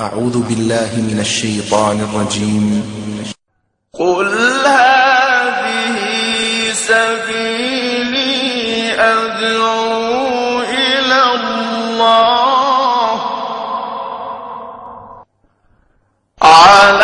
أعوذ بالله من الشيطان الرجيم. قل هذه سبيلي أدعو إلى الله. على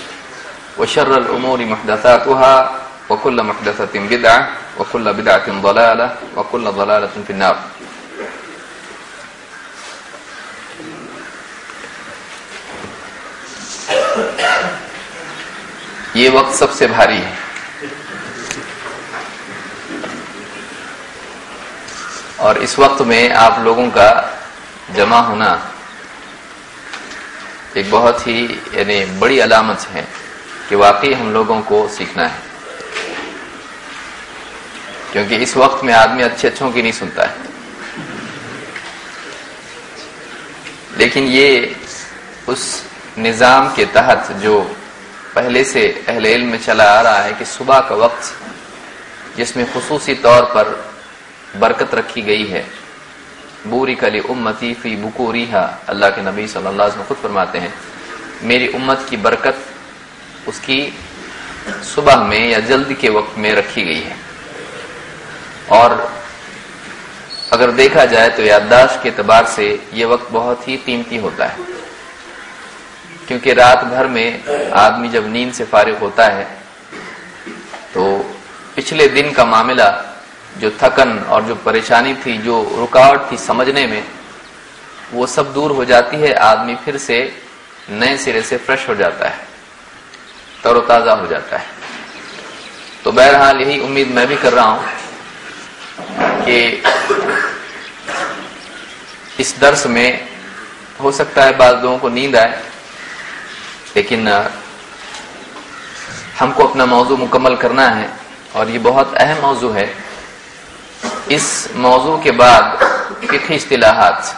وشر الأمور محدثاتها وكل محدثة بدعة وكل بدعة ضلالة وكل ضلالة في النار. یہ وقت سب سے بھاری ہے۔ اور اس وقت میں آپ لوگوں کا جمع ہونا ایک بہت ہی یعنی بڑی علامت ہے۔ کہ واقعی ہم لوگوں کو سیکھنا ہے۔ کیونکہ اس وقت میں آدمی اچھے اچھوں کی نہیں سنتا ہے۔ لیکن یہ اس نظام کے تحت جو پہلے سے اہل علم میں چلا آ رہا ہے کہ صبح کا وقت جس میں خصوصی طور پر برکت رکھی گئی ہے۔ بوری کلی امتی فی بکوریہا، اللہ کے نبی صلی اللہ علیہ وسلم خود فرماتے ہیں، میری امت کی برکت اس کی صبح میں یا جلد کے وقت میں رکھی گئی ہے۔ اور اگر دیکھا جائے تو یادداشت کے اعتبار سے یہ وقت بہت ہی قیمتی ہوتا ہے۔ کیونکہ رات بھر میں آدمی جب نیند سے فارغ ہوتا ہے تو پچھلے دن کا معاملہ جو تھکن اور جو پریشانی تھی، جو رکاوٹ تھی سمجھنے میں، وہ سب دور ہو جاتی ہے، آدمی پھر سے نئے سرے سے فریش ہو جاتا ہے۔ تر و تازہ ہو جاتا ہے۔ تو بہرحال یہی امید میں بھی کر رہا ہوں کہ اس درس میں ہو سکتا ہے بعض لوگوں کو نیند آئے، لیکن ہم کو اپنا موضوع مکمل کرنا ہے اور یہ بہت اہم موضوع ہے۔ اس موضوع کے بعد فقہی اصطلاحات،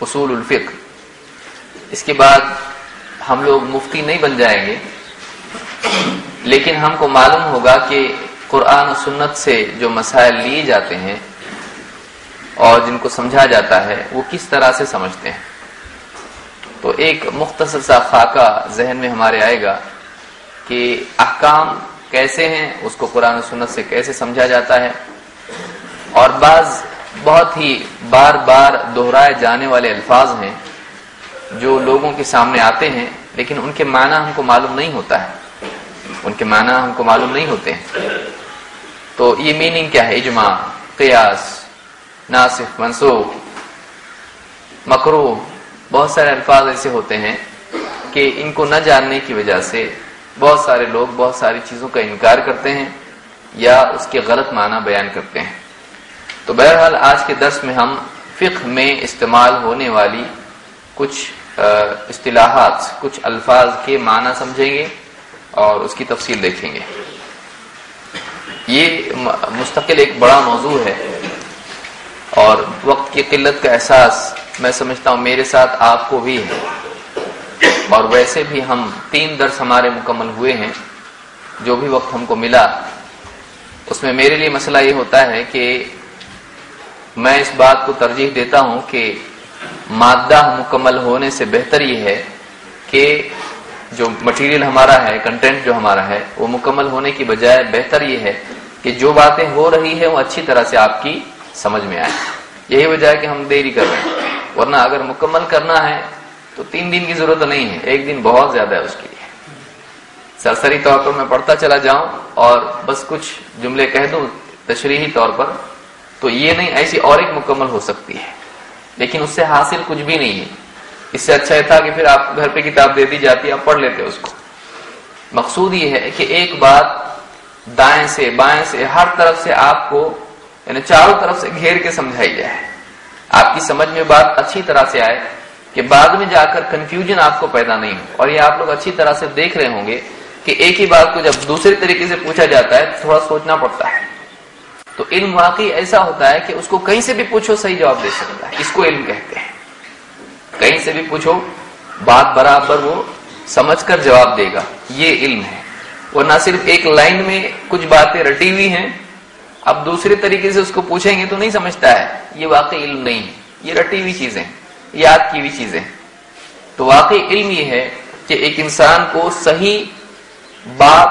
اصول الفقہ، اس کے بعد ہم لوگ مفتی نہیں بن جائیں گے۔ لیکن ہم کو معلوم ہوگا کہ قرآن و سنت سے جو مسائل لیے جاتے ہیں اور جن کو سمجھا جاتا ہے، وہ کس طرح سے سمجھتے ہیں؟ تو ایک مختصر سا خاکہ ذہن میں ہمارے آئے گا کہ احکام کیسے ہیں، اس کو قرآن و سنت سے کیسے سمجھا جاتا ہے۔ اور بعض بہت ہی بار بار دہرائے جانے والے الفاظ ہیں جو لوگوں کے سامنے آتے ہیں، لیکن ان کے معنی ہم کو معلوم نہیں ہوتا ہے۔ ان کے معنی ہم کو معلوم نہیں ہوتے۔ ہیں تو یہ میننگ کیا ہے؟ اجماع، قیاس ناصف منسوخ مکرو بہت سارے الفاظ ایسے ہوتے ہیں کہ ان کو نہ جاننے کی وجہ سے بہت سارے لوگ بہت ساری چیزوں کا انکار کرتے ہیں یا اس کے غلط معنی بیان کرتے ہیں۔ تو بہرحال آج کے درس میں ہم فقہ میں استعمال ہونے والی کچھ اصطلاحات، کچھ الفاظ کے معنی سمجھیں گے۔ اور اس کی تفصیل دیکھیں گے۔ یہ مستقل ایک بڑا موضوع ہے اور وقت کی قلت کا احساس میں سمجھتا ہوں میرے ساتھ آپ کو بھی ہے۔ اور ویسے بھی ہم تین درس ہمارے مکمل ہوئے ہیں۔ جو بھی وقت ہم کو ملا، اس میں میرے لیے مسئلہ یہ ہوتا ہے کہ میں اس بات کو ترجیح دیتا ہوں کہ مادہ مکمل ہونے سے بہتر یہ ہے کہ جو مٹیریل ہمارا ہے کنٹینٹ جو ہمارا ہے، وہ مکمل ہونے کی بجائے بہتر یہ ہے کہ جو باتیں ہو رہی ہے وہ اچھی طرح سے آپ کی سمجھ میں آئے یہی وجہ ہے کہ ہم دیری کر رہے ہیں۔ ورنہ اگر مکمل کرنا ہے تو تین دن کی ضرورت نہیں ہے، ایک دن بہت زیادہ ہے اس کے لیے۔ سرسری طور پر میں پڑھتا چلا جاؤں اور بس کچھ جملے کہہ دوں تشریحی طور پر، تو یہ نہیں، ایسی اور ایک مکمل ہو سکتی ہے۔ لیکن اس سے حاصل کچھ بھی نہیں ہے۔ اس سے اچھا یہ تھا کہ پھر آپ گھر پہ کتاب دے دی جاتی ہے آپ پڑھ لیتے اس کو۔ مقصود یہ ہے کہ ایک بات دائیں سے، بائیں سے، ہر طرف سے آپ کو یعنی چاروں طرف سے گھیر کے سمجھائی جائے۔ آپ کی سمجھ میں بات اچھی طرح سے آئے کہ بعد میں جا کر کنفیوژن آپ کو پیدا نہیں ہو۔ اور یہ آپ لوگ اچھی طرح سے دیکھ رہے ہوں گے کہ ایک ہی بات کو جب دوسرے طریقے سے پوچھا جاتا ہے، تھوڑا سوچنا پڑتا ہے۔ تو علم واقعی ایسا ہوتا ہے کہ اس کو کہیں سے بھی پوچھو، صحیح جواب دے سکتا ہے۔ اس کو علم کہتے ہیں۔ کہیں سے بھی پوچھو، بات برابر وہ سمجھ کر جواب دے گا، یہ علم ہے۔ وہ نہ صرف ایک لائن میں کچھ باتیں رٹی ہوئی ہیں، اب دوسرے طریقے سے اس کو پوچھیں گے تو نہیں سمجھتا ہے۔ یہ واقعی علم نہیں ہے، یہ رٹی ہوئی چیزیں یاد کی ہوئی چیزیں تو واقعی علم یہ ہے کہ ایک انسان کو صحیح بات،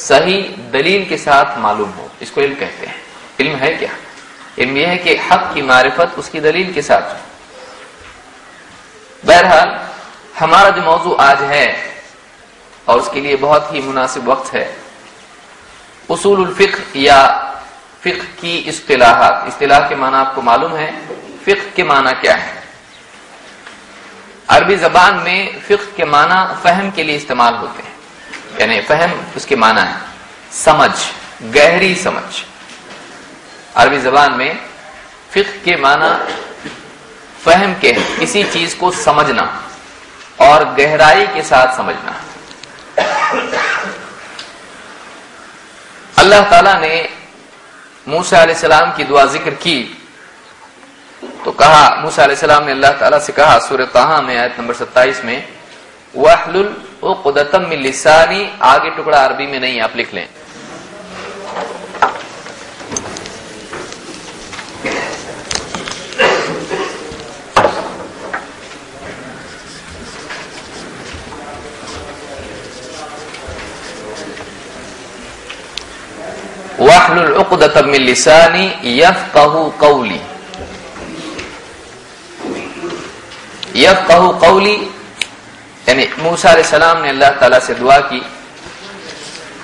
صحیح دلیل کے ساتھ معلوم ہو۔ اس کو علم کہتے ہیں۔ علم ہے کیا؟ علم یہ ہے کہ حق کی معرفت اس کی دلیل کے ساتھ ہو۔ بہرحال، ہمارا جو موضوع آج ہے اور اس کے لیے بہت ہی مناسب وقت ہے، اصول الفقہ یا فقہ کی اصطلاحات۔ اصطلاح کے معنی آپ کو معلوم ہے فقہ کے معنی کیا ہے عربی زبان میں فقہ کے معنی فہم کے لیے استعمال ہوتے ہیں۔ یعنی فہم اس کے معنی ہے سمجھ، گہری سمجھ۔ عربی زبان میں فقہ کے معنی فہم کے ہیں کسی چیز کو سمجھنا اور گہرائی کے ساتھ سمجھنا۔ اللہ تعالی نے موسا علیہ السلام کی دعا ذکر کی۔ تو کہا موسا علیہ السلام نے اللہ تعالیٰ سے کہا، سورہ تاہا میں، آیت نمبر ستائیس میں وحلل عقدتم من لسانی آگے ٹکڑا عربی میں نہیں، آپ لکھ لیں۔ واحلل عقدة من لساني يفقه قولي. يفقه قولي. یعنی موسیٰ علیہ السلام نے اللہ تعالیٰ سے دعا کی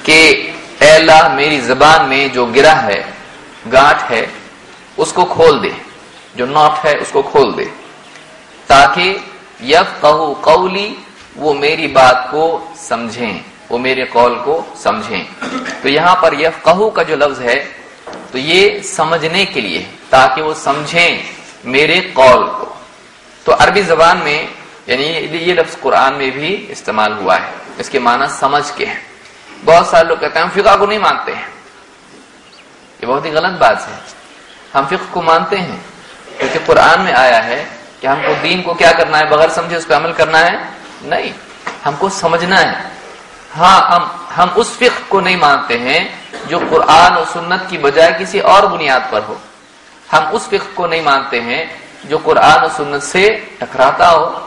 کہ اے اللہ میری زبان میں جو گرہ ہے گاٹھ ہے، اس کو کھول دے۔ جو نوٹ ہے، اس کو کھول دے۔ تاکہ یفقہ قولی وہ میری بات کو سمجھیں۔ وہ میرے قول کو سمجھیں۔ تو یہاں پر یفقہ کا جو لفظ ہے، تو یہ سمجھنے کے لیے، تاکہ وہ سمجھیں میرے قول کو۔ تو عربی زبان میں یعنی یہ لفظ قرآن میں بھی استعمال ہوا ہے۔ اس کے معنی سمجھ کے ہیں۔ بہت سارے لوگ کہتے ہیں، ہم فقہ کو نہیں مانتے ہیں۔ یہ بہت ہی غلط بات ہے۔ ہم فقہ کو مانتے ہیں، کیونکہ قرآن میں آیا ہے کہ ہم کو دین کو کیا کرنا ہے، بغیر سمجھے اس پہ عمل کرنا ہے۔ نہیں، ہم کو سمجھنا ہے۔ ہاں ہم ہم اس فقہ کو نہیں مانتے ہیں جو قرآن و سنت کی بجائے کسی اور بنیاد پر ہو۔ ہم اس فقہ کو نہیں مانتے ہیں جو قرآن و سنت سے ٹکراتا ہو۔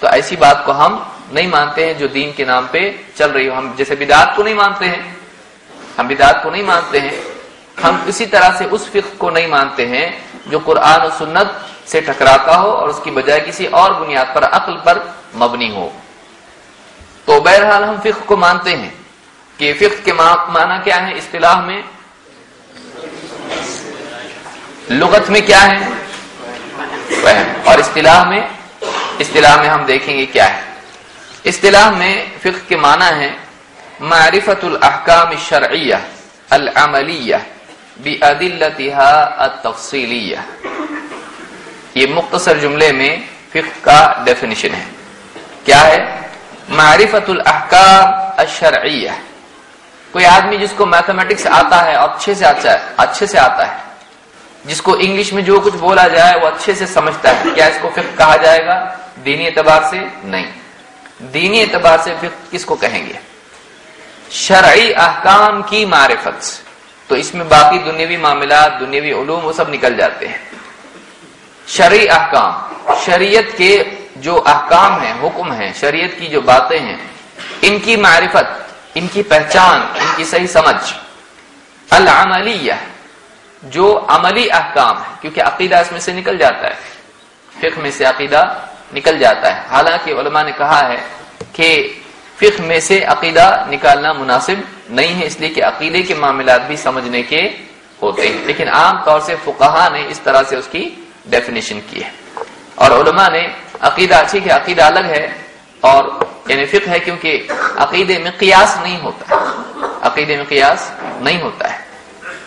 تو ایسی بات کو ہم نہیں مانتے ہیں جو دین کے نام پہ چل رہی ہو۔ ہم جیسے بدعت کو نہیں مانتے ہیں۔ ہم بدعت کو نہیں مانتے ہیں۔ ہم اسی طرح سے اس فقہ کو نہیں مانتے ہیں جو قرآن و سنت سے ٹکراتا ہو اور اس کی بجائے کسی اور بنیاد پر، عقل پر مبنی ہو۔ تو بہرحال ہم فقہ کو مانتے ہیں کہ فقہ کے معنی کیا ہے اصطلاح میں؟ لغت میں کیا ہے؟ فہم۔ اور اصطلاح میں اصطلاح میں ہم دیکھیں گے کیا ہے۔ اصطلاح میں فقہ کے معنی ہے معرفت الاحکام الشرعیہ العملیہ بادلتها التفصیلیہ۔ یہ مختصر جملے میں فقہ کا ڈیفینیشن ہے۔ کیا ہے؟ معرفت الاحکام الشرعیہ۔ کوئی آدمی جس کو میتھمیٹکس آتا ہے اچھے سے آتا ہے، اچھے سے آتا ہے۔ جس کو انگلش میں جو کچھ بولا جائے، وہ اچھے سے سمجھتا ہے۔ کیا اس کو فقہ کہا جائے گا؟ دینی اعتبار سے نہیں۔ دینی اعتبار سے فقہ کس کو کہیں گے؟ شرعی احکام کی معرفت۔ تو اس میں باقی دنیاوی معاملات، دنیاوی علوم، وہ سب نکل جاتے ہیں۔ شرعی احکام، شریعت کے جو احکام ہیں، حکم ہیں، شریعت کی جو باتیں ہیں، ان کی معرفت، ان کی پہچان، ان کی صحیح سمجھ، العملیہ، جو عملی احکام ہے کیونکہ عقیدہ اس میں سے نکل جاتا ہے، فقہ میں سے عقیدہ نکل جاتا ہے۔ حالانکہ علماء نے کہا ہے کہ فقہ میں سے عقیدہ نکالنا مناسب نہیں ہے، اس لیے کہ عقیدے کے معاملات بھی سمجھنے کے ہوتے ہیں۔ لیکن عام طور سے فقہا نے اس طرح سے اس کی ڈیفینیشن کی ہے۔ اور علماء نے عقیدہ، ٹھیک ہے، عقیدہ الگ ہے اور یعنی فقہ ہے کیونکہ عقیدے میں قیاس نہیں ہوتا ہے عقیدے میں قیاس نہیں ہوتا ہے،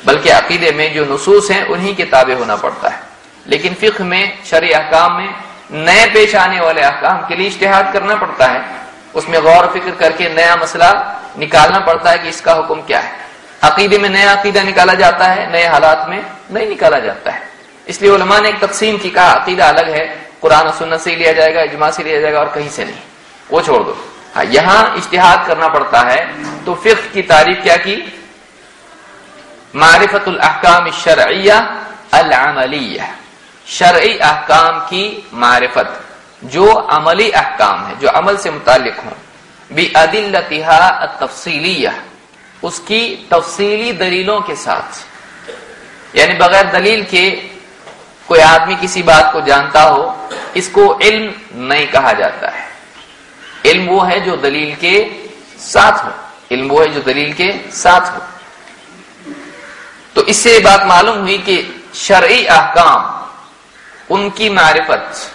بلکہ عقیدے میں جو نصوص ہیں انہی کے تابع ہونا پڑتا ہے۔ لیکن فقہ میں شرع احکام میں نئے پیش آنے والے احکام کے لیے اشتہاد کرنا پڑتا ہے۔ اس میں غور و فکر کر کے نیا مسئلہ نکالنا پڑتا ہے کہ اس کا حکم کیا ہے۔ عقیدے میں نیا عقیدہ نکالا جاتا ہے، نئے حالات میں نہیں نکالا جاتا ہے۔ اس لیے علماء نے ایک تقسیم کی، کہا عقیدہ الگ ہے قرآن و سنت سے لیا جائے گا، اجماع سے لیا جائے گا اور کہیں سے نہیں۔ وہ چھوڑ دو۔ ہاں یہاں اشتہاد کرنا پڑتا ہے۔ تو فقہ کی تعریف کیا کی؟ معرفت الاحکام الشرعیہ العملیہ۔ شرعی احکام کی معرفت، جو عملی احکام ہے جو عمل سے متعلق ہوں۔ بھی التفصیلیہ اس کی تفصیلی دلیلوں کے ساتھ۔ یعنی بغیر دلیل کے کوئی آدمی کسی بات کو جانتا ہو، اس کو علم نہیں کہا جاتا ہے۔ علم وہ ہے جو دلیل کے ساتھ ہو۔ علم وہ ہے جو دلیل کے ساتھ ہو۔ تو اس سے بات معلوم ہوئی کہ شرعی احکام، ان کی معرفت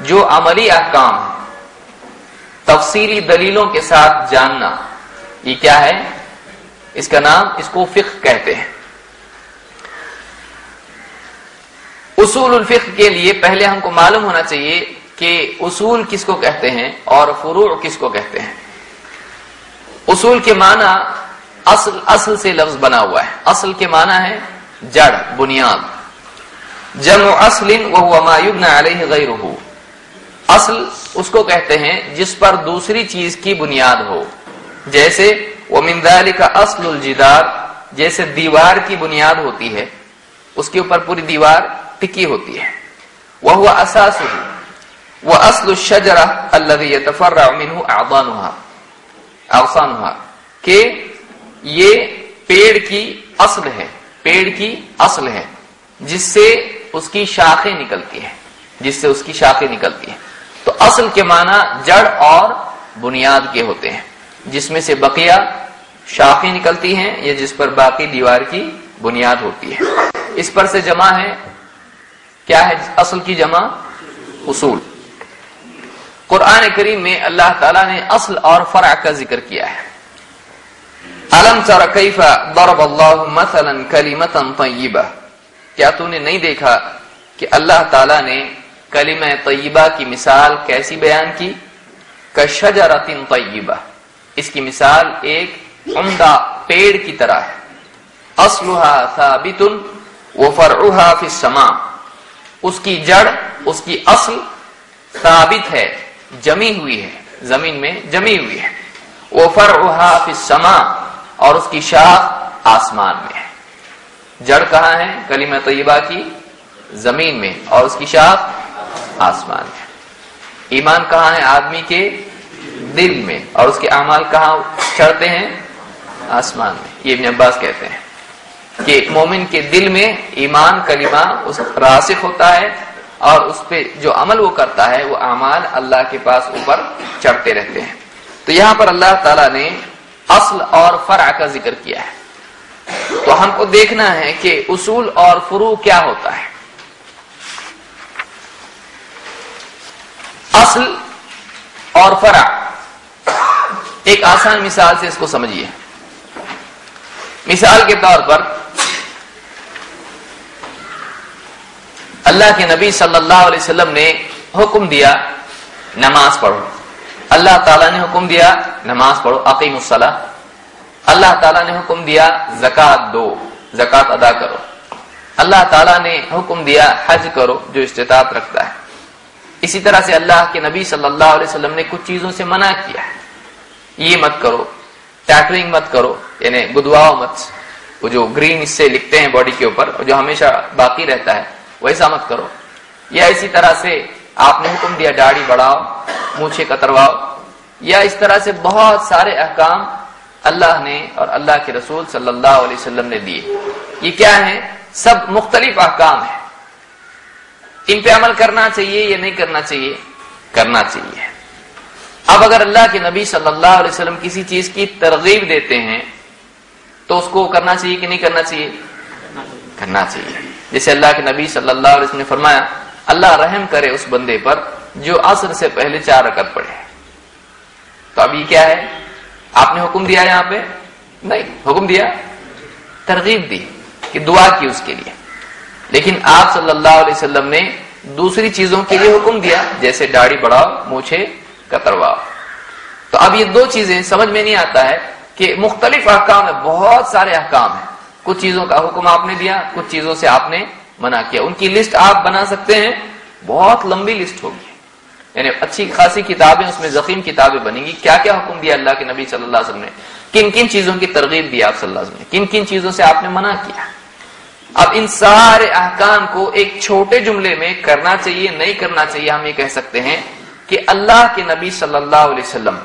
جو عملی احکام ہے تفصیلی دلیلوں کے ساتھ جاننا، یہ کیا ہے؟ اس کا نام اس کو فقہ کہتے ہیں۔ اصول الفقہ کے لیے پہلے ہم کو معلوم ہونا چاہیے کہ اصول کس کو کہتے ہیں اور فروع کس کو کہتے ہیں۔ اصول کے معنی اصل اصل سے لفظ بنا ہوا ہے۔ اصل کے معنی ہے جڑ، بنیاد۔ جمع اصل وہ ما يبنى علیہ غیرہ۔ اصل اس کو کہتے ہیں جس پر دوسری چیز کی بنیاد ہو۔ جیسے وہ مندال کا اصل الجدار، جیسے دیوار کی بنیاد ہوتی ہے، اس کے اوپر پوری دیوار ٹکی ہوتی ہے۔ وہ ہوا اساس وہ اصل الشجرہ الذي يتفرع منه اعضانها اغصانها کہ یہ پیڑ کی اصل ہے، پیڑ کی اصل ہے، جس سے اس کی شاخیں نکلتی ہیں، جس سے اس کی شاخیں نکلتی ہیں۔ تو اصل کے معنی جڑ اور بنیاد کے ہوتے ہیں، جس میں سے بقیہ شاخیں نکلتی ہیں یا جس پر باقی دیوار کی بنیاد ہوتی ہے۔ اس پر سے جمع ہے کیا ہے اصل کی جمع اصول۔ قرآن کریم میں اللہ تعالیٰ نے اصل اور فرع کا ذکر کیا ہے۔ علم تر کیف ضرب اللہ مثلا کلمتا طیبہ۔ کیا تو نے نہیں دیکھا کہ اللہ تعالیٰ نے کلمہ طیبہ کی مثال کیسی بیان کی؟ کشجرت طیبہ۔ اس کی مثال ایک عمدہ پیڑ کی طرح ہے۔ اصلها ثابت وفرعها فی السماء۔ اس کی جڑ، اس کی اصل ثابت ہے، جمی ہوئی ہے، زمین میں جمی ہوئی ہے۔ وفرعها فی السماء، اور اس کی شاخ آسمان میں ہے۔ جڑ کہاں ہے؟ کلمہ طیبہ کی زمین میں، اور اس کی شاخ آسمان میں۔ ایمان کہاں ہے؟ آدمی کے دل میں، اور اس کے اعمال کہاں چڑھتے ہیں؟ آسمان میں۔ یہ ابن عباس کہتے ہیں۔ کہ مومن کے دل میں ایمان، کلمہ اس راسخ ہوتا ہے اور اس پہ جو عمل وہ کرتا ہے، وہ اعمال اللہ کے پاس اوپر چڑھتے رہتے ہیں۔ تو یہاں پر اللہ تعالیٰ نے اصل اور فرع کا ذکر کیا ہے۔ تو ہم کو دیکھنا ہے کہ اصول اور فرو کیا ہوتا ہے۔ اصل اور فرع۔ ایک آسان مثال سے اس کو سمجھیے۔ مثال کے طور پر اللہ کے نبی صلی اللہ علیہ وسلم نے حکم دیا نماز پڑھو۔ اللہ تعالیٰ نے حکم دیا نماز پڑھو عقیم الصلاح اللہ تعالیٰ نے حکم دیا زکات دو زکات ادا کرو۔ اللہ تعالیٰ نے حکم دیا حج کرو جو استطاعت رکھتا ہے۔ اسی طرح سے اللہ کے نبی صلی اللہ علیہ وسلم نے کچھ چیزوں سے منع کیا ہے۔ یہ مت کرو ٹیٹرنگ مت کرو یعنی گدواؤ مت۔ وہ جو گرین اس سے لکھتے ہیں باڈی کے اوپر جو ہمیشہ باقی رہتا ہے۔ ویسا مت کرو۔ یا اسی طرح سے آپ نے حکم دیا، داڑھی بڑھاؤ، مونچھے کترواؤ۔ یا اس طرح سے بہت سارے احکام اللہ نے اور اللہ کے رسول صلی اللہ علیہ وسلم نے دیے۔ یہ کیا ہے سب مختلف احکام ہیں۔ ان پہ عمل کرنا چاہیے یا نہیں کرنا چاہیے؟ کرنا چاہیے۔ اب اگر اللہ کے نبی صلی اللہ علیہ وسلم کسی چیز کی ترغیب دیتے ہیں، تو اس کو کرنا چاہیے کہ نہیں کرنا چاہیے؟ کرنا چاہیے۔ جیسے اللہ کے نبی صلی اللہ علیہ وسلم نے فرمایا، اللہ رحم کرے اس بندے پر جو عصر سے پہلے چار رکعت پڑھے۔ تو اب یہ کیا ہے؟ آپ نے حکم دیا یہاں پہ؟ نہیں، حکم دیا؟ ترغیب دی کہ دعا کی اس کے لیے۔ لیکن آپ صلی اللہ علیہ وسلم نے دوسری چیزوں کے لیے حکم دیا، جیسے داڑھی بڑھاؤ، مونچھے کترواؤ۔ تو اب یہ دو چیزیں سمجھ میں نہیں آتا ہے کہ مختلف احکام ہے بہت سارے احکام ہیں۔ کچھ چیزوں کا حکم آپ نے دیا، کچھ چیزوں سے آپ نے منع کیا۔ ان کی لسٹ آپ بنا سکتے ہیں، بہت لمبی لسٹ ہوگی۔ یعنی اچھی خاصی کتابیں، اس میں زخیم کتابیں بنیں گی۔ کیا کیا حکم دیا اللہ کے نبی صلی اللہ علیہ وسلم نے؟ کن کن چیزوں کی ترغیب دی آپ صلی اللہ علیہ وسلم نے؟ کن کن چیزوں سے آپ نے منع کیا؟ اب ان سارے احکام کو ایک چھوٹے جملے میں کرنا چاہیے، نہیں کرنا چاہیے، ہم یہ کہہ سکتے ہیں کہ اللہ کے نبی صلی اللہ علیہ وسلم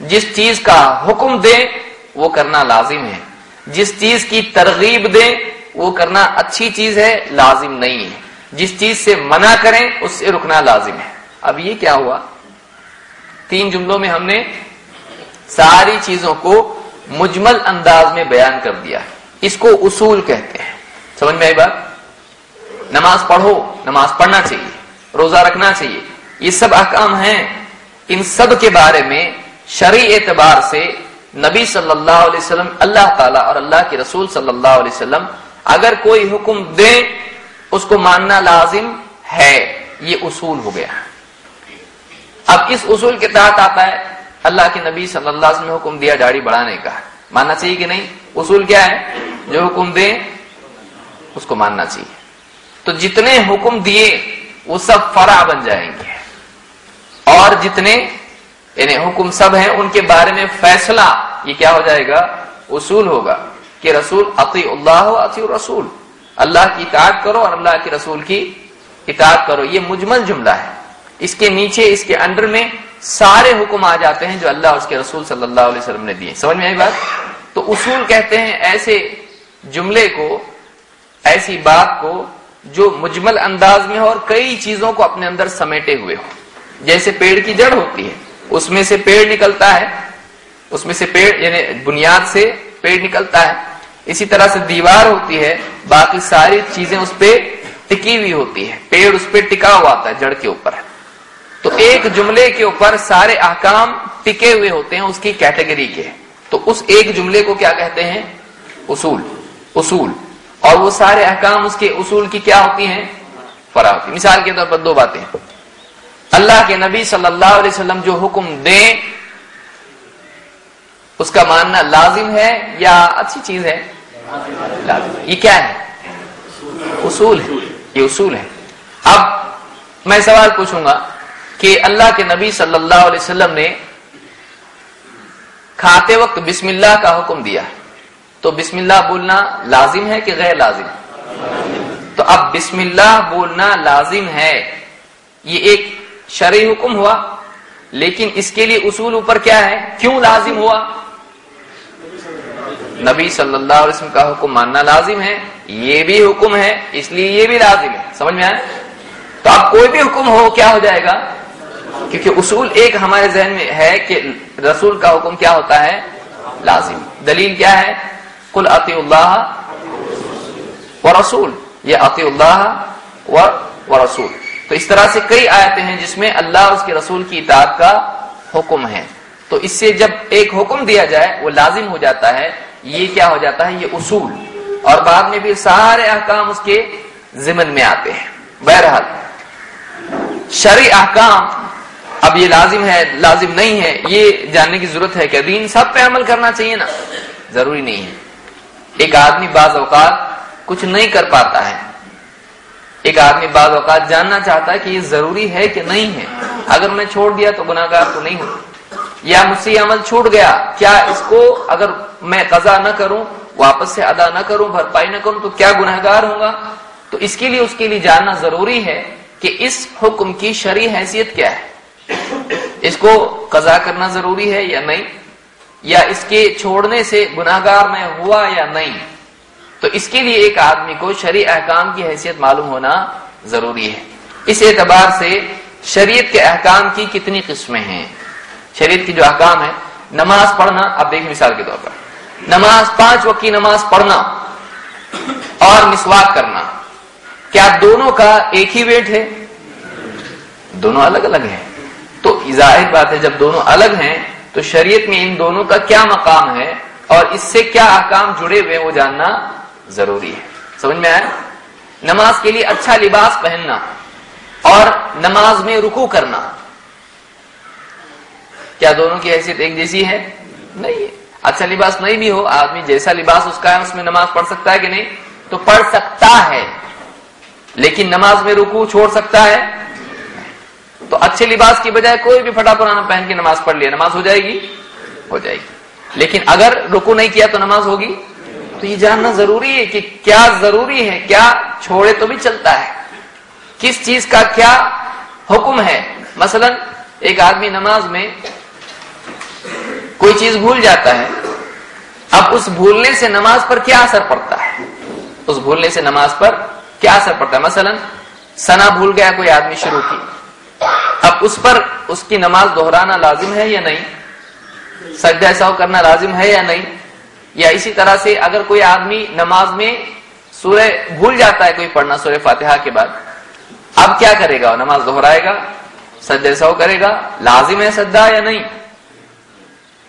جس چیز کا حکم دے وہ کرنا لازم ہے۔ جس چیز کی ترغیب دے وہ کرنا اچھی چیز ہے، لازم نہیں ہے۔ جس چیز سے منع کریں، اس سے رکنا لازم ہے۔ اب یہ کیا ہوا؟ تین جملوں میں ہم نے ساری چیزوں کو مجمل انداز میں بیان کر دیا اس کو اصول کہتے ہیں۔ سمجھ میں آئی بات؟ نماز پڑھو، نماز پڑھنا چاہیے، روزہ رکھنا چاہیے۔ یہ سب احکام ہیں۔ ان سب کے بارے میں شرعی اعتبار سے نبی صلی اللہ علیہ وسلم، اللہ تعالیٰ اور اللہ کے رسول صلی اللہ علیہ وسلم، اگر کوئی حکم دے اس کو ماننا لازم ہے۔ یہ اصول ہو گیا۔ اب اس اصول کے تحت آتا ہے، اللہ کے نبی صلی اللہ علیہ وسلم نے حکم دیا داڑھی بڑھانے کا۔ ماننا چاہیے کہ نہیں؟ اصول کیا ہے؟ جو حکم دے اس کو ماننا چاہیے۔ تو جتنے حکم دیے، وہ سب فرع بن جائیں گے۔ اور جتنے یعنی حکم سب ہیں، ان کے بارے میں فیصلہ، یہ کیا ہو جائے گا؟ اصول ہوگا کہ رسول عطی اللہ عطی رسول اللہ کی اطاعت کرو اور اللہ کے رسول کی اطاعت کرو۔ یہ مجمل جملہ ہے۔ اس کے نیچے، اس کے انڈر میں سارے حکم آ جاتے ہیں جو اللہ اور اس کے رسول صلی اللہ علیہ وسلم نے دیے۔ سمجھ میں آئی بات؟ تو اصول کہتے ہیں ایسے جملے کو، ایسی بات کو جو مجمل انداز میں ہو اور کئی چیزوں کو اپنے اندر سمیٹے ہوئے ہو جیسے پیڑ کی جڑ ہوتی ہے۔ اس میں سے پیڑ نکلتا ہے۔ اس میں سے پیڑ یعنی بنیاد سے پیڑ نکلتا ہے۔ اسی طرح سے دیوار ہوتی ہے، باقی ساری چیزیں اس پہ ٹکی ہوئی ہوتی ہے۔ پیڑ اس پہ ٹکا ہوا آتا ہے، جڑ کے اوپر۔ تو ایک جملے کے اوپر سارے احکام ٹکے ہوئے ہوتے ہیں اس کی کیٹیگری کے۔ تو اس ایک جملے کو کیا کہتے ہیں؟ اصول۔ اصول۔ اور وہ سارے احکام اس کے اصول کی کیا ہوتی ہیں؟ فرا ہوتی مثال کے طور پر دو باتیں۔ اللہ کے نبی صلی اللہ علیہ وسلم جو حکم دیں، اس کا ماننا لازم ہے یا اچھی چیز ہے؟ لازم۔ یہ کیا ہے؟ اصول ہے۔ یہ اصول ہے۔ اب میں سوال پوچھوں گا کہ اللہ کے نبی صلی اللہ علیہ وسلم نے کھاتے وقت بسم اللہ کا حکم دیا۔ تو بسم اللہ بولنا لازم ہے کہ غیر لازم؟ تو اب بسم اللہ بولنا لازم ہے، یہ ایک شرعی حکم ہوا، لیکن اس کے لیے اصول اوپر کیا ہے؟ کیوں لازم ہوا؟ نبی صلی اللہ علیہ وسلم کا حکم ماننا لازم ہے، یہ بھی حکم ہے، اس لیے یہ بھی لازم ہے۔ سمجھ میں آئے تو اب کوئی بھی حکم ہو، کیا ہو جائے گا؟ کیونکہ اصول ایک ہمارے ذہن میں ہے کہ رسول کا حکم کیا ہوتا ہے؟ لازم۔ دلیل کیا ہے؟ کل عطی اللہ و رسول۔ یہ عطی اللہ و رسول۔ تو اس طرح سے کئی آیتیں ہیں جس میں اللہ اور اس کے رسول کی اطاعت کا حکم ہے۔ تو اس سے جب ایک حکم دیا جائے، وہ لازم ہو جاتا ہے۔ یہ کیا ہو جاتا ہے؟ یہ اصول۔ اور بعد میں بھی سارے احکام اس کے ضمن میں آتے ہیں۔ بہرحال شرع احکام اب یہ لازم ہے، لازم نہیں ہے، یہ جاننے کی ضرورت ہے کہ دین سب پہ عمل کرنا چاہیے نا۔ ضروری نہیں ہے۔ ایک آدمی بعض اوقات کچھ نہیں کر پاتا ہے۔ ایک آدمی بعض اوقات جاننا چاہتا ہے کہ یہ ضروری ہے کہ نہیں ہے۔ اگر میں چھوڑ دیا تو گناگار تو نہیں ہوں۔ یا مجھ سے یہ عمل چھوٹ گیا، کیا اس کو اگر میں قضا نہ کروں، واپس سے ادا نہ کروں، بھرپائی نہ کروں، تو کیا گناہگار ہوں گا؟ تو اس کے لیے، اس کے لیے جاننا ضروری ہے کہ اس حکم کی شرعی حیثیت کیا ہے۔ اس کو قضا کرنا ضروری ہے یا نہیں؟ یا اس کے چھوڑنے سے گناہگار میں ہوا یا نہیں؟ تو اس کے لیے ایک آدمی کو شرع احکام کی حیثیت معلوم ہونا ضروری ہے۔ اس اعتبار سے شریعت کے احکام کی کتنی قسمیں ہیں۔ شریعت کی جو احکام ہے نماز پڑھنا، اب دیکھ مثال کے طور پر۔ نماز، پانچ وقت کی نماز پڑھنا اور مسواک کرنا۔ کیا دونوں کا ایک ہی ویٹ ہے؟ دونوں الگ الگ ہیں۔ تو ظاہر بات ہے، جب دونوں الگ ہیں، تو شریعت میں ان دونوں کا کیا مقام ہے؟ اور اس سے کیا احکام جڑے ہوئے وہ جاننا ضروری ہے۔ سمجھ میں آیا؟ نماز کے لیے اچھا لباس پہننا اور نماز میں رکو کرنا۔ کیا دونوں کی حیثیت ایک جیسی ہے؟ نہیں۔ ہے اچھا لباس نہیں بھی ہو، آدمی جیسا لباس اس کا ہے، اس میں نماز پڑھ سکتا ہے کہ نہیں؟ تو پڑھ سکتا ہے۔ لیکن نماز میں رکو چھوڑ سکتا ہے۔ تو اچھے لباس کی بجائے کوئی بھی پھٹا پرانا پہن کے نماز پڑھ لیا، نماز ہو جائے گی؟ ہو جائے گی۔ لیکن اگر رکو نہیں کیا تو نماز ہوگی؟ تو یہ جاننا ضروری ہے کہ کیا ضروری ہے، کیا چھوڑے تو بھی چلتا ہے۔ کس چیز کا کیا حکم ہے؟ مثلا ایک آدمی نماز میں کوئی چیز بھول جاتا ہے، اب اس بھولنے سے نماز پر کیا اثر پڑتا ہے؟ اس بھولنے سے نماز پر کیا اثر پڑتا ہے؟ مثلا سنا بھول گیا کوئی آدمی شروع کی۔ اب اس پر اس کی نماز دہرانا لازم ہے یا نہیں؟ سجدہ سو کرنا لازم ہے یا نہیں؟ یا اسی طرح سے اگر کوئی آدمی نماز میں سورہ بھول جاتا ہے کوئی پڑھنا، سورہ فاتحہ کے بعد، اب کیا کرے گا؟ نماز دہرائے گا سجدہ سو کرے گا، لازم ہے سجدہ یا نہیں؟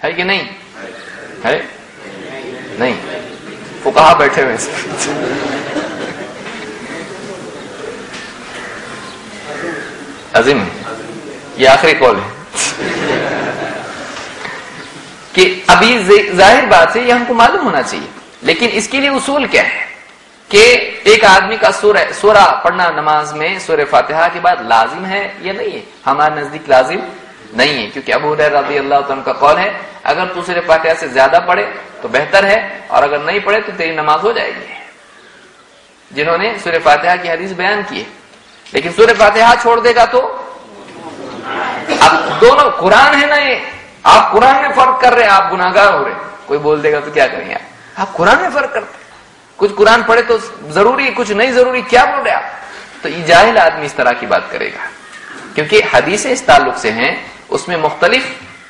ہے کہ نہیں؟ ہے؟ نہیں۔ وہ کہاں بیٹھے ہوئے عظیم، یہ آخری کال ہے۔ کہ ابھی ظاہر بات ہے یہ ہم کو معلوم ہونا چاہیے۔ لیکن اس کے لیے اصول کیا ہے کہ ایک آدمی کا سورہ سورہ پڑھنا نماز میں سورہ فاتحہ کے بعد لازم ہے یا نہیں ہے؟ ہمارے نزدیک لازم نہیں ہے، کیونکہ ابو رضی اللہ عنہ کا قول ہے، اگر تو سورہ فاتحہ سے زیادہ پڑھے تو بہتر ہے، اور اگر نہیں پڑھے تو تیری نماز ہو جائے گی۔ جنہوں نے سورہ فاتحہ کی حدیث بیان کی ہے۔ لیکن سورہ فاتحہ چھوڑ دے گا تو اب دونوں قرآن ہے نا یہ۔ آپ قرآن میں فرق کر رہے ہیں، آپ گناگار ہو رہے کوئی بول دے گا تو کیا کریں گے آپ قرآن میں فرق کرتے کچھ قرآن پڑھے تو ضروری، کچھ نہیں ضروری، کیا بول رہے آپ؟ تو یہ جاہل آدمی اس طرح کی بات کرے گا۔ کیونکہ حدیثیں اس تعلق سے ہیں، اس میں مختلف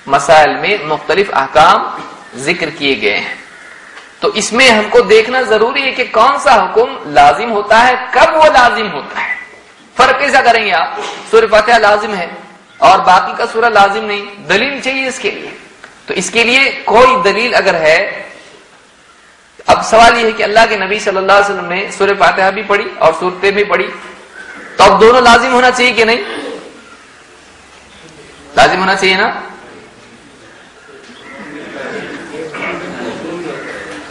مسائل میں مختلف احکام ذکر کیے گئے ہیں۔ تو اس میں ہم کو دیکھنا ضروری ہے کہ کون سا حکم لازم ہوتا ہے، کب وہ لازم ہوتا ہے۔ فرق کیسا کریں گے آپ؟ سورہ فاتحہ لازم ہے۔ اور باقی کا سورہ لازم نہیں، دلیل چاہیے اس کے لیے۔ تو اس کے لیے کوئی دلیل اگر ہے، اب سوال یہ ہے کہ اللہ کے نبی صلی اللہ علیہ وسلم نے سورہ فاتحہ بھی پڑھی اور صورتیں بھی پڑھی۔ تو اب دونوں لازم ہونا چاہیے کہ نہیں؟ لازم ہونا چاہیے نا؟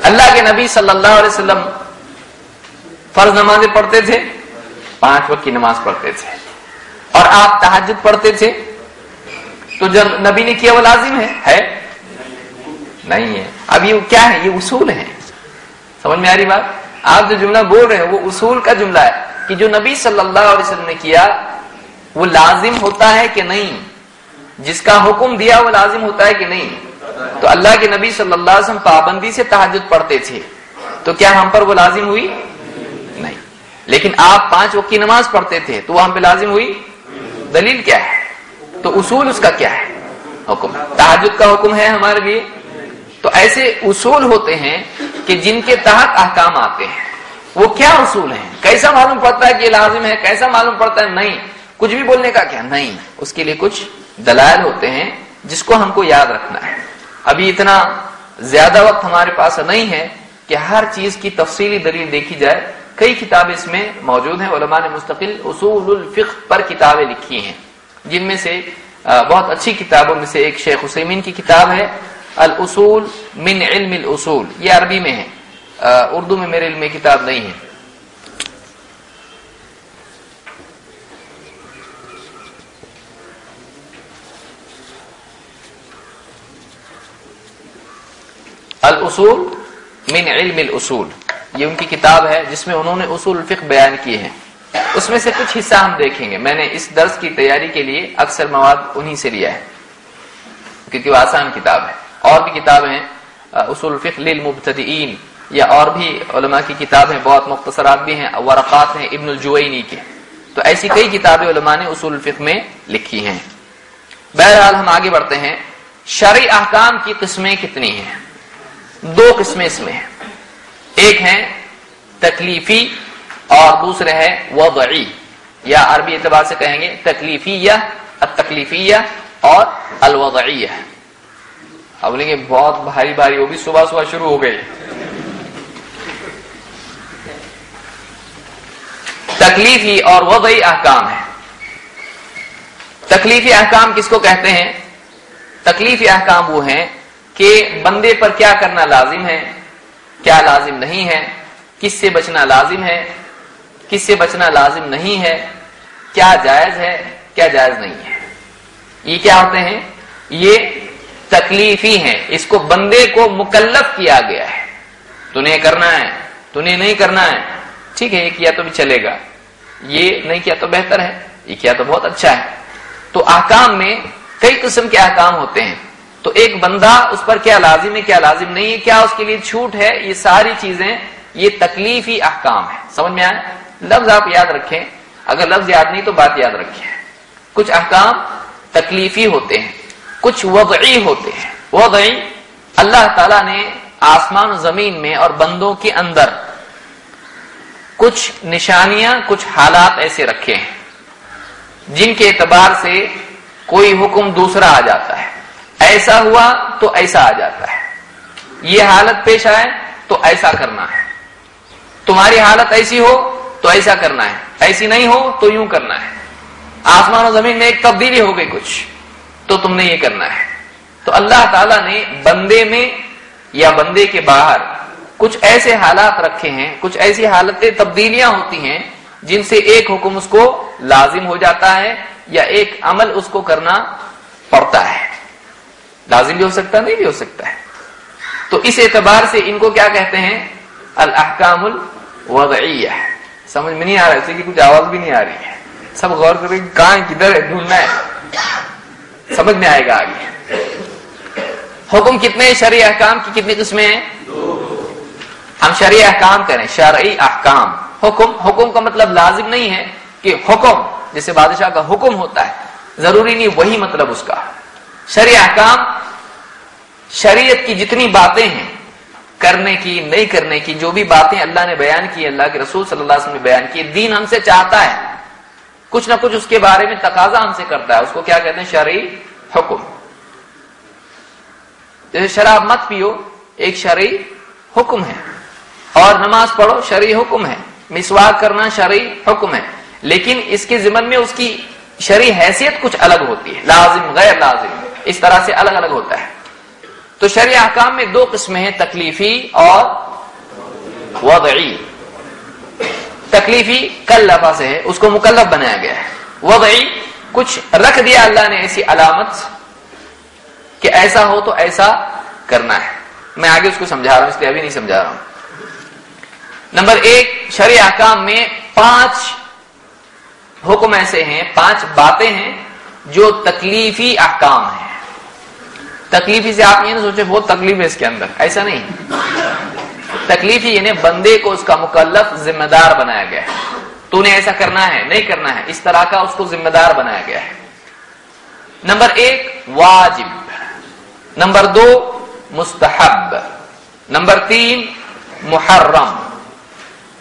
اللہ کے نبی صلی اللہ علیہ وسلم فرض نمازیں پڑھتے تھے، پانچ وقت کی نماز پڑھتے تھے۔ اور آپ تحجد پڑھتے تھے؟ تو جب نبی نے کیا وہ لازم ہے؟ ہے؟ نہیں ہے۔ اب یہ کیا ہے؟ یہ اصول ہے سمجھ میں آ رہی بات؟ آپ جو جملہ بول رہے ہیں، وہ اصول کا جملہ ہے کہ جو نبی صلی اللہ علیہ وسلم نے کیا، وہ لازم ہوتا ہے کہ نہیں؟ جس کا حکم دیا، وہ لازم ہوتا ہے کہ نہیں؟ تو اللہ کے نبی صلی اللہ علیہ وسلم پابندی سے تحجد پڑھتے تھے۔ تو کیا ہم پر وہ لازم ہوئی؟ نہیں۔ لیکن آپ پانچ وقت کی نماز پڑھتے تھے، تو وہ ہم پہ لازم ہوئی؟ دلیل کیا ہے؟ تو اصول اس کا کیا ہے؟ حکم۔ تحجد کا حکم ہے ہمارے لیے؟ تو ایسے اصول ہوتے ہیں کہ جن کے تحت احکام آتے ہیں۔ وہ کیا اصول ہیں؟ کیسا معلوم پڑتا ہے کہ یہ لازم ہے؟ کیسا معلوم پڑتا ہے؟ نہیں۔ کچھ بھی بولنے کا کیا؟ نہیں۔ اس کے لیے کچھ دلائل ہوتے ہیں جس کو ہم کو یاد رکھنا ہے۔ ابھی اتنا زیادہ وقت ہمارے پاس نہیں ہے کہ ہر چیز کی تفصیلی دلیل دیکھی جائے۔ کئی کتابیں اس میں موجود ہیں، علماء نے مستقل اصول الفقہ پر کتابیں لکھی ہیں۔ جن میں سے بہت اچھی کتابوں میں سے ایک شیخ حسین کی کتاب ہے، الاصول من علم الاصول۔ یہ عربی میں ہے۔ اردو میں میرے علم کتاب نہیں ہے۔ الاصول من علم الاصول۔ یہ ان کی کتاب ہے جس میں انہوں نے اصول الفقہ بیان کیے ہیں۔ اس میں سے کچھ حصہ ہم دیکھیں گے۔ میں نے اس درس کی تیاری کے لیے اکثر مواد انہی سے لیا ہے، کیونکہ وہ آسان کتاب ہے۔ اور بھی کتابیں ہیں اصول الفقہ للمبتدئین، یا اور بھی علماء کی کتابیں بہت مختصرات بھی ہیں۔ ورقات ہیں ابن الجوینی کے۔ تو ایسی کئی کتابیں علماء نے اصول الفقہ میں لکھی ہیں۔ بہرحال ہم آگے بڑھتے ہیں۔ شرعی احکام کی قسمیں کتنی ہیں؟ دو قسمیں اس میں ہیں۔ ایک ہیں تکلیفی اور دوسرے ہے وضعی، یا عربی اعتبار سے کہیں گے تکلیفیہ، التکلیفیہ اور الوضعیہ اب بولیں گے، بہت بھاری بھاری، وہ بھی صبح صبح شروع ہو گئی۔ تکلیفی اور وضعی احکام ہے تکلیفی احکام کس کو کہتے ہیں؟ تکلیفی احکام وہ ہیں کہ بندے پر کیا کرنا لازم ہے؟ کیا لازم نہیں ہے؟ کس سے بچنا لازم ہے؟ کس سے بچنا لازم نہیں ہے؟ کیا جائز ہے؟ کیا جائز نہیں ہے؟ یہ کیا ہوتے ہیں؟ یہ تکلیفی ہیں۔ اس کو بندے کو مکلف کیا گیا ہے۔ تو نے کرنا ہے تو نے نہیں کرنا ہے۔ ٹھیک ہے، یہ کیا تو بھی چلے گا۔ یہ نہیں کیا تو بہتر ہے، یہ کیا تو بہت اچھا ہے۔ تو احکام میں کئی قسم کے احکام ہوتے ہیں۔ تو ایک بندہ اس پر کیا لازم ہے، کیا لازم نہیں ہے، کیا اس کے لیے چھوٹ ہے، یہ ساری چیزیں، یہ تکلیفی احکام ہے سمجھ میں آئے لفظ آپ یاد رکھیں۔ اگر لفظ یاد نہیں تو بات یاد رکھیں۔ کچھ احکام تکلیفی ہوتے ہیں، کچھ وضعی ہوتے ہیں۔ وضعی اللہ تعالی نے آسمان و زمین میں اور بندوں کے اندر کچھ نشانیاں، کچھ حالات ایسے رکھے ہیں، جن کے اعتبار سے کوئی حکم دوسرا آ جاتا ہے۔ ایسا ہوا تو ایسا آ جاتا ہے۔ یہ حالت پیش آئے تو ایسا کرنا ہے۔ تمہاری حالت ایسی ہو تو ایسا کرنا ہے۔ ایسی نہیں ہو تو یوں کرنا ہے۔ آسمان و زمین میں ایک تبدیلی ہو گئی کچھ تو تم نے یہ کرنا ہے۔ تو اللہ تعالی نے بندے میں یا بندے کے باہر کچھ ایسے حالات رکھے ہیں، کچھ ایسی حالتیں تبدیلیاں ہوتی ہیں جن سے ایک حکم اس کو لازم ہو جاتا ہے یا ایک عمل اس کو کرنا پڑتا ہے۔ لازم بھی ہو سکتا نہیں بھی ہو سکتا ہے۔ تو اس اعتبار سے ان کو کیا کہتے ہیں؟ الاحکام الوضعیہ۔ سمجھ میں نہیں آ رہا ہے کہ کچھ آواز بھی نہیں آ رہی ہے۔ سب غور کریں کہاں کدھر ہے، ڈھونڈنا ہے۔ سمجھ میں آئے گا آگے۔ حکم کتنے شرعی احکام کی کتنی قسمیں ہیں؟ ہم شرعی احکام کریں، شرعی احکام۔ حکم حکم کا مطلب لازم نہیں ہے کہ حکم، جیسے بادشاہ کا حکم ہوتا ہے۔ ضروری نہیں، وہی مطلب اس کا۔ شرعی احکام شریعت کی جتنی باتیں ہیں، کرنے کی، نہیں کرنے کی، جو بھی باتیں اللہ نے بیان کی، اللہ کے رسول صلی اللہ علیہ وسلم نے بیان کی، دین ہم سے چاہتا ہے۔ کچھ نہ کچھ اس کے بارے میں تقاضا ہم سے کرتا ہے۔ اس کو کیا کہتے ہیں؟ شرعی حکم۔ جیسے شراب مت پیو، ایک شرعی حکم ہے۔ اور نماز پڑھو، شرعی حکم ہے۔ مسواک کرنا شرعی حکم ہے۔ لیکن اس کے ضمن میں اس کی شرعی حیثیت کچھ الگ ہوتی ہے۔ لازم، غیر لازم۔ اس طرح سے الگ الگ ہوتا ہے۔ تو شرعی احکام میں دو قسمیں ہیں، تکلیفی اور وضعی۔ تکلیفی کل لفظ سے ہے، اس کو مکلف بنایا گیا ہے۔ وضعی، کچھ رکھ دیا اللہ نے ایسی علامت کہ ایسا ہو تو ایسا کرنا ہے۔ میں آگے اس کو سمجھا رہا ہوں، اس لیے ابھی نہیں سمجھا رہا ہوں۔ نمبر ایک شرع احکام میں پانچ حکم ایسے ہیں، پانچ باتیں ہیں جو تکلیفی احکام ہیں۔ تکلیفی سے آپ یہ نہ سوچے بہت تکلیف ہے اس کے اندر، ایسا نہیں۔ تکلیفی یعنی بندے کو اس کا مکلف ذمہ دار بنایا گیا ہے۔ تو نے ایسا کرنا ہے، نہیں کرنا ہے، اس طرح کا اس کو ذمہ دار بنایا گیا ہے۔ نمبر ایک، واجب۔ نمبر دو، مستحب۔ نمبر تین، محرم۔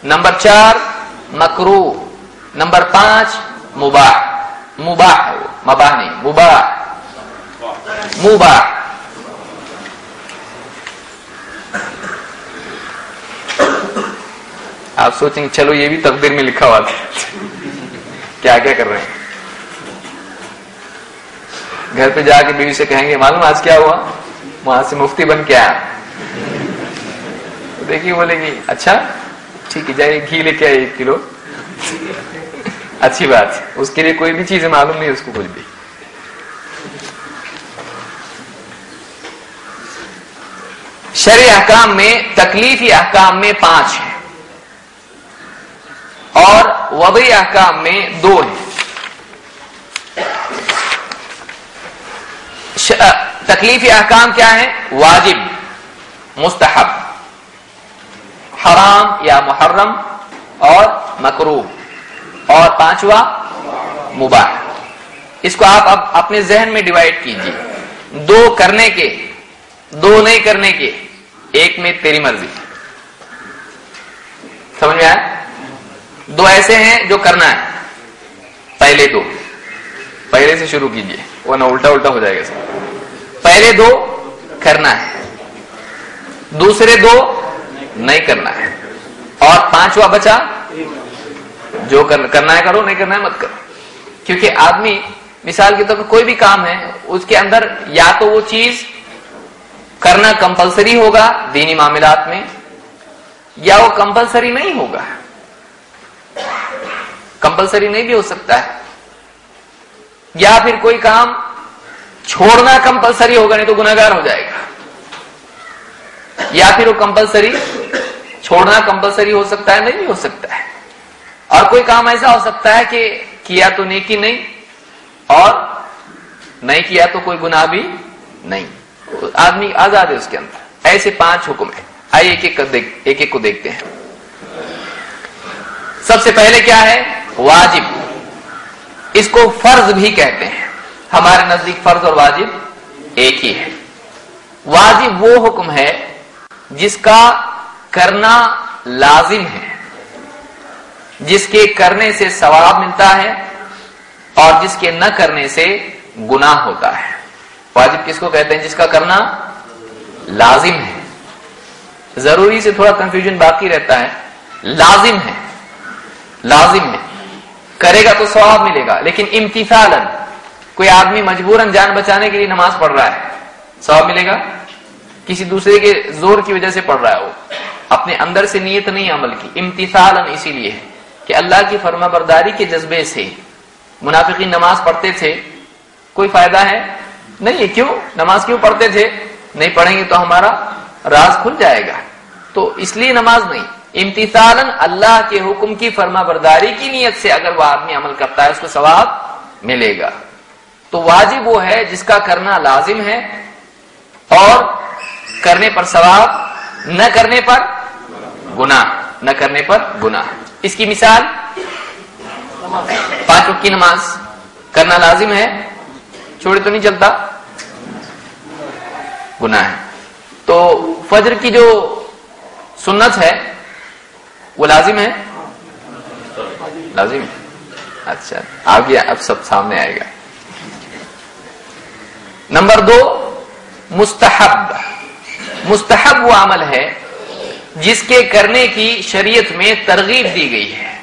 نمبر چار مکرو نمبر پانچ، مباح۔ مباح ہے وہ مباح نہیں، مباح۔ مباح۔ آپ سوچیں گے، چلو یہ بھی تقدیر میں لکھا ہوا تھا۔ کیا کیا کر رہے ہیں؟ گھر پہ جا کے بیوی سے کہیں گے، معلوم آج کیا ہوا؟ وہاں سے مفتی بن کے آیا۔ دیکھیے بولے گی اچھا ٹھیک ہے، جائیے، گھی لے کے آئے ایک کلو۔ اچھی بات۔ اس کے لیے کوئی بھی چیز معلوم نہیں، اس کو کچھ بھی شرع احکام میں، تکلیفی احکام میں پانچ ہیں۔ اور وضعی احکام میں دو ہیں تکلیفی احکام کیا ہے واجب، مستحب، حرام یا محرم، اور مکرو اور پانچواں، مباح۔ اس کو آپ اب اپنے ذہن میں ڈیوائڈ کیجیے۔ دو کرنے کے، دو نہیں کرنے کے، ایک میں تیری مرضی۔ سمجھ میں آیا؟ دو ایسے ہیں جو کرنا ہے۔ پہلے دو۔ پہلے سے شروع کیجیے۔ ورنہ الٹا الٹا ہو جائے گا سب۔ پہلے دو کرنا ہے۔ دوسرے دو نہیں کرنا ہے۔ اور پانچواں بچا۔ جو کرنا ہے کرو، نہیں کرنا ہے مت کرو۔ کیونکہ آدمی، مثال کے طور پر کوئی بھی کام ہے، اس کے اندر یا تو وہ چیز کرنا کمپلسری ہوگا دینی معاملات میں، یا وہ کمپلسری نہیں ہوگا۔ کمپلسری نہیں بھی ہو سکتا ہے۔ یا پھر کوئی کام چھوڑنا کمپلسری ہوگا نہیں تو گناگار ہو جائے گا۔ یا پھر وہ کمپلسری چھوڑنا کمپلسری ہو سکتا ہے، نہیں بھی ہو سکتا ہے۔ اور کوئی کام ایسا ہو سکتا ہے کہ کیا تو نیکی نہیں، اور نہیں کیا تو کوئی گناہ بھی نہیں۔ آدمی آزاد ہے اس کے اندر۔ ایسے پانچ حکم ہیں۔ آئیے ایک ایک ایک کو دیکھتے ہیں۔ سب سے پہلے کیا ہے؟ واجب۔ اس کو فرض بھی کہتے ہیں۔ ہمارے نزدیک فرض اور واجب ایک ہی ہے۔ واجب وہ حکم ہے جس کا کرنا لازم ہے، جس کے کرنے سے ثواب ملتا ہے اور جس کے نہ کرنے سے گناہ ہوتا ہے۔ واجب کس کو کہتے ہیں؟ جس کا کرنا لازم ہے۔ ضروری سے تھوڑا کنفیوژن باقی رہتا ہے۔ لازم ہے۔ لازم ہے۔ کرے گا تو ثواب ملے گا، لیکن امتثالا کوئی آدمی مجبوراً جان بچانے کے لیے نماز پڑھ رہا ہے، ثواب ملے گا؟ کسی دوسرے کے زور کی وجہ سے پڑھ رہا ہے وہ۔ اپنے اندر سے نیت نہیں عمل کی، امتثالا اسی لیے ہے کہ اللہ کی فرما برداری کے جذبے سے منافقین نماز پڑھتے تھے، کوئی فائدہ ہے؟ نہیں کیوں؟ نماز کیوں پڑھتے تھے؟ نہیں پڑھیں گے تو ہمارا راز کھل جائے گا۔ تو اس لیے نماز نہیں امتثالا اللہ کے حکم کی فرما برداری کی نیت سے اگر وہ آدمی عمل کرتا ہے، اس کو ثواب ملے گا۔ تو واجب وہ ہے جس کا کرنا لازم ہے اور کرنے پر ثواب، نہ کرنے پر گناہ، نہ کرنے پر گناہ۔ اس کی مثال، پانچ وقت کی نماز کرنا لازم ہے، چھوڑے تو نہیں چلتا، گناہ ہے۔ تو فجر کی جو سنت ہے وہ لازم ہے؟ لازم ہے۔ اچھا آگے اب سب سامنے آئے گا۔ نمبر دو، مستحب۔ مستحب وہ عمل ہے جس کے کرنے کی شریعت میں ترغیب دی گئی ہے۔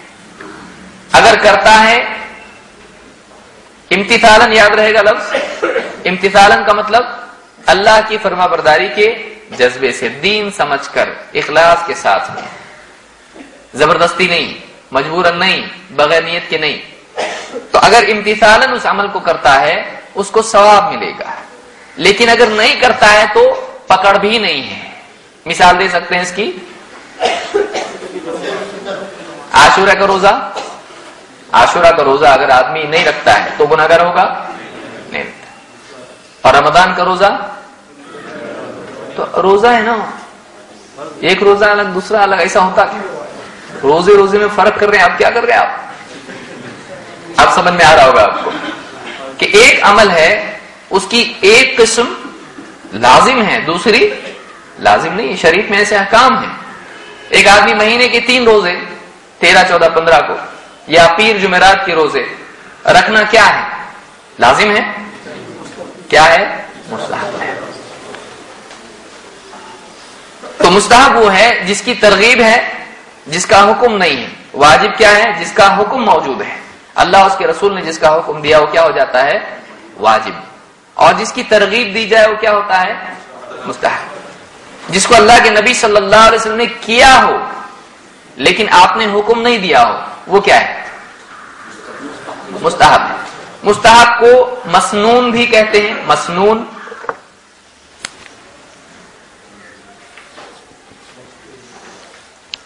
اگر کرتا ہے امتثالن یاد رہے گا لفظ؟ امتثالن کا مطلب اللہ کی فرما برداری کے جذبے سے دین سمجھ کر، اخلاص کے ساتھ۔ میں زبردستی نہیں مجبور نہیں، بغیر نیت کے نہیں۔ تو اگر امتثالن اس عمل کو کرتا ہے، اس کو ثواب ملے گا۔ لیکن اگر نہیں کرتا ہے تو پکڑ بھی نہیں ہے۔ مثال دے سکتے ہیں اس کی۔ آشورہ کا روزہ۔ آشورہ کا روزہ اگر آدمی نہیں رکھتا ہے تو گناگر ہوگا؟ نہیں رکھتا۔ اور رمضان کا روزہ؟ تو روزہ ہے نا۔ ایک روزہ الگ، دوسرا الگ، ایسا ہوتا کیا؟ روزے روزے میں فرق کر رہے ہیں آپ کیا کر رہے ہیں آپ؟ آپ سمجھ میں آ رہا ہوگا آپ کو کہ ایک عمل ہے، اس کی ایک قسم لازم ہے، دوسری لازم نہیں، شریف میں ایسے احکام ہیں۔ ایک آدمی مہینے کے تین روزے، تیرہ، چودہ، پندرہ کو، یا پیر جمعرات کے روزے، رکھنا کیا ہے؟ لازم ہے؟ کیا ہے؟ مستحب ہے۔ تو مستحب وہ ہے جس کی ترغیب ہے جس کا حکم نہیں ہے، واجب کیا ہے؟ جس کا حکم موجود ہے۔ اللہ اس کے رسول نے جس کا حکم دیا، وہ کیا ہو جاتا ہے؟ واجب۔ اور جس کی ترغیب دی جائے، وہ کیا ہوتا ہے؟ مستحب۔ جس کو اللہ کے نبی صلی اللہ علیہ وسلم نے کیا ہو، لیکن آپ نے حکم نہیں دیا ہو، وہ کیا ہے؟ مستحب۔ مستحب کو مسنون بھی کہتے ہیں، مسنون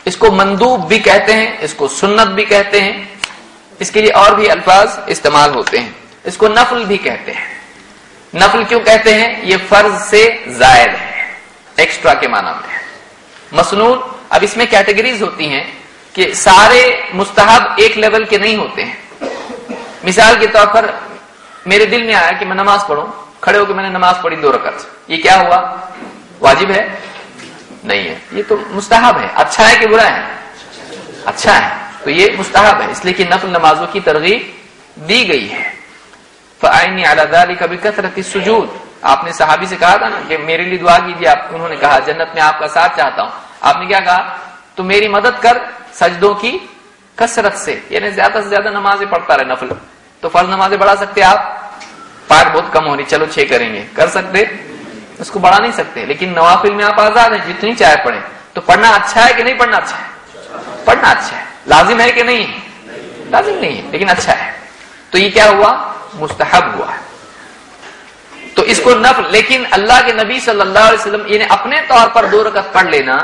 اس کو مندوب بھی کہتے ہیں، اس کو سنت بھی کہتے ہیں۔ اس کے لیے اور بھی الفاظ استعمال ہوتے ہیں۔ اس کو نفل بھی کہتے ہیں۔ نفل کیوں کہتے ہیں؟ یہ فرض سے زائد ہے۔ ایکسٹرا کے معنی میں۔ مسنون اب اس میں کیٹیگریز ہوتی ہیں کہ سارے مستحب ایک لیول کے نہیں ہوتے ہیں۔ مثال کے طور پر میرے دل میں آیا کہ میں نماز پڑھوں، کھڑے ہو کے میں نے نماز پڑھی دو رکعت۔ یہ کیا ہوا؟ واجب ہے۔ نہیں ہے۔ یہ تو مستحب ہے۔ اچھا ہے کہ برا ہے؟ اچھا ہے۔ تو یہ مستحب ہے۔ اس لیے کہ نفل نمازوں کی ترغیب دی گئی ہے۔ فعینی اعلی کبھی کثرت سجود آپ نے صحابی سے کہا تھا نا کہ میرے لیے دعا کیجیے آپ۔ انہوں نے کہا، جنت میں آپ کا ساتھ چاہتا ہوں۔ آپ نے کیا کہا؟ تو میری مدد کر سجدوں کی کثرت سے۔ یعنی زیادہ سے زیادہ نمازیں پڑھتا رہے نفل۔ تو فرض نمازیں بڑھا سکتے آپ؟ پاٹ بہت کم ہو رہی چلو چھ کریں گے۔ کر سکتے؟ اس کو بڑھا نہیں سکتے، لیکن نوافل میں آپ آزاد ہیں، جتنی چاہے پڑھیں۔ تو پڑھنا اچھا ہے کہ نہیں پڑھنا اچھا ہے؟ پڑھنا اچھا ہے۔ لازم ہے کہ نہیں؟ لازم نہیں ہے، لیکن اچھا ہے۔ تو یہ کیا ہوا؟ مستحب ہوا تو اس کو نفل لیکن اللہ کے نبی صلی اللہ علیہ وسلم یعنی اپنے طور پر دو رکعت پڑھ لینا،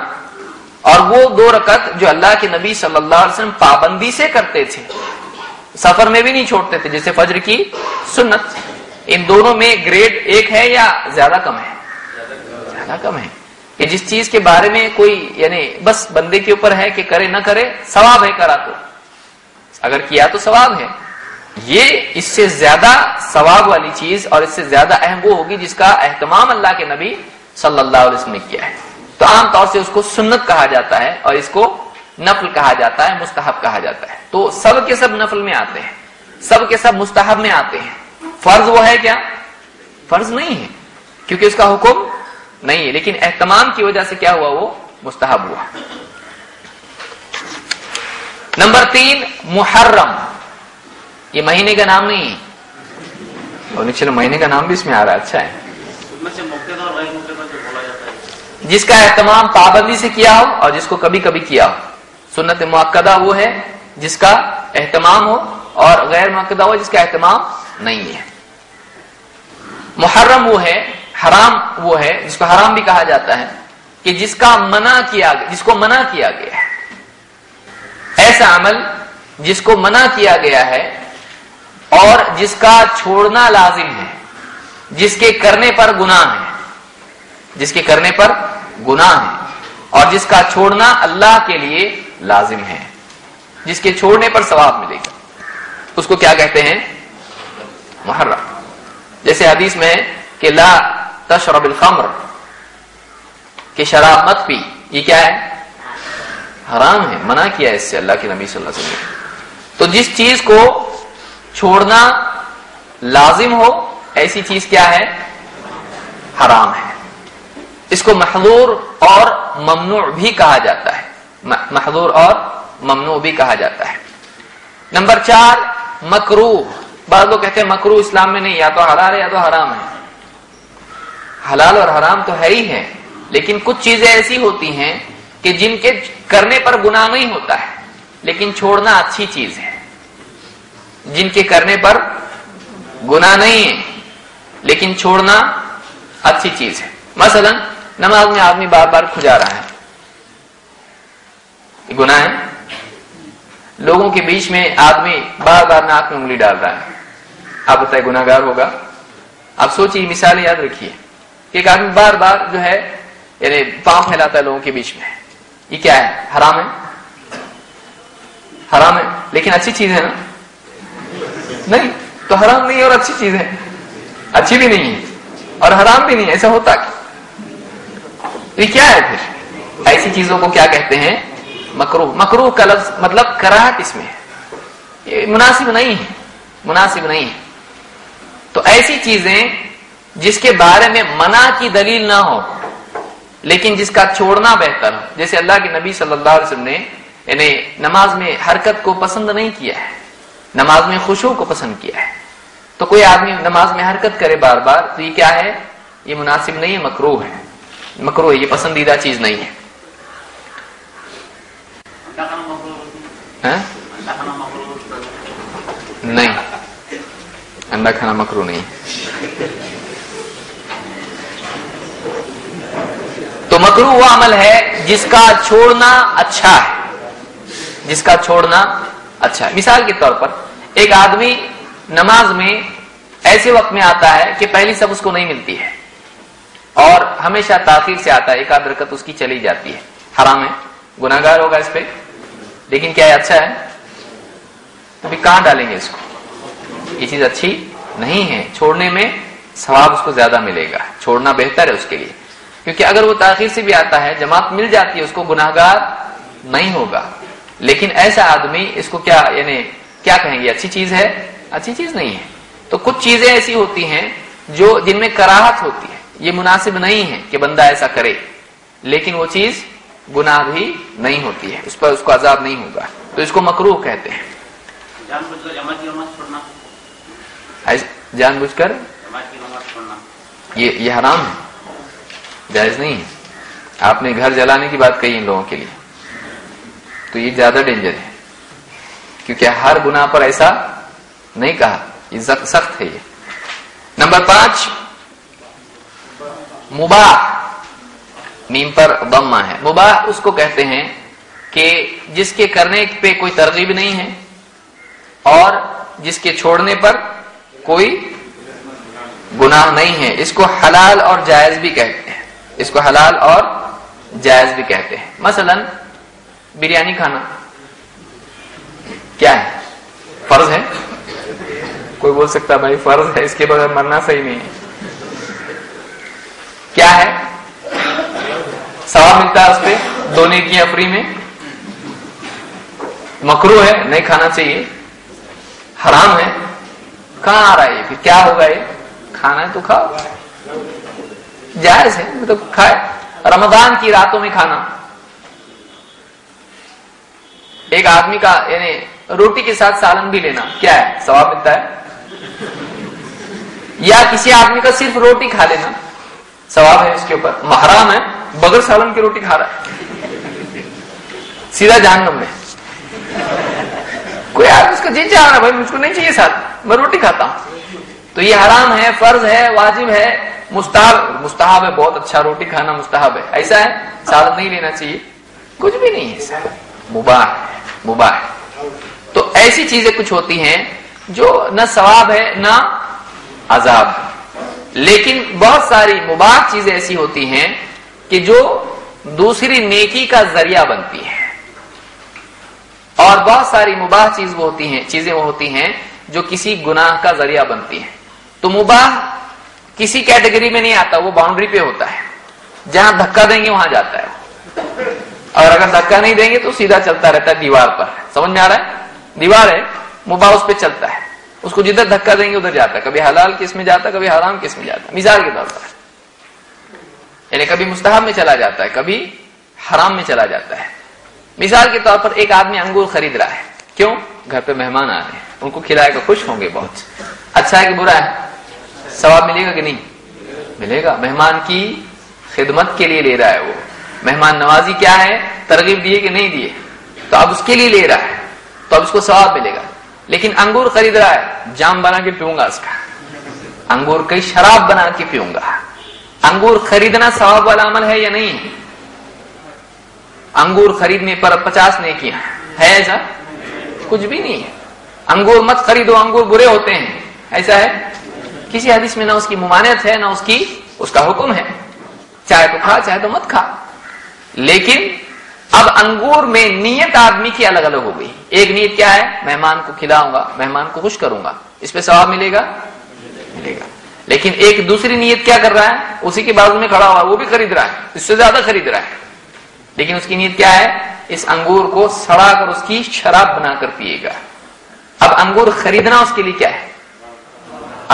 اور وہ دو رکعت جو اللہ کے نبی صلی اللہ علیہ وسلم پابندی سے کرتے تھے، سفر میں بھی نہیں چھوڑتے تھے، جیسے فجر کی سنت۔ ان دونوں میں گریڈ ایک ہے یا زیادہ کم ہے؟ زیادہ کم ہے کہ جس چیز کے بارے میں کوئی یعنی بس بندے کے اوپر ہے کہ کرے نہ کرے، ثواب ہے کرا تو۔ اگر کیا تو ثواب ہے۔ یہ اس سے زیادہ ثواب والی چیز اور اس سے زیادہ اہم وہ ہوگی جس کا اہتمام اللہ کے نبی صلی اللہ علیہ وسلم نے کیا ہے۔ تو عام طور سے اس کو سنت کہا جاتا ہے اور اس کو نفل کہا جاتا ہے، مستحب کہا جاتا ہے۔ تو سب کے سب نفل میں آتے ہیں۔ سب کے سب مستحب میں آتے ہیں۔ فرض وہ ہے کیا؟ فرض نہیں ہے۔ کیونکہ اس کا حکم نہیں ہے، لیکن اہتمام کی وجہ سے کیا ہوا وہ؟ مستحب ہوا۔ نمبر تین، محرم۔ یہ مہینے کا نام نہیں ہے۔ چلو مہینے کا نام بھی اس میں آ رہا ہے اچھا ہے۔ جس کا اہتمام پابندی سے کیا ہو اور جس کو کبھی کبھی کیا ہو۔ سنت معقدہ وہ ہے جس کا اہتمام ہو اور غیر معقدہ ہو جس کا اہتمام نہیں ہے۔ محرم وہ ہے حرام وہ ہے، جس کو حرام بھی کہا جاتا ہے، کہ جس کا منع کیا گیا، جس کو منع کیا گیا ہے۔ ایسا عمل جس کو منع کیا گیا ہے اور جس کا چھوڑنا لازم ہے، جس کے کرنے پر گناہ ہے، جس کے کرنے پر گناہ ہے، اور جس کا چھوڑنا اللہ کے لیے لازم ہے۔ جس کے چھوڑنے پر ثواب ملے گا۔ اس کو کیا کہتے ہیں؟ محرم۔ جیسے حدیث میں کہ لا تشرب الخمر، کہ شراب مت پی۔ یہ کیا ہے؟ حرام ہے، منع کیا ہے اس سے اللہ کے نبی صلی اللہ علیہ وسلم تو جس چیز کو چھوڑنا لازم ہو، ایسی چیز کیا ہے؟ حرام ہے۔ اس کو محضور اور ممنوع بھی کہا جاتا ہے۔ محضور اور ممنوع بھی کہا جاتا ہے۔ نمبر چار مکرو بعض لوگ کہتے ہیں مکرو اسلام میں نہیں، یا تو حلال ہے یا تو حرام ہے۔ حلال اور حرام تو ہے ہی ہے لیکن کچھ چیزیں ایسی ہوتی ہیں کہ جن کے کرنے پر گناہ نہیں ہوتا ہے، لیکن چھوڑنا اچھی چیز ہے۔ جن کے کرنے پر گناہ نہیں ہے، لیکن چھوڑنا اچھی چیز ہے۔ مثلا، نماز میں آدمی بار بار کھجا رہا ہے۔ گناہ ہے۔ لوگوں کے بیچ میں آدمی بار بار ناک میں انگلی ڈال رہا ہے۔ آپ بتائیں گناگار ہوگا؟ آپ سوچیے مثالیں یاد رکھیے۔ کہ ایک آدمی بار بار جو ہے یعنی پاؤں پھیلاتا ہے لوگوں کے بیچ میں۔ یہ کیا ہے؟ حرام ہے؟ حرام ہے۔ لیکن اچھی چیز ہے نا؟ نہیں، تو حرام نہیں اور اچھی چیز ہے۔ اچھی بھی نہیں ہے اور حرام بھی نہیں ایسا ہوتا یہ کیا ہے پھر؟ ایسی چیزوں کو کیا کہتے ہیں؟ مکرو مکرو کا لفظ مطلب کراہٹ اس میں ہے۔ یہ مناسب نہیں ہے۔ مناسب نہیں ہے۔ تو ایسی چیزیں جس کے بارے میں منع کی دلیل نہ ہو، لیکن جس کا چھوڑنا بہتر ہو۔ جیسے اللہ کے نبی صلی اللہ علیہ وسلم نے یعنی نماز میں حرکت کو پسند نہیں کیا ہے، نماز میں خوشو کو پسند کیا ہے۔ تو کوئی آدمی نماز میں حرکت کرے بار بار، تو یہ کیا ہے؟ یہ مناسب نہیں ہے مکرو ہے۔ مکرو ہے، یہ پسندیدہ چیز نہیں ہے۔ ہاں؟ نہیں۔ انڈا کھانا مکرو نہیں تو مکرو وہ عمل ہے جس کا چھوڑنا اچھا ہے۔ جس کا چھوڑنا اچھا ہے۔ مثال کے طور پر ایک آدمی نماز میں ایسے وقت میں آتا ہے کہ پہلی سب اس کو نہیں ملتی ہے۔ اور ہمیشہ تاخیر سے آتا ہے، ایک آدھ رکت اس کی چلی جاتی ہے۔ حرام ہے۔ گناگار ہوگا اس پہ۔ لیکن کیا اچھا ہے؟ ابھی کہاں ڈالیں گے اس کو؟ یہ چیز اچھی نہیں ہے۔ چھوڑنے میں ثواب اس کو زیادہ ملے گا۔ چھوڑنا بہتر ہے اس کے لیے۔ کیونکہ اگر وہ تاخیر سے بھی آتا ہے جماعت مل جاتی ہے اس کو گناہ گار نہیں ہوگا۔ لیکن ایسا آدمی اس کو کیا یعنی کیا کہیں گے؟ اچھی چیز ہے؟ اچھی چیز نہیں ہے۔ تو کچھ چیزیں ایسی ہوتی ہیں جو جن میں کراہت ہوتی ہے۔ یہ مناسب نہیں ہے کہ بندہ ایسا کرے۔ لیکن وہ چیز گناہ بھی نہیں ہوتی ہے۔ اس پر اس کو عذاب نہیں ہوگا۔ تو اس کو مکروح کہتے ہیں۔ جان بوجھ کر؟ یہ حرام ہے۔ جائز نہیں ہے۔ آپ نے گھر جلانے کی بات کہی ان لوگوں کے لیے۔ تو یہ زیادہ ڈینجر ہے۔ کیونکہ ہر گناہ پر ایسا نہیں کہا۔ یہ سخت ہے یہ۔ نمبر پانچ، مباح۔ میم پر ضمہ ہے۔ مباح اس کو کہتے ہیں کہ جس کے کرنے پہ کوئی ترغیب نہیں ہے اور جس کے چھوڑنے پر کوئی گناہ نہیں ہے۔ اس کو حلال اور جائز بھی کہتے ہیں۔ اس کو حلال اور جائز بھی کہتے ہیں۔ مثلا بریانی کھانا۔ کیا ہے؟ فرض ہے؟ کوئی بول سکتا بھائی فرض ہے، اس کے بغیر مرنا صحیح نہیں ہے۔ کیا ہے؟ ثواب ملتا ہے اس پہ دونے کی افری میں۔ مکرو ہے، نہیں کھانا چاہیے۔ حرام ہے۔ کہاں آ رہا ہے یہ؟ پھر کیا ہوگا یہ؟ کھانا ہے تو کھاؤ۔ جائز ہے مطلب کھائے۔ رمضان کی راتوں میں کھانا۔ ایک آدمی کا یعنی روٹی کے ساتھ سالن بھی لینا، کیا ہے؟ ثواب ملتا ہے۔ یا کسی آدمی کا صرف روٹی کھا لینا، ثواب ہے اس کے اوپر۔ محرام ہے، بغیر سالن کی روٹی کھا رہا ہے۔ سیدھا جہنم میں۔ کوئی آدمی اس کا جی چاہ رہا ہے، بھائی مجھ کو نہیں چاہیے ساتھ، میں روٹی کھاتا ہوں۔ تو یہ حرام ہے، فرض ہے، واجب ہے، مستحب مستحب ہے، بہت اچھا روٹی کھانا مستحب ہے۔ ایسا ہے؟ سالن نہیں لینا چاہیے۔ کچھ بھی نہیں ہے۔ ایسا مباح ہے مباح ہے۔ تو ایسی چیزیں کچھ ہوتی ہیں جو نہ ثواب ہے، نہ عذاب ہے۔ لیکن بہت ساری مباح چیزیں ایسی ہوتی ہیں کہ جو دوسری نیکی کا ذریعہ بنتی ہیں۔ اور بہت ساری مباح چیز وہ ہوتی ہیں، چیزیں وہ ہوتی ہیں جو کسی گناہ کا ذریعہ بنتی ہیں۔ تو مباح کسی کیٹیگری میں نہیں آتا، وہ باؤنڈری پہ ہوتا ہے۔ جہاں دھکا دیں گے، وہاں جاتا ہے۔ اور اگر دھکا نہیں دیں گے تو سیدھا چلتا رہتا ہے، دیوار پر۔ سمجھ میں آ رہا ہے؟ دیوار ہے، مباح اس پہ چلتا ہے۔ اس کو جدھر دھکا دیں گے، ادھر جاتا ہے۔ کبھی حلال کس میں جاتا ہے، کبھی حرام کس میں جاتا ہے۔ مثال کے طور پر۔ یعنی کبھی مستحب میں چلا جاتا ہے، کبھی حرام میں چلا جاتا ہے۔ مثال کے طور پر ایک آدمی انگور خرید رہا ہے۔ کیوں؟ گھر پہ مہمان آ رہے ہیں۔ ان کو کھلائے گا، خوش ہوں گے بہت۔ اچھا ہے کہ برا ہے؟ ثواب ملے گا کہ نہیں؟ ملے گا۔ مہمان کی خدمت کے لیے لے رہا ہے وہ۔ مہمان نوازی کیا ہے؟ ترغیب دیے کہ نہیں دیے؟ تو اب اس کے لیے لے رہا ہے۔ تو اب اس کو ثواب ملے گا۔ لیکن انگور خرید رہا ہے۔ جام بنا کے پیوں گا اس کا۔ انگور کئی شراب بنا کے پیوں گا۔ انگور خریدنا ثواب والا عمل ہے یا نہیں؟ انگور خریدنے پر پچاس نے کیا ہے ایسا؟ کچھ بھی نہیں ہے۔ انگور مت خریدو، انگور برے ہوتے ہیں۔ ایسا ہے؟ کسی حدیث میں نہ اس کی ممانعت ہے، نہ اس کی، اس کا حکم ہے۔ چاہے تو کھا، چاہے تو مت کھا۔ لیکن اب انگور میں نیت آدمی کی الگ الگ ہو گئی۔ ایک نیت کیا ہے؟ مہمان کو کھلاؤں گا، مہمان کو خوش کروں گا۔ اس پہ ثواب ملے گا؟ ملے گا۔ لیکن ایک دوسری نیت کیا کر رہا ہے؟ اسی کے بازو میں کھڑا ہوا، وہ بھی خرید رہا ہے۔ اس سے زیادہ خرید رہا ہے۔ لیکن اس کی نیت کیا ہے؟ اس انگور کو سڑا کر اس کی شراب بنا کر پیے گا۔ اب انگور خریدنا اس کے لیے کیا ہے؟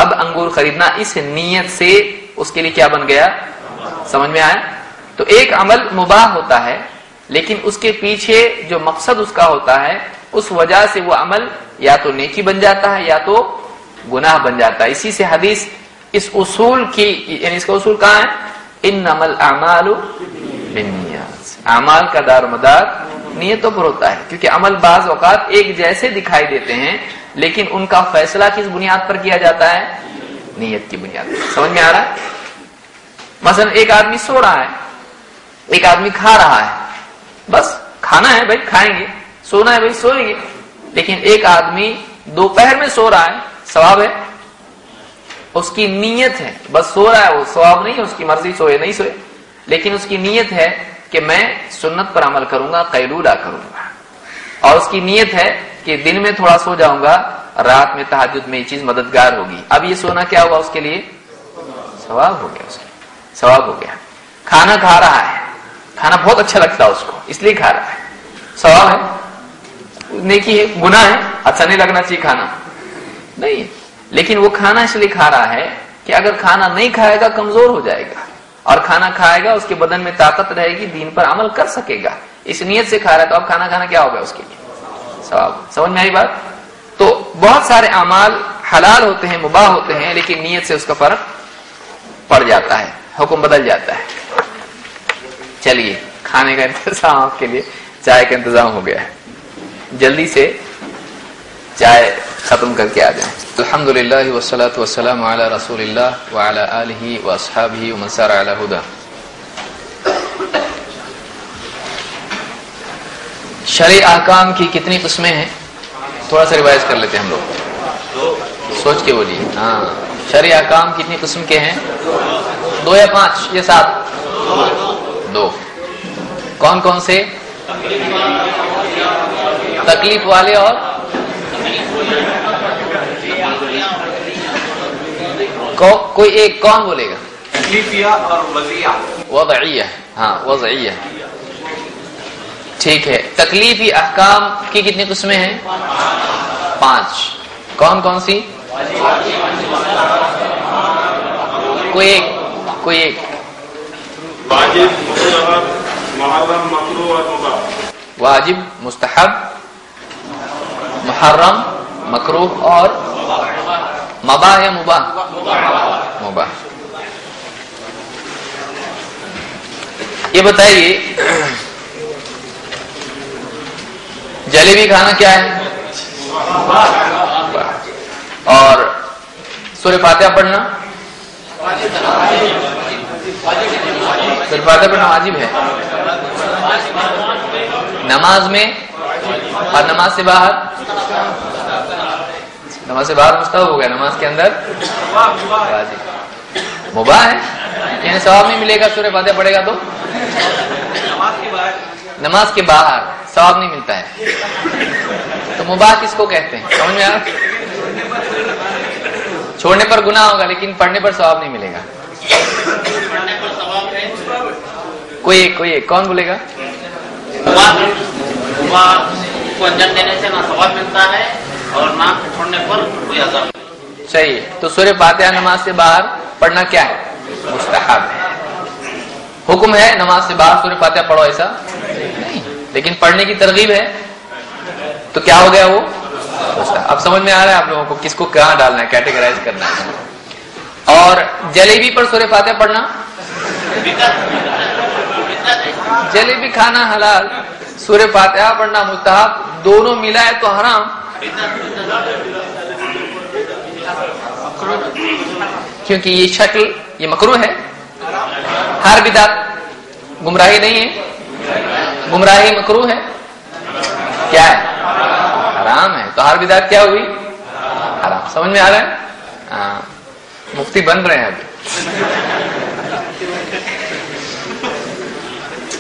اب انگور خریدنا اس نیت سے اس کے لیے کیا بن گیا؟ سمجھ میں آیا؟ تو ایک عمل مباح ہوتا ہے، لیکن اس کے پیچھے جو مقصد اس کا ہوتا ہے، اس وجہ سے وہ عمل یا تو نیکی بن جاتا ہے یا تو گناہ بن جاتا ہے۔ اسی سے حدیث اس اصول کی یعنی اس کا اصول کہاں ہے؟ ان نمل اعمال اعمال کا دار مدار نیتوں پر ہوتا ہے، کیونکہ عمل بعض اوقات ایک جیسے دکھائی دیتے ہیں لیکن ان کا فیصلہ کس بنیاد پر کیا جاتا ہے؟ نیت کی بنیاد پر۔ سمجھ میں آ رہا ہے؟ مثلا ایک آدمی سو رہا ہے، ایک آدمی کھا رہا ہے۔ بس، کھانا ہے بھائی، کھائیں گے۔ سونا ہے بھائی، سوئیں گے۔ لیکن ایک آدمی دوپہر میں سو رہا ہے، ثواب ہے؟ اس کی نیت ہے۔ بس سو رہا ہے، وہ ثواب نہیں اس کی مرضی سوئے، نہیں سوئے۔ لیکن اس کی نیت ہے کہ میں سنت پر عمل کروں گا قیلولہ کروں گا۔ اور اس کی نیت ہے کہ دن میں تھوڑا سو جاؤں گا، رات میں تحجد میں یہ چیز مددگار ہوگی۔ اب یہ سونا کیا ہوا اس کے لیے؟ ثواب ہو گیا اس کے ثواب ہو گیا۔ کھانا کھا رہا ہے۔ کھانا بہت اچھا لگتا ہے اس کو، اس لیے کھا رہا ہے۔ ثواب ہے۔ نیکی ہے، گناہ ہے۔ اچھا نہیں لگنا چاہیے کھانا۔ نہیں۔ لیکن وہ کھانا اس لیے کھا رہا ہے کہ اگر کھانا نہیں کھائے گا، کمزور ہو جائے گا۔ اور کھانا کھائے گا، اس کے بدن میں طاقت رہے گی، دین پر عمل کر سکے گا۔ اس نیت سے کھا رہا ہے تو اب کھانا کھانا کیا ہوگا اس کے لیے؟ ثواب۔ سمجھ میں آئی بات؟ تو بہت سارے اعمال حلال ہوتے ہیں، مباح ہوتے ہیں، لیکن نیت سے اس کا فرق پڑ جاتا ہے، حکم بدل جاتا ہے۔ چلیے، کھانے کا انتظام آپ کے لیے چائے کا انتظام ہو گیا ہے۔ جلدی سے چائے ختم کر کے آ جائیں۔ الحمد للہ وسلاۃ وسلم علی رسول اللہ وعلی آلہ واصحابہ ومن سار علی ہدى شرع احکام کی کتنی قسمیں ہیں؟ تھوڑا سا ریوائز کر لیتے ہیں ہم لوگ۔ سوچ کے بولیے۔ ہاں۔ شرع احکام کتنی قسم کے ہیں؟ دو یا پانچ؟ یا سات؟ دو۔ کون کون سے؟ تکلیف والے اور؟ کو- کوئی ایک کون بولے گا؟ تکلیفیہ اور وضیع وضعیہ۔ ہاں وضعیہ۔ ٹھیک ہے۔ تکلیفی احکام کی کتنی قسمیں ہیں؟ پانچ۔ کون کون سی؟ کوئی ایک کوئی ایک۔ واجب مستحب محرم مکروح اور مباح یا مباح؟ مباح۔ یہ بتائیے جلیبی کھانا کیا ہے؟ اور سورہ فاتحہ پڑھنا؟ سورہ فاتحہ پڑھنا واجب ہے۔ نماز میں اور نماز سے باہر؟ نماز سے باہر مستحب ہو گیا، نماز کے اندر؟ مباح ہے۔ یعنی ثواب نہیں ملے گا، سورہ فاتحہ پڑھے گا تو؟ نماز کے باہر۔ ثواب نہیں ملتا ہے۔ تو مباح کس کو کہتے ہیں؟ سمجھ میں چھوڑنے پر گناہ ہوگا لیکن پڑھنے پر ثواب نہیں ملے گا۔ کوئی ایک کوئی ایک۔ کون بولے گا؟ کو دینے سے نہ ثواب ملتا ہے۔ اور نہ چھوڑنے پر کوئی عذاب صحیح تو سورہ فاتحہ نماز سے باہر پڑھنا کیا ہے؟ مستحب۔ ہے حکم ہے نماز سے باہر سورہ فاتحہ پڑھو، ایسا نہیں۔ لیکن پڑھنے کی ترغیب ہے۔ تو کیا ہو گیا وہ؟ اب سمجھ میں آ رہا ہے آپ لوگوں کو کس کو کہاں ڈالنا ہے کیٹیگرائز کرنا ہے۔ اور جلیبی پر سورہ فاتحہ پڑھنا۔ جلیبی کھانا حلال، سورہ فاتحہ پڑھنا مستحب، دونوں ملا ہے تو حرام۔ کیونکہ یہ شکل، یہ مکرو ہے۔ ہر بدعت گمراہی نہیں ہے۔ گمراہی مکرو ہے؟ کیا ہے؟ حرام ہے۔ تو ہر بدعت کیا ہوئی؟ حرام۔ سمجھ میں آ رہا ہے؟ ہاں۔ مفتی بن رہے ہیں ابھی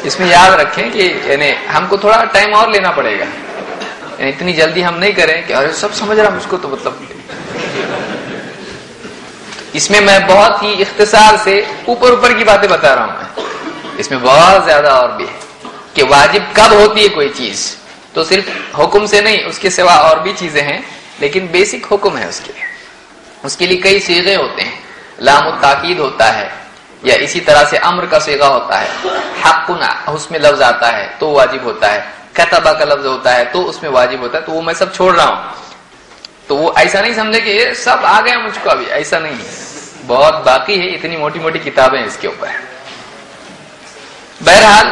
اس میں یاد رکھیں کہ یعنی ہم کو تھوڑا ٹائم اور لینا پڑے گا۔ یعنی اتنی جلدی ہم نہیں کریں کہ ارے سب سمجھ رہا مجھ کو تو مطلب اس میں میں بہت ہی اختصار سے اوپر اوپر کی باتیں بتا رہا ہوں۔ میں اس میں بہت زیادہ اور بھی۔ ہے کہ واجب کب ہوتی ہے کوئی چیز؟ تو صرف حکم سے نہیں، اس کے سوا اور بھی چیزیں ہیں، لیکن بیسک حکم ہے اس کے لیے۔ اس کے لیے کئی سیغے ہوتے ہیں۔ لام التاکید ہوتا ہے، یا اسی طرح سے امر کا سیغا ہوتا ہے۔ حق اس میں لفظ آتا ہے، تو واجب ہوتا ہے۔ کتبہ کا لفظ ہوتا ہے، تو اس میں واجب ہوتا ہے۔ تو وہ میں سب چھوڑ رہا ہوں۔ تو وہ ایسا نہیں سمجھے کہ یہ سب آ گیا مجھ کو ابھی، ایسا نہیں ہے۔ بہت باقی ہے، اتنی موٹی موٹی کتابیں اس کے اوپر۔ بہرحال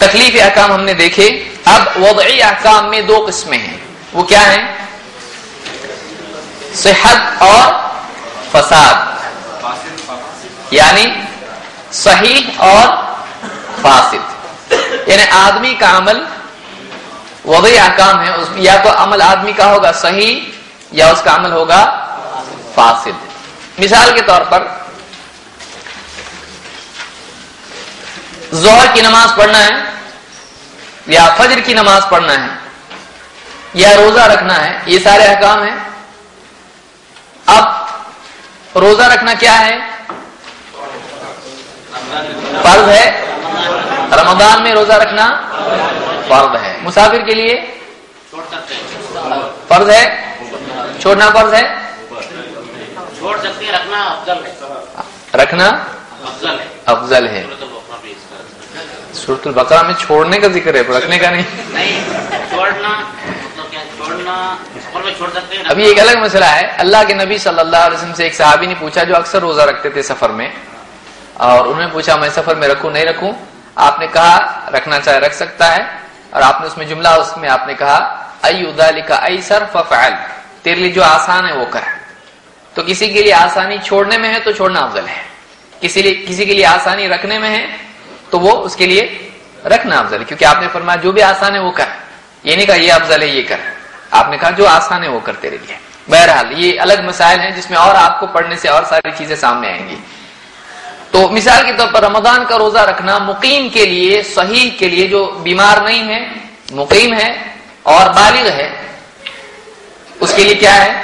تکلیف احکام ہم نے دیکھے۔ اب وضعی احکام میں دو قسمیں ہیں۔ وہ کیا ہیں؟ صحت اور فساد۔ یعنی صحیح اور فاسد۔ یعنی آدمی کا عمل وضعی احکام ہے یا تو عمل آدمی کا ہوگا صحیح یا اس کا عمل ہوگا فاسد۔ مثال کے طور پر زہر کی نماز پڑھنا ہے یا فجر کی نماز پڑھنا ہے یا روزہ رکھنا ہے یہ سارے احکام ہیں۔ اب روزہ رکھنا کیا ہے؟ فرض ہے۔ رمضان میں روزہ رکھنا فرض ہے۔ مسافر کے لیے فرض ہے۔ چھوڑنا فرض ہے۔ رکھنا افضل ہے۔ رکھنا افضل ہے۔ صورت البقرا میں چھوڑنے کا ذکر ہے رکھنے کا نہیں۔ ابھی ایک الگ مسئلہ ہے۔ اللہ کے نبی صلی اللہ علیہ وسلم سے ایک صحابی نے پوچھا جو اکثر روزہ رکھتے تھے سفر میں اور انہوں نے پوچھا میں سفر میں رکھوں نہیں رکھوں؟ آپ نے کہا رکھنا چاہے رکھ سکتا ہے۔ اور آپ نے اس میں جملہ اس میں آپ نے کہا ائی ادا لکھا سر فعل تیر لی جو آسان ہے وہ کر۔ تو کسی کے لیے آسانی چھوڑنے میں ہے تو چھوڑنا افضل ہے۔ کسی کسی کے لیے آسانی رکھنے میں ہے تو وہ اس کے لیے رکھنا افضل ہے، کیونکہ آپ نے فرمایا جو بھی آسان ہے وہ کر۔ یہ نہیں کہا یہ افضل ہے، یہ کر۔ آپ نے کہا جو آسان ہے وہ کر تیرے لیے۔ بہرحال یہ الگ مسائل ہیں جس میں اور آپ کو پڑھنے سے اور ساری چیزیں سامنے آئیں گی۔ تو مثال کے طور پر رمضان کا روزہ رکھنا مقیم کے لیے، صحیح کے لیے جو بیمار نہیں ہے مقیم ہے اور بالغ ہے اس کے لیے کیا ہے؟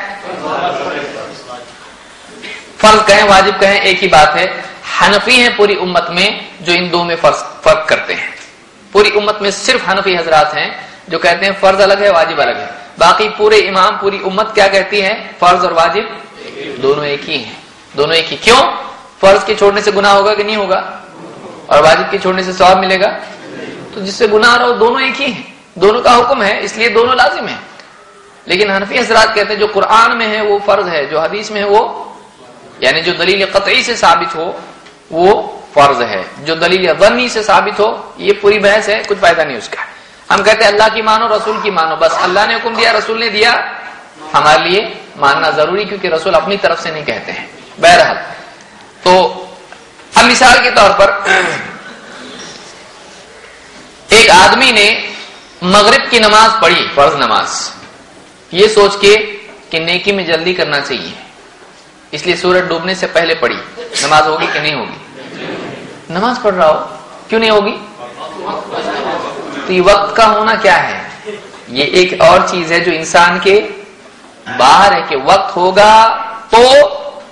فرض کہیں، واجب کہیں، ایک ہی بات ہے۔ حنفی ہیں پوری امت میں جو ان دو میں فرض فرق کرتے ہیں۔ پوری امت میں صرف حنفی حضرات ہیں جو کہتے ہیں فرض الگ ہے، واجب الگ ہے۔ باقی پورے امام، پوری امت کیا کہتی ہے؟ فرض اور واجب دونوں ایک ہی ہیں۔ دونوں ایک ہی۔ کیوں؟ فرض کے چھوڑنے سے گناہ ہوگا کہ نہیں ہوگا؟ اور واجب کے چھوڑنے سے ثواب ملے گا؟ تو جس سے گناہ رہا دونوں ایک ہی ہیں۔ دونوں کا حکم ہے، اس لیے دونوں لازم ہیں۔ لیکن حنفی حضرات کہتے ہیں جو قرآن میں ہے، وہ فرض ہے، جو حدیث میں ہے، وہ یعنی جو دلیل قطعی سے ثابت ہو وہ فرض ہے۔ جو دلیل ظنی سے ثابت ہو، یہ پوری بحث ہے، کچھ فائدہ نہیں اس کا۔ ہم کہتے ہیں اللہ کی مانو، رسول کی مانو۔ بس اللہ نے حکم دیا، رسول نے دیا۔ ہمارے لیے ماننا ضروری، کیونکہ رسول اپنی طرف سے نہیں کہتے ہیں۔ بہرحال، تو اب مثال کے طور پر ایک آدمی نے مغرب کی نماز پڑھی، فرض نماز۔ یہ سوچ کے کہ نیکی میں جلدی کرنا چاہیے۔ اس لیے سورج ڈوبنے سے پہلے پڑھی نماز ہوگی کہ نہیں ہوگی؟ نماز پڑھ رہا ہو۔ کیوں نہیں ہوگی؟ تو یہ وقت کا ہونا کیا ہے؟ یہ ایک اور چیز ہے جو انسان کے باہر ہے کہ وقت ہوگا تو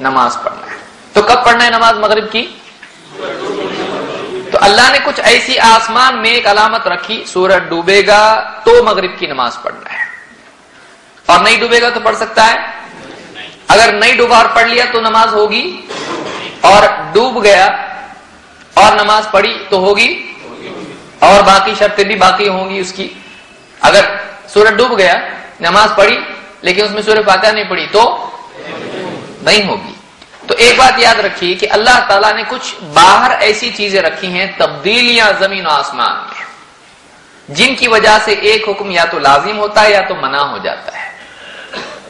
نماز پڑھنا ہے۔ تو کب پڑھنا ہے نماز مغرب کی؟ تو اللہ نے کچھ ایسی آسمان میں ایک علامت رکھی، سورج ڈوبے گا تو مغرب کی نماز پڑھنا ہے۔ اور نہیں ڈوبے گا تو پڑھ سکتا ہے؟ اگر نہیں ڈوبا اور پڑھ لیا تو نماز ہوگی اور ڈوب گیا اور نماز پڑھی تو ہوگی اور باقی شرطیں بھی باقی ہوں گی اس کی اگر سورج ڈوب گیا، نماز پڑھی لیکن اس میں سورج فاتحہ نہیں پڑھی تو نہیں ہوگی۔ تو ایک بات یاد رکھیے کہ اللہ تعالیٰ نے کچھ باہر ایسی چیزیں رکھی ہیں تبدیلیاں زمین و آسمان میں۔ جن کی وجہ سے ایک حکم یا تو لازم ہوتا ہے یا تو منع ہو جاتا ہے۔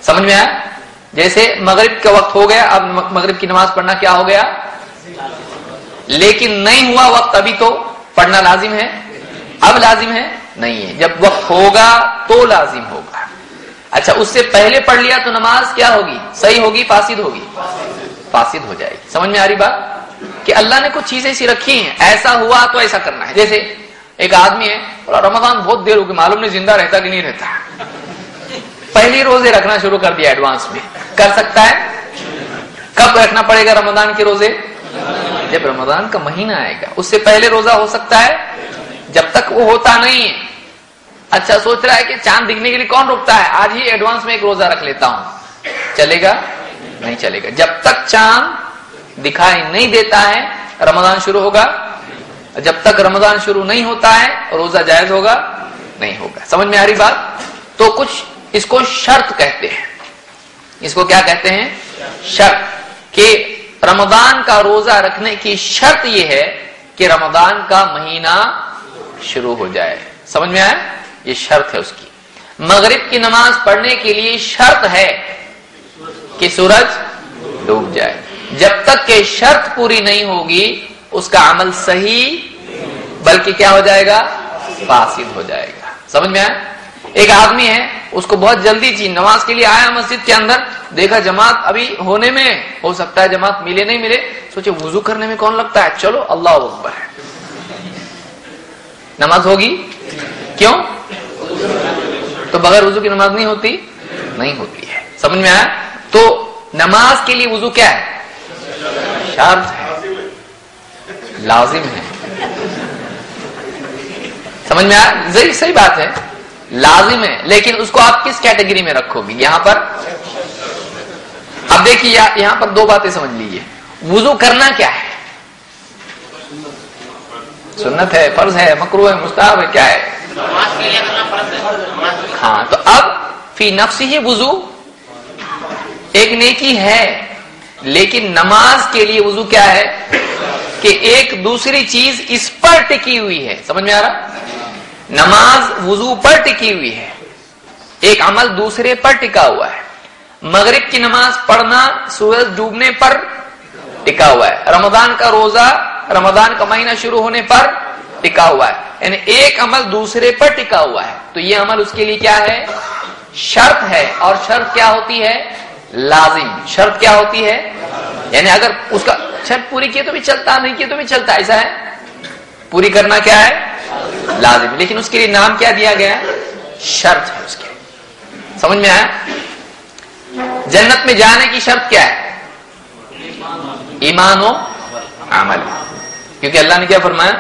سمجھ میں آیا؟ جیسے مغرب کا وقت ہو گیا، اب مغرب کی نماز پڑھنا کیا ہو گیا؟ لیکن نہیں ہوا وقت ابھی تو پڑھنا لازم ہے۔ اب لازم ہے؟ نہیں ہے۔ جب وقت ہوگا تو لازم ہوگا۔ اچھا اس سے پہلے پڑھ لیا تو نماز کیا ہوگی؟ صحیح ہوگی، فاسد ہوگی؟ فاسد ہو جائے گی۔ سمجھ میں آ رہی بات؟ کہ اللہ نے کچھ چیزیں ایسی رکھی ہیں، ایسا ہوا تو ایسا کرنا ہے۔ جیسے ایک آدمی ہے، اور رمضان بہت دیر ہو گئی، معلوم نہیں، زندہ رہتا کہ نہیں رہتا۔ پہلی روزے رکھنا شروع کر دیا ایڈوانس میں۔ کر سکتا ہے؟ کب رکھنا پڑے گا رمضان کے روزے؟ جب رمضان کا مہینہ آئے گا۔ اس سے پہلے روزہ ہو سکتا ہے؟ جب تک وہ ہوتا نہیں ہے۔ اچھا سوچ رہا ہے کہ چاند دکھنے کے لیے کون رکتا ہے؟ آج ہی ایڈوانس میں ایک روزہ رکھ لیتا ہوں۔ چلے گا؟ نہیں چلے گا۔ جب تک چاند دکھائی نہیں دیتا ہے، رمضان شروع ہوگا؟ جب تک رمضان شروع نہیں ہوتا ہے، روزہ جائز ہوگا؟ نہیں ہوگا۔ سمجھ میں آ رہی بات؟ تو کچھ اس کو شرط کہتے ہیں۔ اس کو کیا کہتے ہیں؟ شرط۔ کہ رمضان کا روزہ رکھنے کی شرط یہ ہے کہ رمضان کا مہینہ شروع ہو جائے۔ سمجھ میں آیا؟ یہ شرط ہے اس کی۔ مغرب کی نماز پڑھنے کے لیے شرط ہے کہ سورج ڈوب جائے۔ جب تک کہ شرط پوری نہیں ہوگی، اس کا عمل صحیح، بلکہ کیا ہو جائے گا؟ فاسد ہو جائے گا۔ سمجھ میں آیا؟ ایک آدمی ہے، اس کو بہت جلدی چیز نماز کے لیے آیا مسجد کے اندر، دیکھا جماعت ابھی ہونے میں ہو سکتا ہے، جماعت ملے نہیں ملے، سوچے وضو کرنے میں کون لگتا ہے؟ چلو، اللہ اکبر۔ ہے نماز ہوگی؟ کیوں؟ تو بغیر وضو کی نماز نہیں ہوتی؟ نہیں ہوتی ہے۔ سمجھ میں آیا؟ تو نماز کے لیے وضو کیا ہے؟ شرط ہے۔ لازم ہے۔ سمجھ میں آیا؟ صحیح بات ہے۔ لازم ہے، لیکن اس کو آپ کس کیٹیگری میں رکھو گے؟ یہاں پر؟ اب دیکھیے یہاں پر دو باتیں سمجھ لیجیے وضو کرنا کیا ہے؟ سنت ہے، فرض ہے مکرو ہے، مستحب ہے، کیا ہے؟ ہاں تو اب فی نفس ہی وضو۔ ایک نیکی ہے، لیکن نماز کے لیے وضو کیا ہے؟ کہ ایک دوسری چیز اس پر ٹکی ہوئی ہے۔ سمجھ میں آ رہا؟ نماز وضو پر ٹکی ہوئی ہے۔ ایک عمل دوسرے پر ٹکا ہوا ہے۔ مغرب کی نماز پڑھنا سورج ڈوبنے پر ٹکا ہوا ہے۔ رمضان کا روزہ رمضان کا مہینہ شروع ہونے پر ٹکا ہوا ہے۔ یعنی ایک عمل دوسرے پر ٹکا ہوا ہے۔ تو یہ عمل اس کے لیے کیا ہے؟ شرط ہے۔ اور شرط کیا ہوتی ہے؟ لازم۔ شرط کیا ہوتی ہے؟ یعنی اگر اس کا شرط پوری کی تو بھی چلتا، نہیں کی تو بھی چلتا، ایسا ہے؟ پوری کرنا کیا ہے؟ لازم لیکن اس کے لیے نام کیا دیا گیا ہے؟ شرط ہے اس کے لیے۔ سمجھ میں آیا؟ جنت میں جانے کی شرط کیا ہے؟ ایمان و عمل۔ کیونکہ اللہ نے کیا فرمایا؟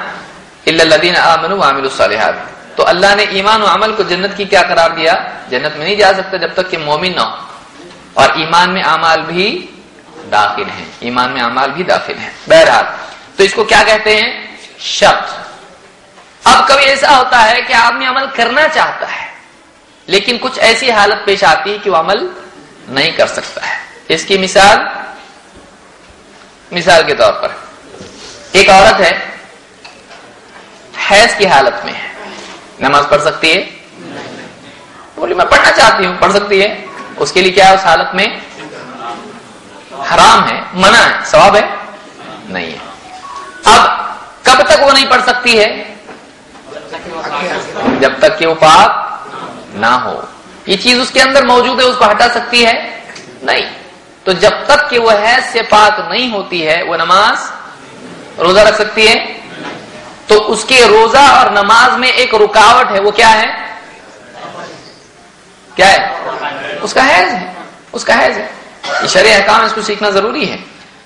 الدین امن عامل الصالحات۔ تو اللہ نے ایمان و عمل کو جنت کی کیا قرار دیا؟ جنت میں نہیں جا سکتا جب تک کہ مومن نہ ہو۔ اور ایمان میں اعمال بھی داخل ہیں۔ ایمان میں اعمال بھی داخل ہیں۔ بہرحال، تو اس کو کیا کہتے ہیں؟ شرط۔ اب کبھی ایسا ہوتا ہے کہ آدمی عمل کرنا چاہتا ہے، لیکن کچھ ایسی حالت پیش آتی ہے کہ وہ عمل نہیں کر سکتا ہے۔ اس کی مثال مثال کے طور پر۔ ایک عورت ہے، حیض کی حالت میں ہے۔ نماز پڑھ سکتی ہے؟ بولی، میں پڑھنا چاہتی ہوں، پڑھ سکتی ہے۔ اس کے لیے کیا ہے اس حالت میں؟ حرام ہے، منع ہے، ثواب ہے؟ نہیں ہے۔ اب کب تک وہ نہیں پڑھ سکتی ہے۔ جب تک کہ وہ پاک نہ ہو۔ یہ چیز اس کے اندر موجود ہے، اس کو ہٹا سکتی ہے۔ نہیں۔ تو جب تک کہ وہ حیض سے پاک نہیں ہوتی ہے، وہ نماز روزہ رکھ سکتی ہے۔ تو اس کے روزہ اور نماز میں ایک رکاوٹ ہے، وہ کیا ہے؟ کیا ہے؟ اس کا حیض ہے۔ اس کا حیض ہے۔ یہ شرع احکام اس کو سیکھنا ضروری ہے۔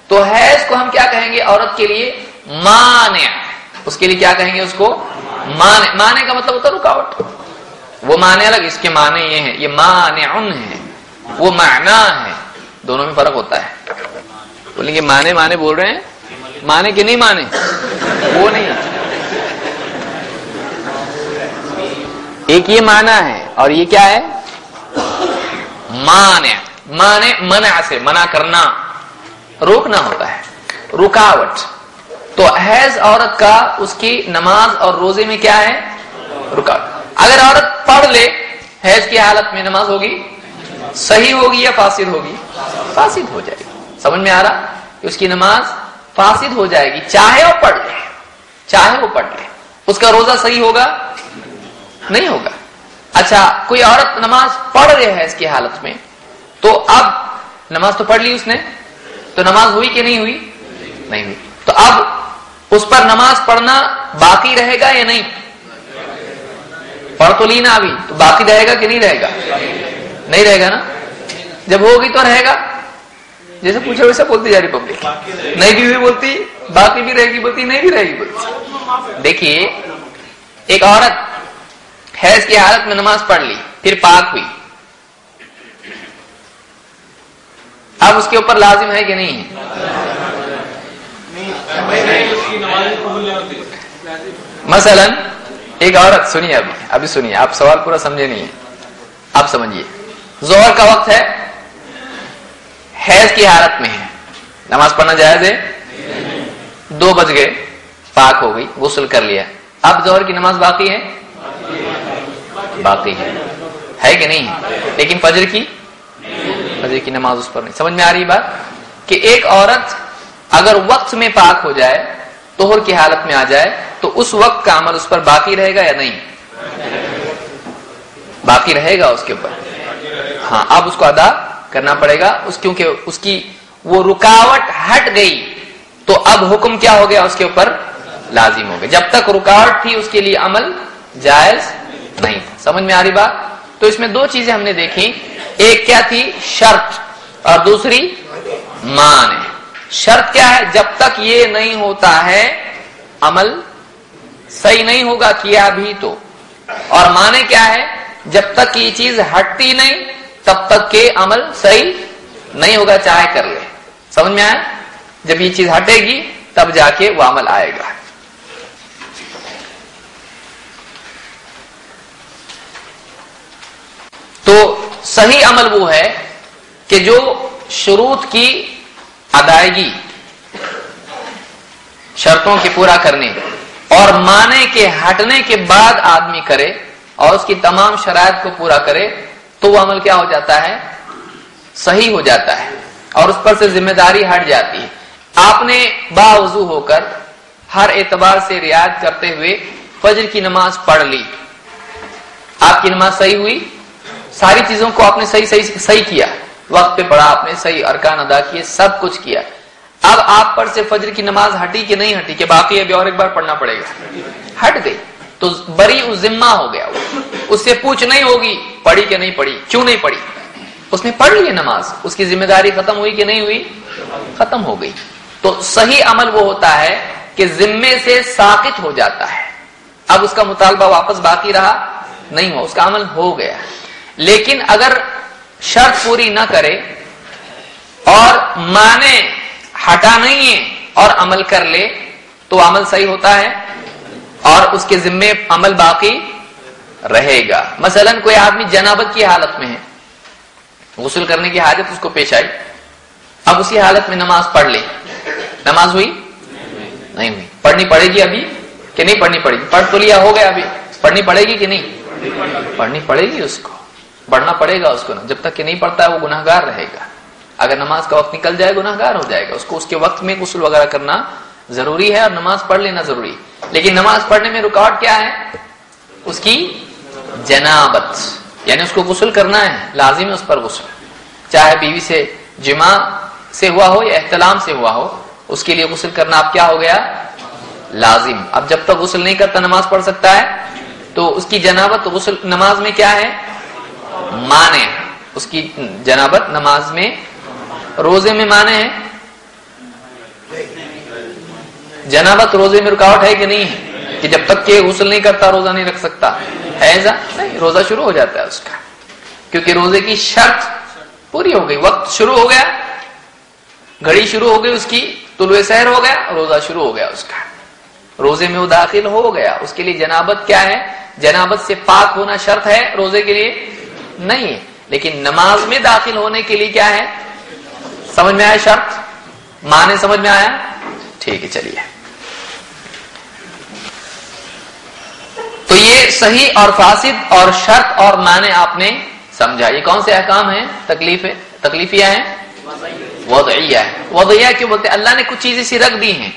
تو حیض کو ہم کیا کہیں گے؟ عورت کے لیے مانع. اس کے لیے کیا کہیں گے اس کو؟ مانع. مانع کا مطلب ہوتا ہے رکاوٹ. وہ معنی الگ، اس کے معنی یہ ہیں، یہ مانع ہے، وہ معنی ہے، دونوں میں فرق ہوتا ہے. بولیں گے مانے مانے بول رہے ہیں؟ مانے کہ نہیں مانے وہ نہیں. ایک یہ معنی ہے اور یہ کیا ہے؟ مانع. مانے منع سے، منع کرنا، روکنا ہوتا ہے. رکاوٹ. تو حیض عورت کا اس کی نماز اور روزے میں کیا ہے؟ رکاوٹ اگر عورت پڑھ لے، حیض کی حالت میں نماز ہوگی؟ صحیح ہوگی یا فاسد ہوگی؟ فاسد ہو جائے گی۔ سمجھ میں آ رہا؟ کہ اس کی نماز فاسد ہو جائے گی۔ چاہے وہ پڑھ لے، چاہے وہ پڑھ لے۔ اس کا روزہ صحیح ہوگا؟ نہیں ہوگا۔ اچھا کوئی عورت نماز پڑھ رہے ہے اس کی حالت میں، تو اب نماز تو پڑھ لی اس نے، تو نماز ہوئی کہ نہیں ہوئی؟ نہیں ہوئی۔ تو اب اس پر نماز پڑھنا باقی رہے گا یا نہیں؟ پڑھ تو لی نا ابھی، تو باقی رہے گا کہ نہیں رہے گا؟ نہیں رہے گا نا؟ جب ہوگی تو رہے گا۔ جیسے پوچھا ویسا بولتی جا رہی پبلک نہیں بھی بولتی، باقی بھی رہے گی بولتی، نہیں بھی رہے گی بولتی۔ دیکھیے، ایک عورت حیض کی حالت میں نماز پڑھ لی، پھر پاک ہوئی۔ اب اس کے اوپر لازم ہے کہ نہیں؟ ہے مثلا، ایک عورت، سنیے ابھی ابھی سنیے، آپ سوال پورا سمجھے نہیں ہے آپ سمجھیے۔ زہر کا وقت ہے۔ حیض کی حالت میں ہے۔ نماز پڑھنا جائز ہے؟ دو بج گئے، پاک ہو گئی، غسل کر لیا۔ اب زہر کی نماز باقی ہے؟ باقی ہے۔ ہے کہ نہیں؟ ہے لیکن فجر کی؟ فجر کی نماز اس پر نہیں۔ سمجھ میں آ رہی بات؟ کہ ایک عورت اگر وقت میں پاک ہو جائے توہر کی حالت میں آ جائے تو اس وقت کا عمل اس پر باقی رہے گا یا نہیں؟ باقی رہے گا اس کے اوپر۔ ہاں اب اس کو ادا کرنا پڑے گا۔ اس کیونکہ اس کی وہ رکاوٹ ہٹ گئی۔ تو اب حکم کیا ہو گیا اس کے اوپر؟ لازم ہو گیا۔ جب تک رکاوٹ تھی، اس کے لیے عمل جائز نہیں تھا۔ سمجھ میں آ رہی بات؟ تو اس میں دو چیزیں ہم نے دیکھی ایک کیا تھی؟ شرط۔ اور دوسری مان شرط کیا ہے؟ جب تک یہ نہیں ہوتا ہے، عمل صحیح نہیں ہوگا کیا بھی تو۔ اور مانے کیا ہے؟ جب تک یہ چیز ہٹتی نہیں، تب تک کہ عمل صحیح نہیں ہوگا، چاہے کر لے۔ سمجھ میں آیا؟ جب یہ چیز ہٹے گی، تب جا کے وہ عمل آئے گا۔ تو صحیح عمل وہ ہے کہ جو شروط کی ادائیگی شرطوں کے پورا کرنے اور مانے کے ہٹنے کے بعد آدمی کرے اور اس کی تمام شرائط کو پورا کرے تو وہ عمل کیا ہو جاتا ہے؟ صحیح ہو جاتا ہے اور اس پر سے ذمہ داری ہٹ جاتی ہے۔ آپ نے باوضو ہو کر ہر اعتبار سے رعایت کرتے ہوئے فجر کی نماز پڑھ لی۔ آپ کی نماز صحیح ہوئی؟ ساری چیزوں کو آپ نے صحیح صحیح صحیح کیا۔ وقت پہ پڑھا آپ نے، صحیح ارکان ادا کیے، سب کچھ کیا۔ اب آپ پر سے فجر کی نماز ہٹی کہ نہیں ہٹی؟ کہ باقی ابھی اور ایک بار پڑھنا پڑے گا۔ ہٹ گئی۔ تو بری ذمہ ہو گیا اس سے پوچھ نہیں ہوگی، پڑھی کہ نہیں پڑھی؟ کیوں نہیں پڑھی؟ اس نے پڑھ لی نماز۔ اس کی ذمہ داری ختم ہوئی کہ نہیں ہوئی؟ ختم ہو گئی۔ تو صحیح عمل وہ ہوتا ہے کہ ذمے سے ساقط ہو جاتا ہے۔ اب اس کا مطالبہ واپس باقی رہا؟ نہیں ہوا۔ اس کا عمل ہو گیا۔ لیکن اگر شرط پوری نہ کرے اور مانے ہٹا نہیں ہے اور عمل کر لے تو عمل صحیح ہوتا ہے اور اس کے ذمے عمل باقی رہے گا۔ مثلا کوئی آدمی جنابت کی حالت میں ہے، غسل کرنے کی حاجت اس کو پیش آئی، اب اسی حالت میں نماز پڑھ لے۔ نماز ہوئی؟ نہیں ہوئی۔ پڑھنی پڑے گی ابھی کہ نہیں پڑھنی پڑے گی؟ پڑھ تو لیا، ہو گیا ابھی۔ پڑھنی پڑے گی کہ نہیں؟ پڑھنی پڑے گی اس کو۔ پڑھنا پڑے گا اس کو جب تک کہ نہیں پڑھتا ہے وہ گناہ گار رہے گا۔ اگر نماز کا وقت نکل جائے گناہ گار ہو جائے گا۔ اس کو اس کے وقت میں غسل وغیرہ کرنا ضروری ہے اور نماز پڑھ لینا ضروری۔ لیکن نماز پڑھنے میں رکاوٹ کیا ہے؟ اس کی جنابت یعنی اس کو غسل کرنا ہے۔ لازم ہے اس پر غسل۔ چاہے بیوی سے جمع سے ہوا ہو یا احتلام سے ہوا ہو، اس کے لیے غسل کرنا اب کیا ہو گیا؟ لازم۔ اب جب تک غسل نہیں کرتا نماز پڑھ سکتا ہے، تو اس کی جنابت غسل نماز میں کیا ہے؟ مانے اس کی جنابت نماز میں روزے میں مانے ہیں۔ جنابت روزے میں رکاوٹ ہے کہ نہیں ہے؟ کہ جب تک کہ غسل نہیں کرتا، روزہ نہیں رکھ سکتا۔ ہے ایسا؟ نہیں، روزہ شروع ہو جاتا ہے اس کا۔ کیونکہ روزے کی شرط پوری ہو گئی۔ وقت شروع ہو گیا، گھڑی شروع ہو گئی اس کی، طلوع سحر ہو گیا، روزہ شروع ہو گیا اس کا۔ روزے میں وہ داخل ہو گیا۔ اس کے لیے جنابت کیا ہے؟ جنابت سے پاک ہونا شرط ہے روزے کے لیے۔ نہیں ہے۔ لیکن نماز میں داخل ہونے کے لیے کیا ہے؟ سمجھ میں آیا شرط؟ مانے سمجھ میں آیا؟ ٹھیک ہے، چلیے۔ تو یہ صحیح اور فاسد اور شرط اور معنی آپ نے سمجھا یہ کون سے احکام ہیں؟ تکلیف تکلیفیاں ہیں؟ وضعیہ ہے وضعیہ کیوں بولتے اللہ نے کچھ چیزیں سی رکھ دی ہیں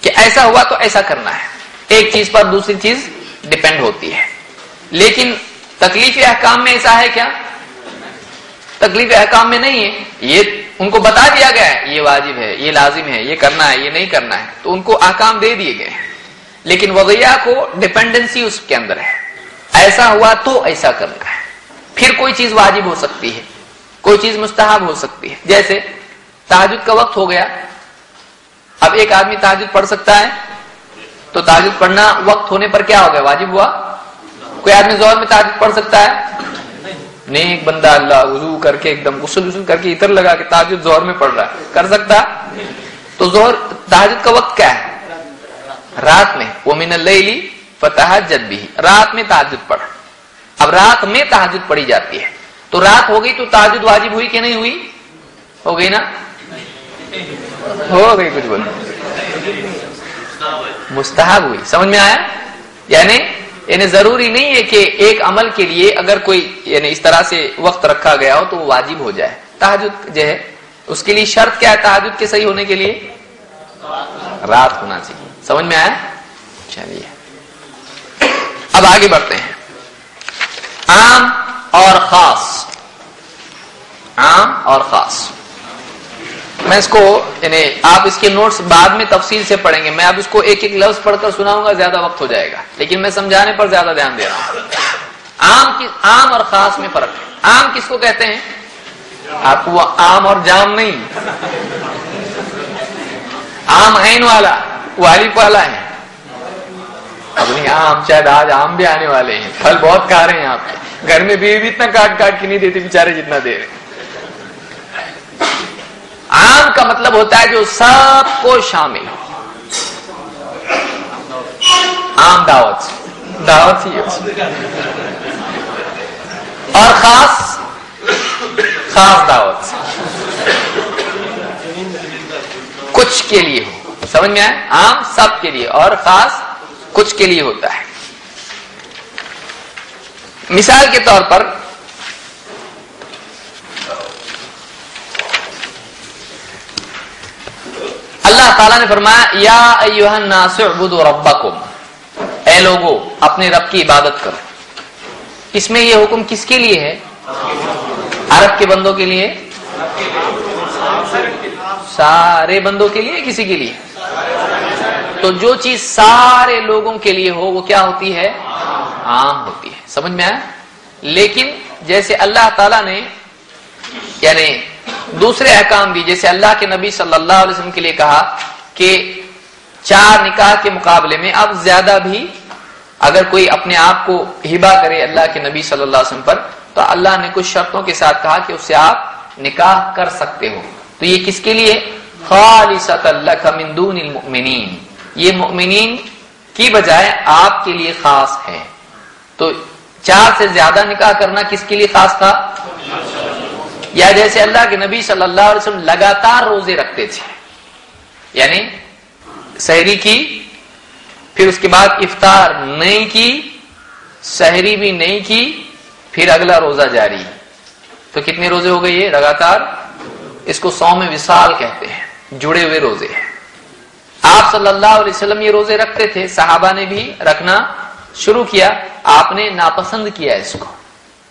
کہ ایسا ہوا تو ایسا کرنا ہے۔ ایک چیز پر دوسری چیز ڈپینڈ ہوتی ہے۔ لیکن تکلیفی احکام میں ایسا ہے کیا؟ تکلیف احکام میں نہیں ہے۔ یہ ان کو بتا دیا گیا ہے، یہ واجب ہے، یہ لازم ہے، یہ کرنا ہے، یہ نہیں کرنا ہے۔ تو ان کو احکام دے دیے گئے۔ لیکن وغیرہ کو ڈپینڈنسی اس کے اندر ہے۔ ایسا ہوا تو ایسا کرنا ہے۔ پھر کوئی چیز واجب ہو سکتی ہے، کوئی چیز مستحب ہو سکتی ہے۔ جیسے تاجد کا وقت ہو گیا۔ اب ایک آدمی تاجد پڑھ سکتا ہے۔ تو تاجد پڑھنا وقت ہونے پر کیا ہو گیا؟ واجب ہوا۔ کوئی آدمی زور میں تاجد پڑھ سکتا ہے؟ نیک بندہ اللہ وضو کر کے ایک دم غسل وسل کر کے اتر لگا کے تاجد زور میں پڑھ رہا ہے۔ کر سکتا؟ تو زور تاجد کا وقت کیا ہے؟ رات میں۔ وہ من اللیلی فتحجد بھی رات میں تاجد پڑھ۔ اب رات میں تاجد پڑھی جاتی ہے۔ تو رات ہو گئی تو تاجد واجب ہوئی کہ نہیں ہوئی؟ ہو گئی نا؟ ہو گئی کچھ بول مستحب ہوئی۔ سمجھ میں آیا؟ یعنی یعنی ضروری نہیں ہے کہ ایک عمل کے لیے اگر کوئی یعنی اس طرح سے وقت رکھا گیا ہو تو وہ واجب ہو جائے۔ تحجد جو ہے، اس کے لیے شرط کیا ہے تحجد کے صحیح ہونے کے لیے؟ رات ہونا چاہیے۔ سمجھ میں آیا؟ چلیے۔ اب آگے بڑھتے ہیں۔ عام اور خاص۔ عام اور خاص۔ میں اس کو یعنی آپ اس کے نوٹس بعد میں تفصیل سے پڑھیں گے۔ میں اب اس کو ایک ایک لفظ پڑھ کر سناؤں گا، زیادہ وقت ہو جائے گا۔ لیکن میں سمجھانے پر زیادہ دھیان دے رہا ہوں۔ عام کی عام اور خاص میں فرق ہے۔ عام کس کو کہتے ہیں؟ آپ کو وہ عام اور جام نہیں۔ عام عین والا والف والا ہے اب نہیں آم شاید آج آم بھی آنے والے ہیں۔ پھل بہت کھا رہے ہیں آپ۔ گھر میں بیوی بھی اتنا کاٹ کاٹ کے نہیں دیتے بےچارے جتنا دے رہے آم کا مطلب ہوتا ہے جو سب کو شامل عام دعوت دعوت ہی اور خاص خاص دعوت کچھ کے لیے ہو۔ سمجھ میں آئے؟ عام سب کے لیے۔ اور خاص کچھ کے لیے ہوتا ہے۔ مثال کے طور پر اللہ تعالیٰ نے فرمایا، یا ایوہ الناس اعبدوا ربکم۔ اے لوگو، اپنے رب کی عبادت کرو۔ اس میں یہ حکم کس کے لیے ہے؟ عرب کے بندوں کے لیے؟ سارے بندوں کے لیے، کسی کے لیے؟ تو جو چیز سارے لوگوں کے لیے ہو، وہ کیا ہوتی ہے؟ عام ہوتی ہے۔ سمجھ میں آیا؟ لیکن جیسے اللہ تعالی نے یعنی دوسرے احکام بھی، جیسے اللہ کے نبی صلی اللہ علیہ وسلم کے لیے کہا کہ چار نکاح کے مقابلے میں اب زیادہ بھی اگر کوئی اپنے آپ کو ہبا کرے اللہ کے نبی صلی اللہ علیہ وسلم پر، تو اللہ نے کچھ شرطوں کے ساتھ کہا کہ اس سے آپ نکاح کر سکتے ہو۔ تو یہ کس کے لیے؟ خالصۃ اللہ من دون المؤمنین۔ یہ مؤمنین کی بجائے آپ کے لیے خاص ہے تو چار سے زیادہ نکاح کرنا کس کے لیے خاص تھا؟ یا جیسے اللہ کے نبی صلی اللہ علیہ وسلم لگاتار روزے رکھتے تھے یعنی سحری کی، پھر اس کے بعد افطار نہیں کی، سحری بھی نہیں کی، پھر اگلا روزہ جاری۔ تو کتنے روزے ہو گئے یہ؟ لگاتار اس کو سو میں وصال کہتے ہیں، جڑے ہوئے روزے ہیں۔ آپ صلی اللہ علیہ وسلم یہ روزے رکھتے تھے، صحابہ نے بھی رکھنا شروع کیا، آپ نے ناپسند کیا اس کو،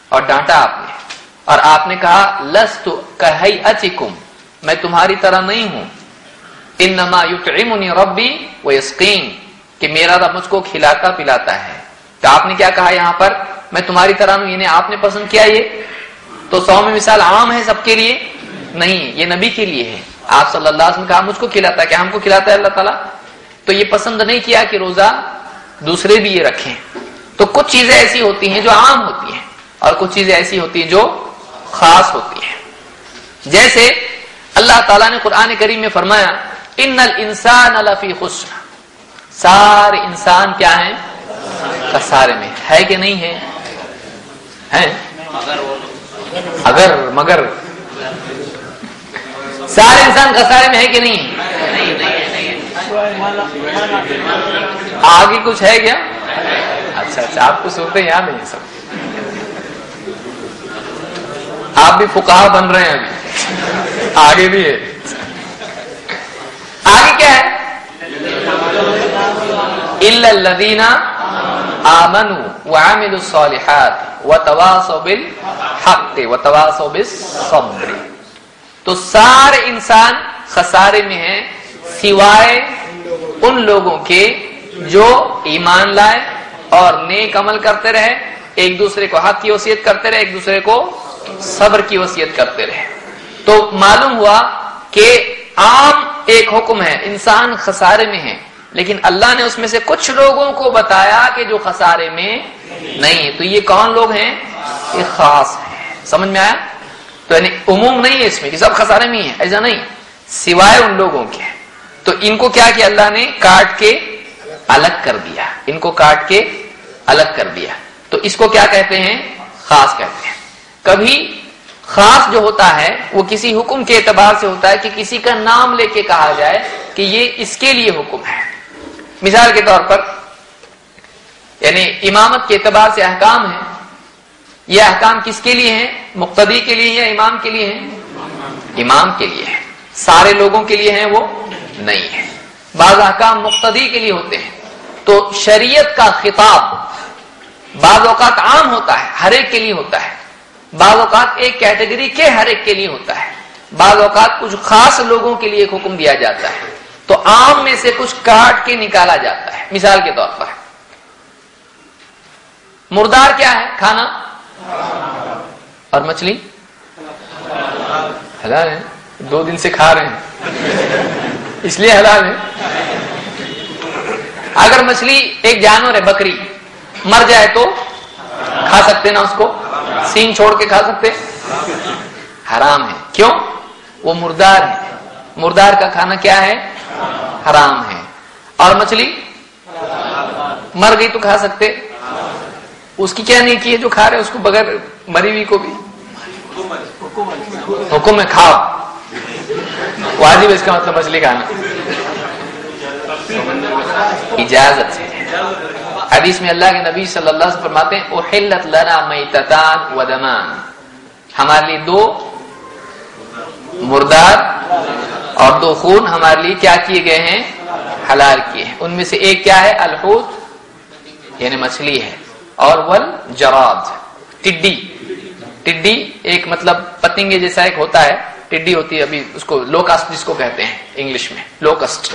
اور ڈانٹا آپ نے۔ اور آپ نے کہا، لست کہی اچکم میں تمہاری طرح نہیں ہوں۔ انما یطعمنی ربی ویسقین کہ میرا رب مجھ کو کھلاتا پلاتا ہے۔ تو آپ نے کیا کہا یہاں پر؟ میں تمہاری طرح ہوں یعنی آپ نے پسند کیا یہ؟ تو سو میں مثال عام ہے سب کے لیے؟ نہیں، یہ نبی کے لیے ہے۔ آپ صلی اللہ علیہ وسلم کہا، مجھ کو کھلاتا ہے۔ کیا ہم کو کھلاتا ہے اللہ تعالیٰ؟ تو یہ پسند نہیں کیا کہ روزہ دوسرے بھی یہ رکھیں۔ تو کچھ چیزیں ایسی ہوتی ہیں جو عام ہوتی ہیں اور کچھ چیزیں ایسی ہوتی ہیں جو خاص ہوتی ہیں جیسے اللہ تعالیٰ نے قرآن کریم میں فرمایا ان الانسان لفی خسر۔ سارے انسان کیا ہیں؟ خسارے میں۔ ہے کہ نہیں ہے؟ ہیں اگر، مگر۔ سارے انسان خسارے میں ہے کہ نہیں؟ آگے کچھ ہے کیا؟ اچھا اچھا آپ کو سنتے یاد نہیں سب۔ آپ بھی فکا بن رہے ہیں ابھی۔ آگے بھی ہے۔ آگے کیا ہے؟ الدینہ آمن وعمل الصالحات وتواصوا بالحق بالصبر۔ تو سارے انسان خسارے میں ہیں سوائے ان لوگوں کے جو ایمان لائے اور نیک عمل کرتے رہے، ایک دوسرے کو حق کی وصیت کرتے رہے، ایک دوسرے کو صبر کی وصیت کرتے رہے۔ تو معلوم ہوا کہ عام ایک حکم ہے، انسان خسارے میں ہے، لیکن اللہ نے اس میں سے کچھ لوگوں کو بتایا کہ جو خسارے میں نہیں ہے تو یہ کون لوگ ہیں؟ یہ خاص ہیں۔ سمجھ میں آیا؟ تو یعنی عموم نہیں ہے اس میں کہ سب خسارے میں ہی ہے ایسا نہیں۔ سوائے ان لوگوں کے۔ تو ان کو کیا کہ اللہ نے کاٹ کے الگ کر دیا۔ ان کو کاٹ کے الگ کر دیا۔ تو اس کو کیا کہتے ہیں؟ خاص کہتے ہیں۔ کبھی خاص جو ہوتا ہے، وہ کسی حکم کے اعتبار سے ہوتا ہے کہ کسی کا نام لے کے کہا جائے کہ یہ اس کے لیے حکم ہے۔ مثال کے طور پر یعنی امامت کے اعتبار سے احکام ہے یہ احکام کس کے لیے ہیں؟ مقتدی کے لیے یا امام کے لیے ہیں؟ امام کے لیے ہے سارے لوگوں کے لیے ہیں، وہ نہیں ہے بعض احکام مقتدی کے لیے ہوتے ہیں۔ تو شریعت کا خطاب بعض اوقات عام ہوتا ہے، ہر ایک کے لیے ہوتا ہے۔ بعض اوقات ایک کیٹیگری کے ہر ایک کے لیے ہوتا ہے۔ بعض اوقات کچھ خاص لوگوں کے لیے ایک حکم دیا جاتا ہے۔ تو عام میں سے کچھ کاٹ کے نکالا جاتا ہے۔ مثال کے طور پر۔ مردار کیا ہے؟ کھانا؟ اور مچھلی؟ حلال ہے۔ دو دن سے کھا رہے ہیں۔ اس لیے حلال ہے۔ اگر مچھلی ایک جانور ہے، بکری، مر جائے تو کھا سکتے نا اس کو؟ سینگ چھوڑ کے کھا سکتے؟ حرام ہے۔ کیوں؟ وہ مردار ہے۔ مردار کا کھانا کیا ہے؟ حرام ہے۔ اور مچھلی؟ مر گئی تو کھا سکتے؟ اس کی کیا نہیں کی ہے جو کھا رہے اس کو بغیر مری ہوئی کو بھی؟ حکم ہے، کھاؤ۔ واجب اس کا مطلب مچھلی کھانا۔ اجازت ہے۔ حدیث میں اللہ کے نبی صلی اللہ علیہ وسلم فرماتے ہیں، احلت لنا میتتان و دمان ہمارے لیے دو مردار اور دو خون ہمارے لیے کیا کیے گئے ہیں؟ حلال کیے ہیں۔ ان میں سے ایک کیا ہے؟ الحوت یعنی مچھلی ہے۔ اور ول جراد، ٹڈی۔ ٹڈی ایک مطلب پتنگے جیسا ایک ہوتا ہے، ٹڈی ہوتی ہے ابھی اس کو لوکسٹ جس کو کہتے ہیں انگلش میں لوکسٹ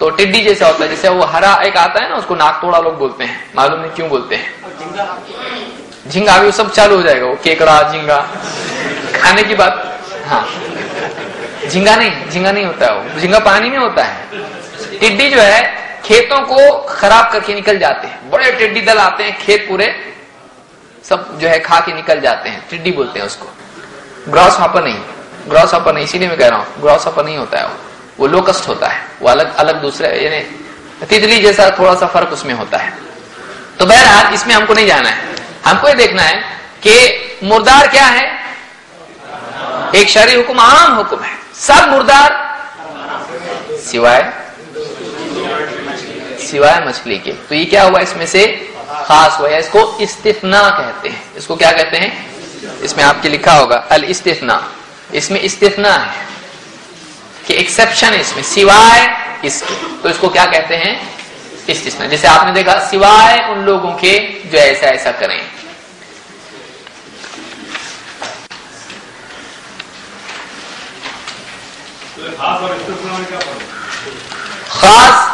تو ٹڈی جیسا ہوتا ہے، جیسے وہ ہرا ایک آتا ہے نا، اس کو ناک توڑا لوگ بولتے ہیں۔ معلوم نہیں کیوں بولتے ہیں۔ جھنگا ابھی وہ سب چالو ہو جائے گا، وہ کیکڑا، جھنگا۔ کھانے کی بات۔ ہاں۔ جھنگا نہیں جھنگا نہیں ہوتا ہے وہ۔ جھنگا پانی میں ہوتا ہے۔ ٹڈی جو ہے، کھیتوں کو خراب کر کے نکل جاتے ہیں۔ بڑے ٹڈی دل آتے ہیں، کھیت پورے سب جو ہے کھا کے نکل جاتے ہیں۔ ٹڈی بولتے ہیں اس کو۔ گراس ہاپر نہیں، گراس ہاپر نہیں، اسی لیے میں کہہ رہا ہوں۔ گراس ہاپر نہیں ہوتا ہے وہ۔ وہ لوکسٹ ہوتا ہے، وہ الگ الگ دوسرے یعنی تتلی جیسا تھوڑا سا فرق اس میں ہوتا ہے۔ تو بہرحال اس میں ہم کو نہیں جانا ہے۔ ہم کو یہ دیکھنا ہے کہ مردار کیا ہے؟ ایک شرعی حکم، عام حکم ہے۔ سب مردار سوائے سوائے مچھلی کے۔ تو یہ کیا ہوا؟ اس میں سے خاص ہوا اس کو استفنا کہتے ہیں۔ اس کو کیا کہتے ہیں؟ اس میں آپ کے لکھا ہوگا، الاستثناء۔ اس میں استثناء ہے۔ کہ ایکسپشن اس میں. سوائے اس کے. تو اس کو کیا کہتے ہیں؟ استثناء جیسے آپ نے دیکھا، سوائے ان لوگوں کے جو ایسا ایسا کریں. خاص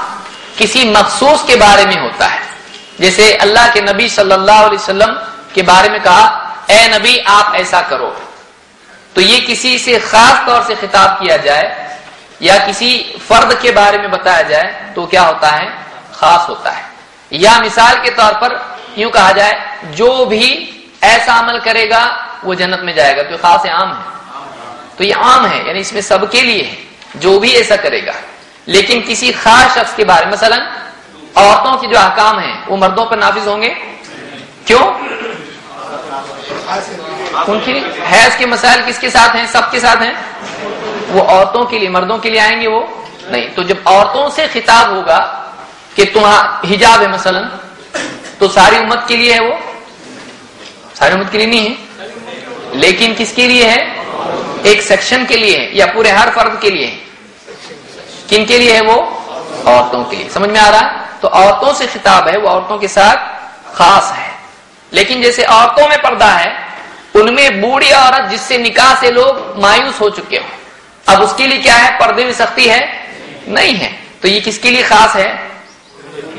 کسی مخصوص کے بارے میں ہوتا ہے. جیسے اللہ کے نبی صلی اللہ علیہ وسلم کے بارے میں کہا، اے نبی، آپ ایسا کرو. تو یہ کسی سے خاص طور سے خطاب کیا جائے یا کسی فرد کے بارے میں بتایا جائے تو کیا ہوتا ہے؟ خاص ہوتا ہے۔ یا مثال کے طور پر یوں کہا جائے، جو بھی ایسا عمل کرے گا، وہ جنت میں جائے گا۔ تو خاص ہے عام ہے۔ تو یہ عام ہے یعنی اس میں سب کے لیے ہے۔ جو بھی ایسا کرے گا۔ لیکن کسی خاص شخص کے بارے میں مثلا عورتوں کے جو احکام ہیں، وہ مردوں پر نافذ ہوں گے؟ کیوں؟ ان کی حیض کے مسائل کس کے ساتھ ہیں؟ سب کے ساتھ ہیں۔ وہ عورتوں کے لیے، مردوں کے لیے آئیں گے وہ؟ نہیں. تو جب عورتوں سے خطاب ہوگا کہ تمہارا حجاب ہے مثلا، تو ساری امت کے لیے ہے وہ؟ ساری امت کے لیے نہیں ہے؟ لیکن کس کے لیے ہے؟ ایک سیکشن کے لیے ہے، یا پورے ہر فرد کے لیے ہے؟ کن کے لیے ہے وہ؟ عورتوں کے لیے. سمجھ میں آ رہا ہے؟ تو عورتوں سے خطاب ہے، وہ عورتوں کے ساتھ خاص ہے. لیکن جیسے عورتوں میں پردہ ہے، ان میں بوڑھی عورت جس سے نکاح سے لوگ مایوس ہو چکے ہوں۔ اب اس کے لیے کیا ہے؟ پردے میں سختی ہے؟ نہیں ہے۔ تو یہ کس کے لیے خاص ہے؟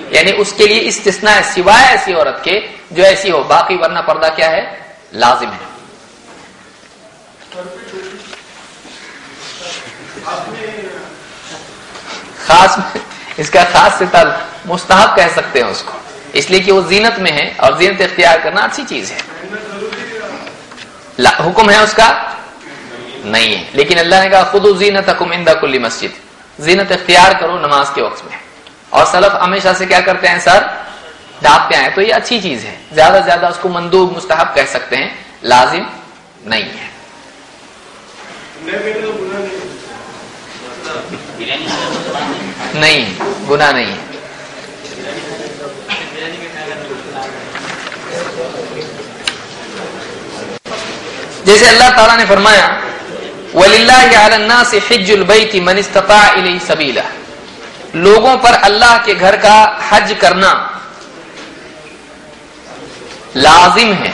یعنی اس کے لیے استثناء ہے، سوائے ایسی عورت کے جو ایسی ہو۔ باقی ورنہ پردہ کیا ہے؟ لازم ہے۔ خاص اس کا خاص سے تل مستحب کہہ سکتے ہیں اس کو۔ اس لیے کہ وہ زینت میں ہے اور زینت اختیار کرنا اچھی چیز ہے۔ حکم ہے اس کا۔ نہیں ہے۔ لیکن اللہ نے کہا خود زینت حکم اندہ کلی مسجد. زینت اختیار کرو نماز کے وقت میں۔ اور سلف ہمیشہ سے کیا کرتے ہیں سر؟ ڈھانپتے ہیں۔ تو یہ اچھی چیز ہے۔ زیادہ سے زیادہ اس کو مندوب، مستحب کہہ سکتے ہیں۔ لازم نہیں ہے۔ نہیں نہیں، گناہ نہیں ہے۔ جیسے اللہ تعالیٰ نے فرمایا وَلِلَّهِ عَلَى النَّاسِ حِجُّ الْبَيْتِ مَنِ اسْتَطَاعَ إِلَيْهِ سَبِيلًا لوگوں پر اللہ کے گھر کا حج کرنا لازم ہے۔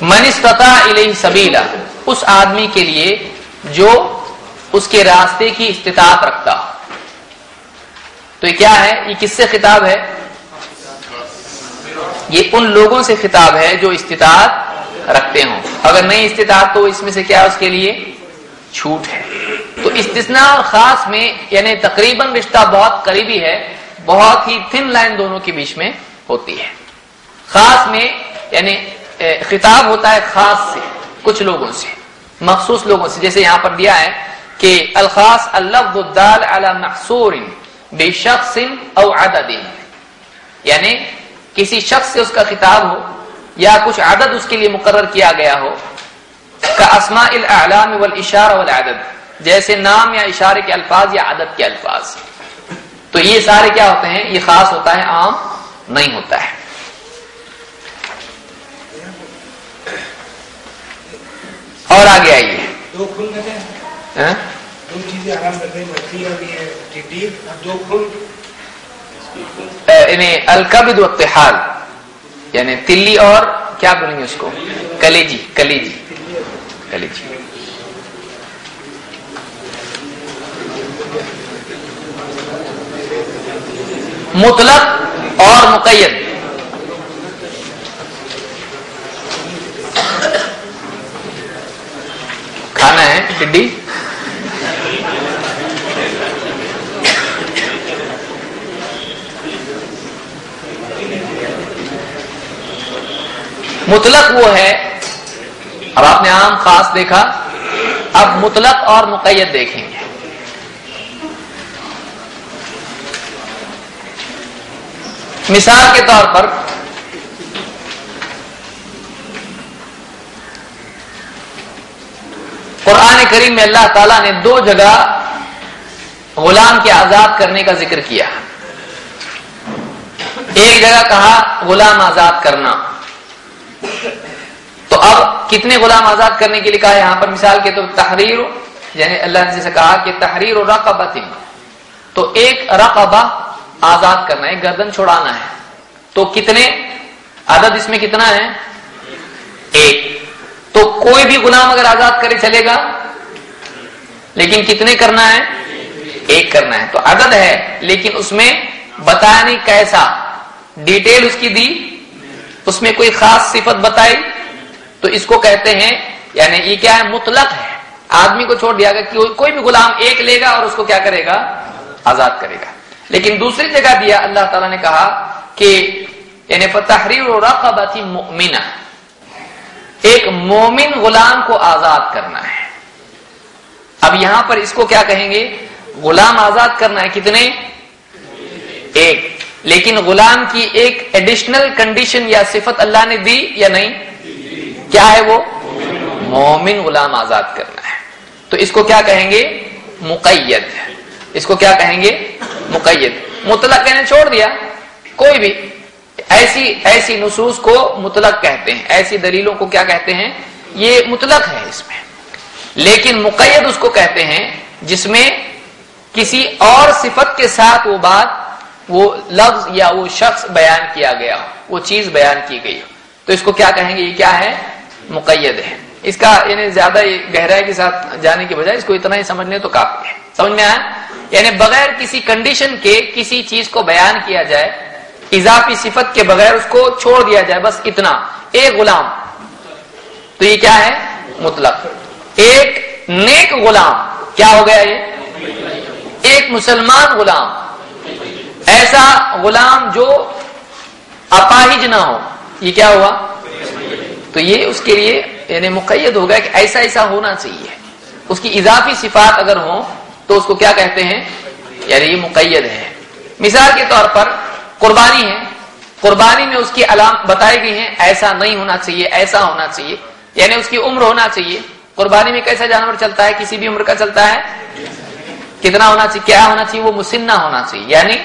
من استطاع الیہ سبیلا اس آدمی کے لیے جو اس کے راستے کی استطاعت رکھتا۔ تو یہ کیا ہے؟ یہ کس سے خطاب ہے؟ یہ ان لوگوں سے خطاب ہے جو استطاعت رکھتے ہوں۔ اگر نہیں استطاعت تو اس میں سے کیا اس کے لیے؟ چھوٹ ہے۔ تو استثناء اور خاص میں یعنی تقریباً رشتہ بہت قریبی ہے، بہت ہی تھن لائن دونوں کے بیچ میں ہوتی ہے۔ خاص میں یعنی خطاب ہوتا ہے خاص سے، کچھ لوگوں سے، مخصوص لوگوں سے۔ جیسے یہاں پر دیا ہے کہ الخاص اللفظ الدال على محصور بشخص او عدد۔ یعنی کسی شخص سے اس کا خطاب ہو یا کچھ عدد اس کے لیے مقرر کیا گیا ہو؟ کا اسماء الاعلام والاشارہ والعدد جیسے نام یا اشارے کے الفاظ یا عدد کے الفاظ۔ تو یہ سارے کیا ہوتے ہیں؟ یہ خاص ہوتا ہے عام نہیں ہوتا ہے۔ اور آگے آئیے۔ دو میں ہاں؟ دو چیزیں آرام دو یعنی والطحال۔ یعنی تلی اور کیا بولیں گے اس کو؟ کلیجی کلیجی کلیجی۔ مطلق اور مقید۔ کھانا ہے، ٹڈی؟ مطلق وہ ہے۔ اب آپ نے عام خاص دیکھا۔ اب مطلق اور مقید دیکھیں۔ گے مثال کے طور پر قرآن کریم میں اللہ تعالیٰ نے دو جگہ غلام کے آزاد کرنے کا ذکر کیا۔ ایک جگہ کہا غلام آزاد کرنا۔ تو اب کتنے غلام آزاد کرنے کے لیے کہا یہاں پر مثال کے تو تحریر یعنی اللہ نے جیسے کہا کہ تحریر و رقبت تو ایک رقبہ آزاد کرنا ہے، گردن چھوڑانا ہے۔ تو کتنے؟ عدد اس میں کتنا ہے؟ ایک۔ تو کوئی بھی غلام اگر آزاد کرے چلے گا، لیکن کتنے کرنا ہے؟ ایک کرنا ہے۔ تو عدد ہے، لیکن اس میں بتایا نہیں کیسا۔ ڈیٹیل اس کی دی، اس میں کوئی خاص صفت بتائی۔ تو اس کو کہتے ہیں یعنی یہ کیا ہے؟ مطلق ہے۔ آدمی کو چھوڑ دیا گا کہ کوئی بھی غلام ایک لے گا اور اس کو کیا کرے گا؟ آزاد کرے گا۔ لیکن دوسری جگہ دیا اللہ تعالیٰ نے کہا کہ یعنی تحریر و مؤمنہ ایک مومن غلام کو آزاد کرنا ہے۔ اب یہاں پر اس کو کیا کہیں گے؟ غلام آزاد کرنا ہے۔ کتنے؟ ایک۔ لیکن غلام کی ایک ایڈیشنل کنڈیشن یا صفت اللہ نے دی یا نہیں؟ کیا ہے وہ؟ مومن غلام آزاد کرنا ہے۔ تو اس کو کیا کہیں گے؟ مقید اس کو کیا کہیں گے؟ مقید۔ مطلق کہنے چھوڑ دیا۔ کوئی بھی۔ ایسی ایسی نصوص کو مطلق کہتے ہیں۔ ایسی دلیلوں کو کیا کہتے ہیں؟ یہ مطلق ہے اس میں۔ لیکن مقید اس کو کہتے ہیں جس میں کسی اور صفت کے ساتھ وہ بات، وہ لفظ یا وہ شخص بیان کیا گیا ہو۔ وہ چیز بیان کی گئی ہو۔ تو اس کو کیا کہیں گے؟ یہ کیا ہے؟ مقید ہے۔ اس کا یعنی زیادہ گہرائی کے ساتھ جانے کے بجائے اس کو اتنا ہی سمجھ لیں تو کافی ہے۔ سمجھ میں آیا؟ یعنی بغیر کسی کنڈیشن کے کسی چیز کو بیان کیا جائے، اضافی صفت کے بغیر اس کو چھوڑ دیا جائے، بس اتنا۔ ایک غلام۔ تو یہ کیا ہے؟ مطلق۔ ایک نیک غلام۔ کیا ہو گیا یہ؟ ایک مسلمان غلام۔ ایسا غلام جو اپاہج نہ ہو۔ یہ کیا ہوا؟ تو یہ اس کے لیے یعنی مقید ہوگا کہ ایسا ایسا ہونا چاہیے۔ اس کی اضافی صفات اگر ہوں تو اس کو کیا کہتے ہیں؟ یعنی یہ مقید ہے۔ مثال کے طور پر قربانی ہے۔ قربانی میں اس کی علام بتائی گئی ہیں، ایسا نہیں ہونا چاہیے، ایسا ہونا چاہیے۔ یعنی اس کی عمر ہونا چاہیے۔ قربانی میں کیسا جانور چلتا ہے؟ کسی بھی عمر کا چلتا ہے۔ کتنا ہونا چاہیے، کیا ہونا چاہیے؟ وہ مسنہ ہونا چاہیے۔ یعنی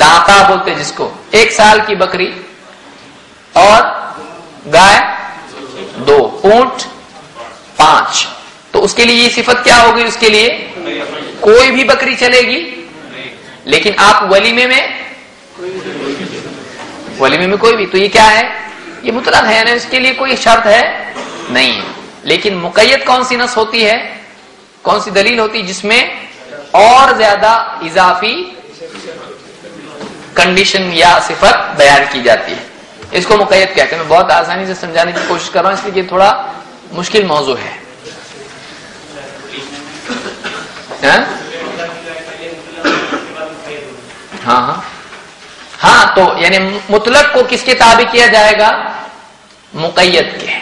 داتا بولتے جس کو۔ ایک سال کی بکری اور گائے، دو، اونٹ، پانچ۔ تو اس کے لیے یہ صفت کیا ہوگی اس کے لیے؟ کوئی بھی بکری چلے گی، لیکن آپ ولیمے میں ولیمے میں کوئی بھی، تو یہ کیا ہے؟ یہ مطلب ہے نا اس کے لیے کوئی شرط ہے نہیں۔ لیکن مقید کون سی نس ہوتی ہے؟ کون سی دلیل ہوتی جس میں اور زیادہ اضافی کنڈیشن یا صفت بیان کی جاتی ہے؟ اس کو مقید کہتے ہیں میں بہت آسانی سے سمجھانے کی کوشش کر رہا ہوں، اس لیے یہ تھوڑا مشکل موضوع ہے۔ ہاں؟, ہاں ہاں۔ ہاں تو یعنی مطلق کو کس کے تابع کیا جائے گا؟ مقید کے۔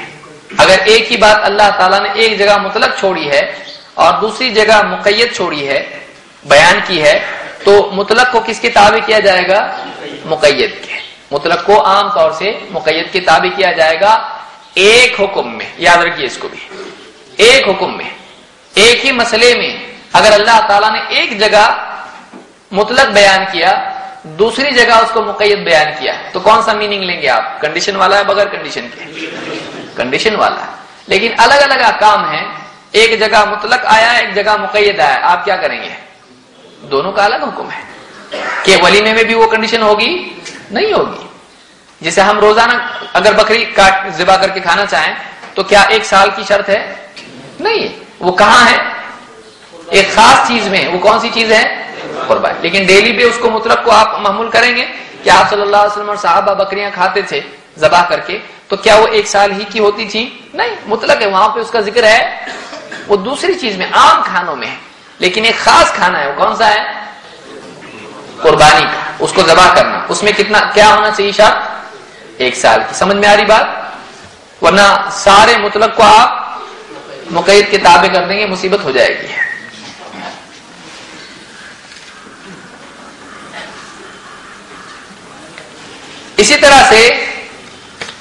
اگر ایک ہی بات اللہ تعالیٰ نے ایک جگہ مطلق چھوڑی ہے اور دوسری جگہ مقید چھوڑی ہے، بیان کی ہے، تو مطلق کو کس کے تابع کیا جائے گا؟ مقید کے۔ مطلق کو عام طور سے مقید کے تابع کیا جائے گا ایک حکم میں، یاد رکھیے اس کو بھی۔ ایک حکم میں، ایک ہی مسئلے میں اگر اللہ تعالیٰ نے ایک جگہ مطلق بیان کیا، دوسری جگہ اس کو مقید بیان کیا، تو کون سا میننگ لیں گے آپ؟ کنڈیشن والا ہے بغیر کنڈیشن کے۔ کنڈیشن والا ہے۔ لیکن الگ الگ کام ہے ایک جگہ مطلق آیا، ایک جگہ مقید آیا۔ آپ کیا کریں گے؟ دونوں کا الگ حکم ہے۔ کہ ولیمے میں بھی وہ کنڈیشن ہوگی نہیں ہوگی۔ جسے ہم روزانہ اگر بکری کاٹ ذبح کر کے کھانا چاہیں، تو کیا ایک سال کی شرط ہے؟ نہیں وہ کہاں ہے؟ ایک خاص چیز میں۔ وہ کون سی چیز ہے؟ قربانی۔ لیکن ڈیلی پہ اس کو مطلق کو آپ معمول کریں گے کہ آپ صلی اللہ علیہ وسلم اور صحابہ بکریاں کھاتے تھے ذبح کر کے، تو کیا وہ ایک سال ہی کی ہوتی تھی نہیں، مطلق ہے، وہاں پہ اس کا ذکر ہے۔ وہ دوسری چیز میں، عام کھانوں میں ہے۔ لیکن ایک خاص کھانا ہے، وہ کون سا ہے؟ قربانی کا، اس کو ذبح کرنا۔ اس میں کتنا، کیا ہونا چاہیے شاید ایک سال کی۔ سمجھ میں آ رہی بات؟ ورنہ سارے مطلق کو آپ مقید کے تابع کر دیں گے، مصیبت ہو جائے گی۔ اسی طرح سے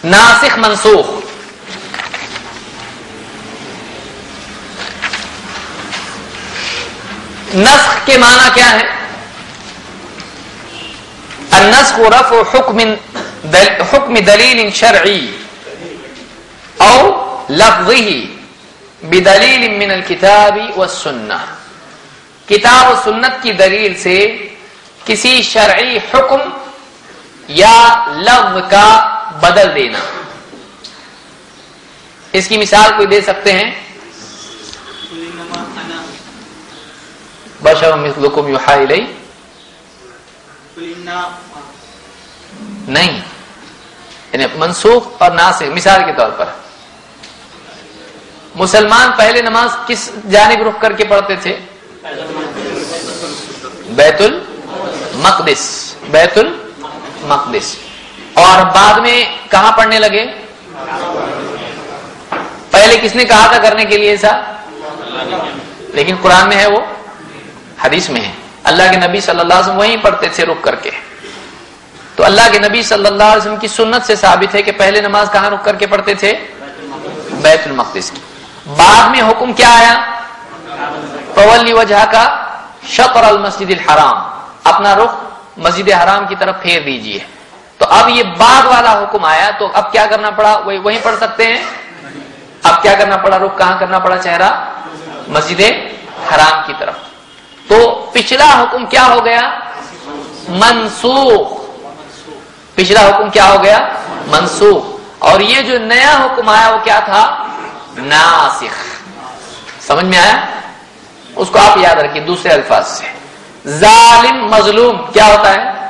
ناسخ منسوخ۔ نسخ کے معنی کیا ہے النسخ رفع حکم دل حکم دلیل شرعی او لفظه بدلیل من الكتاب والسنہ کتاب و سنت کی دلیل سے کسی شرعی حکم یا لفظ کا بدل دینا اس کی مثال کوئی دے سکتے ہیں؟ بشر مثلکم یوحا الی نہیں یعنی منسوخ اور ناسخ، مثال کے طور پر۔ مسلمان پہلے نماز کس جانب رخ کر کے پڑھتے تھے؟ بیت المقدس بیت المقدس اور بعد میں کہاں پڑھنے لگے؟ پہلے کس نے کہا تھا کرنے کے لیے ایسا؟ لیکن قرآن میں ہے وہ، حدیث میں ہے۔ اللہ کے نبی صلی اللہ علیہ وسلم وہیں پڑھتے تھے رک کر کے۔ تو اللہ کے نبی صلی اللہ علیہ وسلم کی سنت سے ثابت ہے کہ پہلے نماز کہاں رک کر کے پڑھتے تھے؟ بیت المقدس کی۔ بعد میں حکم کیا آیا؟ پولی وجہ کا شطر المسجد الحرام۔ اپنا رخ مسجد حرام کی طرف پھیر دیجیے۔ تو اب یہ بعد والا حکم آیا، تو اب کیا کرنا پڑا؟ وہیں پڑھ سکتے ہیں؟ اب کیا کرنا پڑا؟ رخ کہاں کرنا پڑا؟ چہرہ مسجد حرام کی طرف۔ تو پچھلا حکم کیا ہو گیا؟ منسوخ۔ پچھلا حکم کیا ہو گیا؟ منسوخ۔ اور یہ جو نیا حکم آیا وہ کیا تھا؟ ناسخ۔ سمجھ میں آیا؟ اس کو آپ یاد رکھیے دوسرے الفاظ سے۔ ظالم، مظلوم، کیا ہوتا ہے؟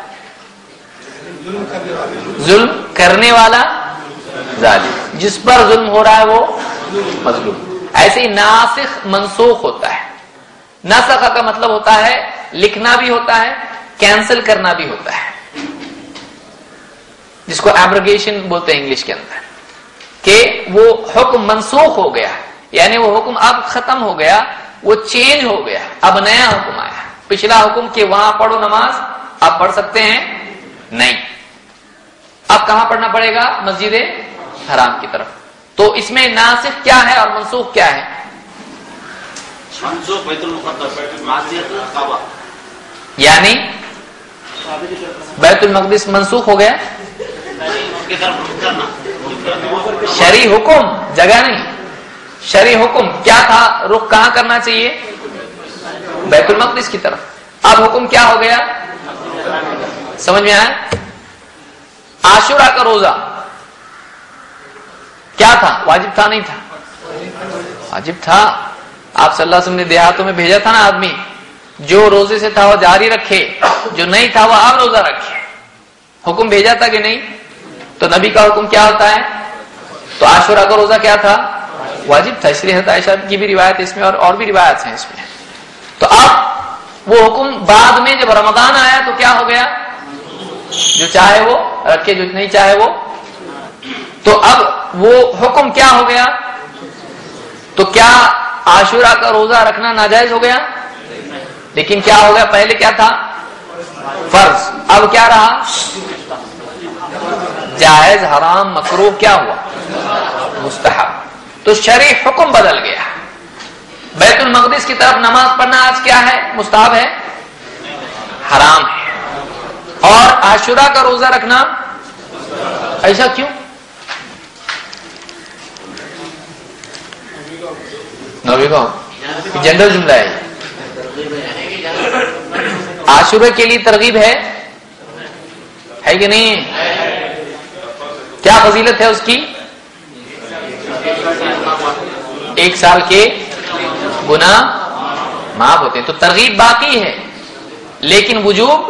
ظلم کرنے والا ظالم۔ جس پر ظلم ہو رہا ہے وہ مظلوم۔ ایسے ہی ناسخ، منسوخ ہوتا ہے۔ ناسخ کا مطلب ہوتا ہے، لکھنا بھی ہوتا ہے، کینسل کرنا بھی ہوتا ہے۔ جس کو ایبروگیشن بولتے ہیں انگلش کے اندر۔ کہ وہ حکم منسوخ ہو گیا۔ یعنی وہ حکم اب ختم ہو گیا، وہ چینج ہو گیا۔ اب نیا حکم آیا۔ پچھلا حکم کہ وہاں پڑھو نماز، آپ پڑھ سکتے ہیں؟ نہیں۔ اب کہاں پڑھنا پڑے گا؟ مسجد حرام کی طرف۔ تو اس میں ناسخ کیا ہے اور منسوخ کیا ہے؟ منسوخ بیت المقدس معصیت کعبہ۔ یعنی؟ بیت المقدس منسوخ ہو گیا؟ اس کی طرف رخ کرنا۔ شری حکم جگہ نہیں۔ شری حکم کیا تھا؟ رخ کہاں کرنا چاہیے؟ بیت المقدس کی طرف۔ اب حکم کیا ہو گیا؟ سمجھ میں آیا؟ عاشورہ کا روزہ۔ کیا تھا؟ واجب تھا نہیں تھا؟ واجب تھا۔ آپ صلی اللہ علیہ وسلم نے دیہاتوں میں بھیجا تھا نا آدمی، جو روزے سے تھا وہ جاری رکھے، جو نہیں تھا وہ آپ روزہ رکھے۔ حکم بھیجا تھا کہ نہیں؟ تو نبی کا حکم کیا ہوتا ہے؟ تو عاشورہ کا روزہ کیا تھا؟ واجب تھا، اس لیے حضرت عائشہ کی بھی روایت اس میں اور اور بھی روایت ہیں اس میں۔ تو اب وہ حکم بعد میں جب رمضان آیا تو کیا ہو گیا؟ جو چاہے وہ رکھے، جو نہیں چاہے وہ۔ تو اب وہ حکم کیا ہو گیا؟ تو کیا عاشورہ کا روزہ رکھنا ناجائز ہو گیا؟ لیکن کیا ہو گیا؟ پہلے کیا تھا؟ فرض۔ اب کیا رہا؟ جائز، حرام مکرو کیا ہوا؟ مستحب۔ تو شرع حکم بدل گیا۔ بیت المقدس کی طرف نماز پڑھنا آج کیا ہے؟ مستحب ہے؟ حرام ہے۔ اور عاشورہ کا روزہ رکھنا؟ ایسا کیوں؟ نوی کو جنرل جملہ ہے عاشورہ کے لیے ترغیب ہے ہے کہ نہیں کیا فضیلت ہے اس کی ایک سال کے گنا معاف ہوتے ہیں تو ترغیب باقی ہے لیکن وجوب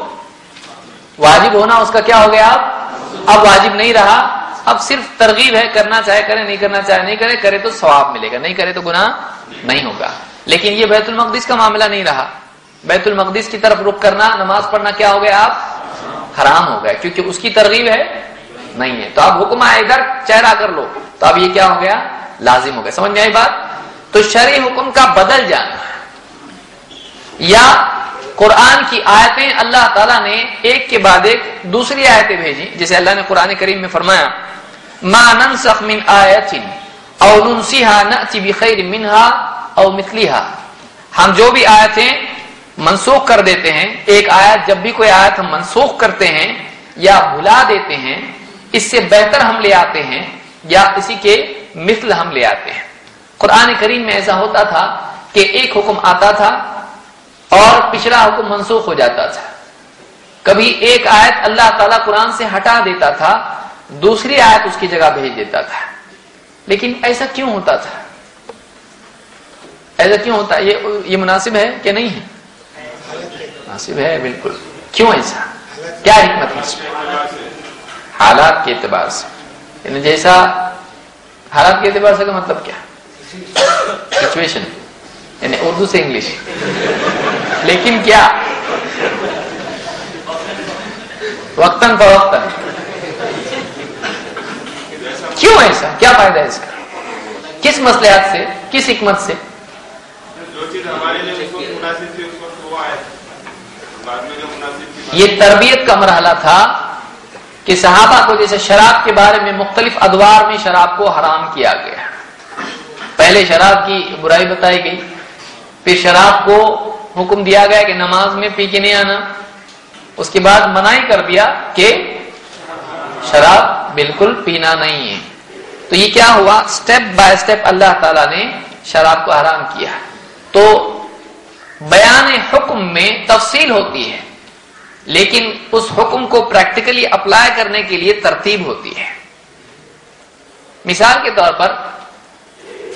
واجب ہونا اس کا کیا ہو گیا اب اب واجب نہیں رہا اب صرف ترغیب ہے کرنا چاہے کرے، نہیں کرنا چاہے نہیں کرے کرے تو ثواب ملے گا، نہیں کرے تو گناہ نہیں ہوگا۔ لیکن یہ بیت المقدس کا معاملہ نہیں رہا۔ بیت المقدس کی طرف رخ کرنا، نماز پڑھنا کیا ہو گیا آپ؟ حرام ہو گیا کیونکہ اس کی ترغیب ہے، نہیں ہے۔ تو اب حکم آئے ادھر، چہرہ کر لو۔ تو اب یہ کیا ہو گیا؟ لازم ہو گیا۔ سمجھ میں آئی بات؟ تو شرع حکم کا بدل جانا یا قرآن کی آیتیں اللہ تعالیٰ نے ایک کے بعد ایک دوسری آیتیں بھیجی جیسے اللہ نے قرآن کریم میں فرمایا، ما ننسخ من آیت او ننسیها نأتی بخیر منها او مثلیها ہم جو بھی آیتیں منسوخ کر دیتے ہیں، ایک آیت جب بھی کوئی آیت ہم منسوخ کرتے ہیں یا بھلا دیتے ہیں، اس سے بہتر ہم لے آتے ہیں یا اسی کے مثل ہم لے آتے ہیں۔ قرآن کریم میں ایسا ہوتا تھا کہ ایک حکم آتا تھا اور پچھلا حکم منسوخ ہو جاتا تھا۔ کبھی ایک آیت اللہ تعالیٰ قرآن سے ہٹا دیتا تھا، دوسری آیت اس کی جگہ بھیج دیتا تھا۔ لیکن ایسا کیوں ہوتا تھا؟ ایسا کیوں ہوتا؟ یہ یہ مناسب ہے کہ نہیں ہے؟ مناسب ہے، بالکل۔ کیوں ایسا؟ کیا حکمت ہے اس میں؟ حالات کے اعتبار سے۔ یعنی جیسا حالات کے اعتبار سے کا مطلب کیا؟ سچویشن یعنی اردو سے انگلش۔ لیکن کیا؟ وقتاً فوقتاً۔ کیوں ایسا کیا فائدہ ہے اس کا؟ کس مسئلات سے؟ کس حکمت سے؟ یہ تربیت کا مرحلہ تھا کہ صحابہ کو جیسے شراب کے بارے میں مختلف ادوار میں شراب کو حرام کیا گیا۔ پہلے شراب کی برائی بتائی گئی۔ پھر شراب کو حکم دیا گیا کہ نماز میں پی کے نہیں آنا۔ اس کے بعد منائی کر دیا کہ شراب بالکل پینا نہیں ہے۔ تو یہ کیا ہوا؟ سٹیپ بائی سٹیپ اللہ تعالی نے شراب کو حرام کیا۔ تو بیان حکم میں تفصیل ہوتی ہے، لیکن اس حکم کو پریکٹیکلی اپلائی کرنے کے لیے ترتیب ہوتی ہے۔ مثال کے طور پر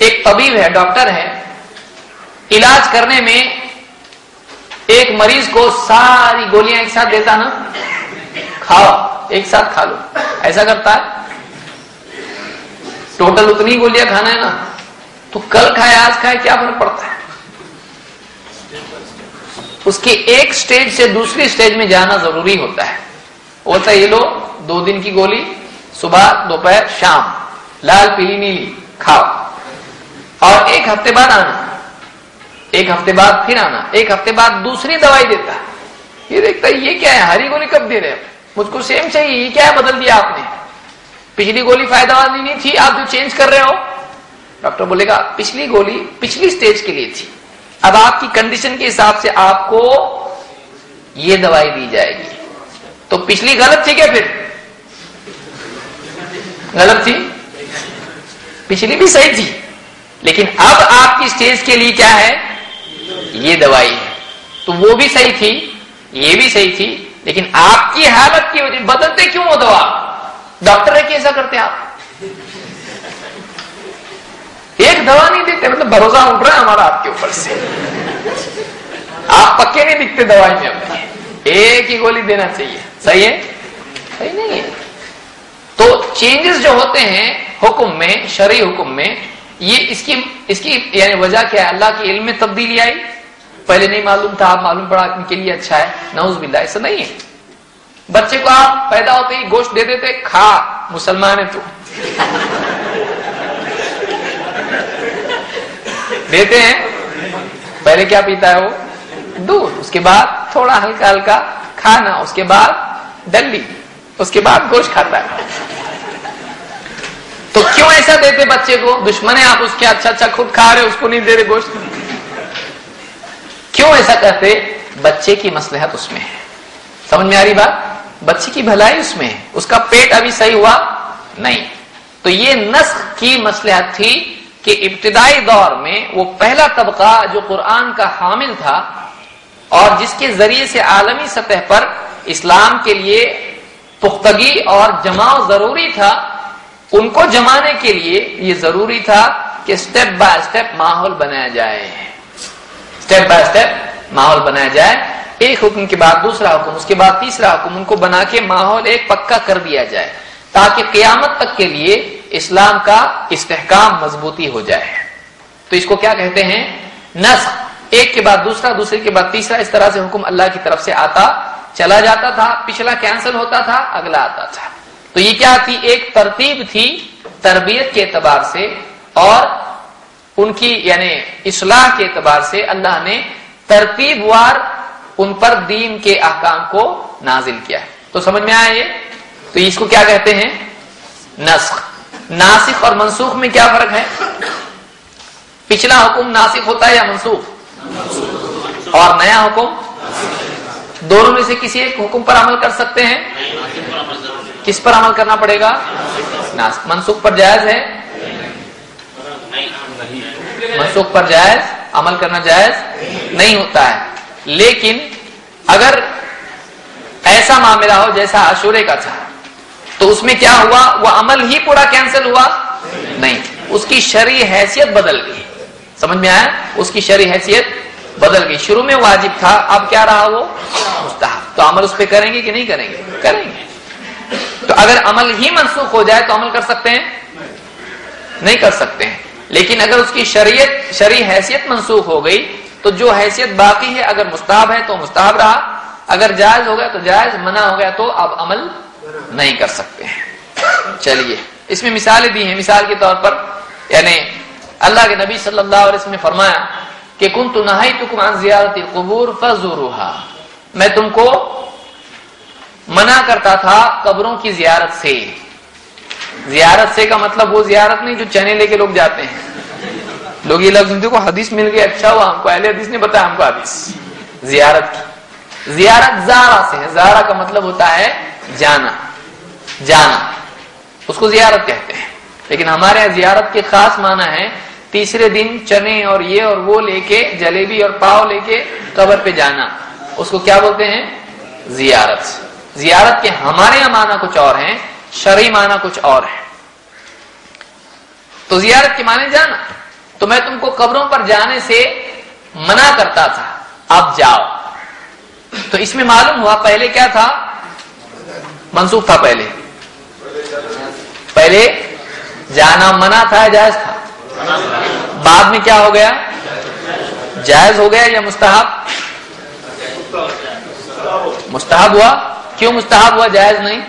ایک طبیب ہے، ڈاکٹر ہے۔ علاج کرنے میں ایک مریض کو ساری گولیاں ایک ساتھ دیتا نا، کھاؤ، ایک ساتھ کھا لو۔ ایسا کرتا ہے؟ ٹوٹل اتنی گولیاں کھانا ہے نا، تو کل کھائے، آج کھائے، کیا فرق پڑتا ہے؟ اس کے ایک سٹیج سے دوسری سٹیج میں جانا ضروری ہوتا ہے۔ ہوتا ہے، یہ لو، دو دن کی گولی، صبح، دوپہر، شام۔ لال، پیلی، نیلی، کھاؤ۔ اور ایک ہفتے بعد آنا۔ ایک ہفتے بعد پھر آنا، ایک ہفتے بعد دوسری دوائی دیتا۔ ہے یہ دیکھتا ہے، یہ کیا ہے؟ ہری گولی کب دے رہے ہیں۔ مجھ کو سیم چاہیے، یہ کیا ہے بدل دیا آپ نے؟ پچھلی گولی فائدہ والی نہیں تھی، آپ جو چینج کر رہے ہو۔ ڈاکٹر بولے گا، پچھلی گولی پچھلی سٹیج کے لیے تھی۔ اب آپ کی کنڈیشن کے حساب سے آپ کو یہ دوائی دی جائے گی۔ تو پچھلی غلط تھی کیا پھر؟ غلط تھی؟ پچھلی بھی صحیح تھی۔ لیکن اب آپ کی سٹیج کے لیے کیا ہے؟ یہ دوائی ہے۔ تو وہ بھی صحیح تھی، یہ بھی صحیح تھی، لیکن آپ کی حالت کی وجہ بدلتے کیوں وہ دوا؟ ڈاکٹر ہے کہ ایسا کرتے آپ؟ ایک دوا نہیں دیتے مطلب بھروسہ اٹھ رہا ہے ہمارا آپ کے اوپر سے۔ آپ پکے نہیں دکھتے دوائی میں۔ اپنے ایک ہی گولی دینا چاہیے۔ صحیح ہے؟ صحیح نہیں ہے۔ تو چینجز جو ہوتے ہیں، حکم میں، شرعی حکم میں یہ اس کی اس کی یعنی وجہ کیا ہے؟ اللہ کے علم میں تبدیلی آئی؟ پہلے نہیں معلوم تھا آپ معلوم پڑا ان کے لیے اچھا ہے۔ نوز باللہ، ایسا نہیں ہے۔ بچے کو آپ پیدا ہوتے ہی گوشت دے دیتے، کھا، مسلمان ہے تو۔ دیتے ہیں۔ پہلے کیا پیتا ہے وہ؟ دودھ، اس کے بعد تھوڑا ہلکا ہلکا کھانا، اس کے بعد ڈنڈی اس کے بعد گوشت کھاتا ہے۔ تو کیوں ایسا دیتے بچے کو؟ دشمن ہے آپ اس کے اچھا اچھا خود کھا رہے اس کو نہیں دے رہے گوشت۔ کیوں ایسا کرتے؟ بچے کی مسلحت اس میں ہے۔ سمجھ میں آ رہی بات؟ بچے کی بھلائی اس میں ہے۔ اس کا پیٹ ابھی صحیح ہوا؟ نہیں۔ تو یہ نسخ کی مسلحت تھی کہ ابتدائی دور میں وہ پہلا طبقہ جو قرآن کا حامل تھا اور جس کے ذریعے سے عالمی سطح پر اسلام کے لیے پختگی اور جماؤ ضروری تھا ان کو جمانے کے لیے یہ ضروری تھا کہ اسٹیپ بائی اسٹیپ ماحول بنایا جائے۔ اسٹیپ بائی اسٹیپ ماحول بنایا جائے۔ ایک حکم کے بعد دوسرا حکم، اس کے بعد تیسرا حکم، ان کو بنا کے ماحول ایک پکا کر دیا جائے تاکہ قیامت تک کے لیے اسلام کا استحکام مضبوطی ہو جائے۔ تو اس کو کیا کہتے ہیں؟ نسخ ایک کے بعد دوسرا، دوسرے کے بعد تیسرا، اس طرح سے حکم اللہ کی طرف سے آتا، چلا جاتا تھا، پچھلا کینسل ہوتا تھا، اگلا آتا تھا۔ تو یہ کیا تھی؟ ایک ترتیب تھی تربیت کے اعتبار سے اور ان کی یعنی اصلاح کے اعتبار سے اللہ نے ترتیب وار ان پر دین کے احکام کو نازل کیا ہے۔ تو سمجھ میں آیا یہ؟ تو اس کو کیا کہتے ہیں؟ نسخ۔ ناسخ اور منسوخ میں کیا فرق ہے؟ پچھلا حکم ناسخ ہوتا ہے یا منسوخ؟ اور نیا حکم؟ دونوں میں سے کسی ایک حکم پر عمل کر سکتے ہیں؟ کس پر عمل کرنا پڑے گا؟ منسوخ پر جائز ہے؟ منسوخ پر جائز؟ عمل کرنا جائز؟ نہیں ہوتا ہے۔ لیکن اگر ایسا معاملہ ہو جیسا عاشورے کا تھا، تو اس میں کیا ہوا؟ وہ عمل ہی پورا کینسل ہوا؟ نہیں۔ اس کی شرعی حیثیت بدل گئی۔ سمجھ میں آیا؟ اس کی شرعی حیثیت بدل گئی۔ شروع میں واجب تھا، اب کیا رہا وہ؟ مستحب۔ تو عمل اس پہ کریں گے کہ نہیں کریں گے؟ کریں گے۔ تو اگر عمل ہی منسوخ ہو جائے تو عمل کر سکتے ہیں؟ نہیں کر سکتے ہیں۔ لیکن اگر اس کی شریعت، شرعی حیثیت منسوخ ہو گئی، تو جو حیثیت باقی ہے، اگر مستحب ہے تو مستحب رہا۔ اگر جائز ہو گیا تو جائز، منع ہو گیا تو اب عمل نہیں کر سکتے ہیں۔ چلیے، اس میں مثالیں دی ہیں۔ مثال کے طور پر یعنی اللہ کے نبی صلی اللہ علیہ وسلم نے فرمایا کہ کن تو نہائی تو کمان زیارت قبور فضورها میں تم کو منع کرتا تھا قبروں کی زیارت سے۔ زیارت سے کا مطلب وہ زیارت نہیں جو چنے لے کے لوگ جاتے ہیں۔ لوگ یہ لفظ دیکھو، حدیث مل گیا اچھا ہوا ہم کو، اہل حدیث نے بتایا ہم کو حدیث۔ زیارت کی۔ زیارت زارا سے ہے۔ زارا کا مطلب ہوتا ہے جانا۔ جانا۔ اس کو زیارت کہتے ہیں۔ لیکن ہمارے یہاں زیارت کے خاص معنی ہے تیسرے دن چنے اور یہ اور وہ لے کے، جلیبی اور پاؤ لے کے قبر پہ جانا۔ اس کو کیا بولتے ہیں؟ زیارت۔ زیارت کے ہمارے یہاں معنی کچھ اور ہیں، شرعی معنی کچھ اور ہے تو زیارت کے معنی جانا۔ تو میں تم کو قبروں پر جانے سے منع کرتا تھا، اب جاؤ۔ تو اس میں معلوم ہوا پہلے کیا تھا؟ منسوخ تھا پہلے۔ پہلے جانا منع تھا جائز تھا؟ بعد میں کیا ہو گیا؟ جائز ہو گیا یا مستحب؟ مستحب ہوا۔ کیوں مستحب ہوا جائز نہیں؟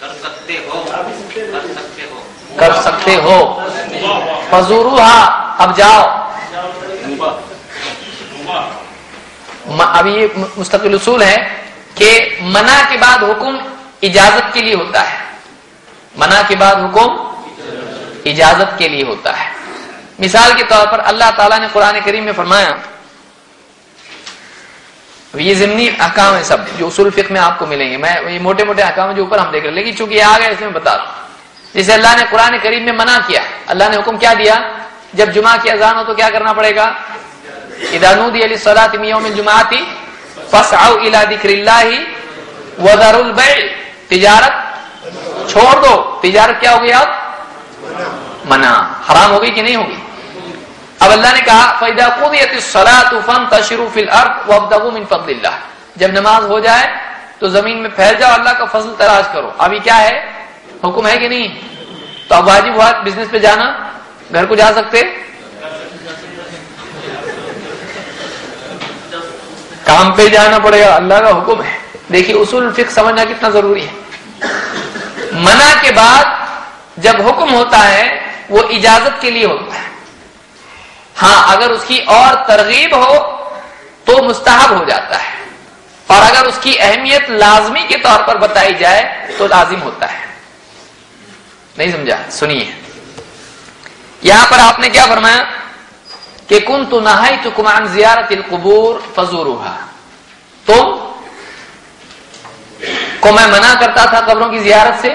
کر سکتے ہو کر سکتے ہو۔ کر سکتے ہو۔ فضورو اب جاؤ۔ اب یہ مستقل اصول ہے کہ منع کے بعد حکم اجازت کے لیے ہوتا ہے۔ منع کے بعد حکم اجازت کے لیے ہوتا ہے۔ مثال کے طور پر اللہ تعالیٰ نے قرآن کریم میں فرمایا یہ ضمنی احکام ہے سب جو اصول فقہ میں آپ کو ملیں گے۔ میں یہ موٹے موٹے احکام جو اوپر ہم دیکھ رہے ہیں۔ لیکن چونکہ یہ آ گئے اس میں بتا رہا ہوں۔ جسے اللہ نے قرآن کریم میں منع کیا، اللہ نے حکم کیا دیا؟ جب جمعہ کی اذان ہو تو کیا کرنا پڑے گا؟ ادانودی علی صلاح یوم جماعتی فسعوا الى ذکر اللہ وذروا البیع۔ تجارت چھوڑ دو۔ تجارت کیا ہوگی اب منع۔ حرام ہوگی کہ نہیں ہوگی اب اللہ نے کہا، فَإِذَا قُضِيَتِ الصَّلَاةُ فَانْتَشِرُوا فِي الْأَرْضِ وَابْتَغُوا جب نماز ہو جائے تو زمین میں پھیل جاؤ، اللہ کا فضل تلاش کرو۔ ابھی کیا ہے؟ حکم ہے کہ نہیں؟ تو اب واجب ہوا بزنس پہ جانا؟ گھر کو جا سکتے؟ کام پہ جانا پڑے گا، اللہ کا حکم ہے۔ دیکھیے، اصول الفق سمجھنا کتنا ضروری ہے۔ منع کے بعد جب حکم ہوتا ہے، وہ اجازت کے لیے ہوتا ہے۔ ہاں اگر اس کی اور ترغیب ہو تو مستحب ہو جاتا ہے۔ اور اگر اس کی اہمیت لازمی کے طور پر بتائی جائے تو لازم ہوتا ہے۔ نہیں سمجھا؟ سنیے۔ یہاں پر آپ نے کیا فرمایا؟ کہ کن تو نہ تو کمان زیارت القبور فضور تم، کو میں منع کرتا تھا قبروں کی زیارت سے،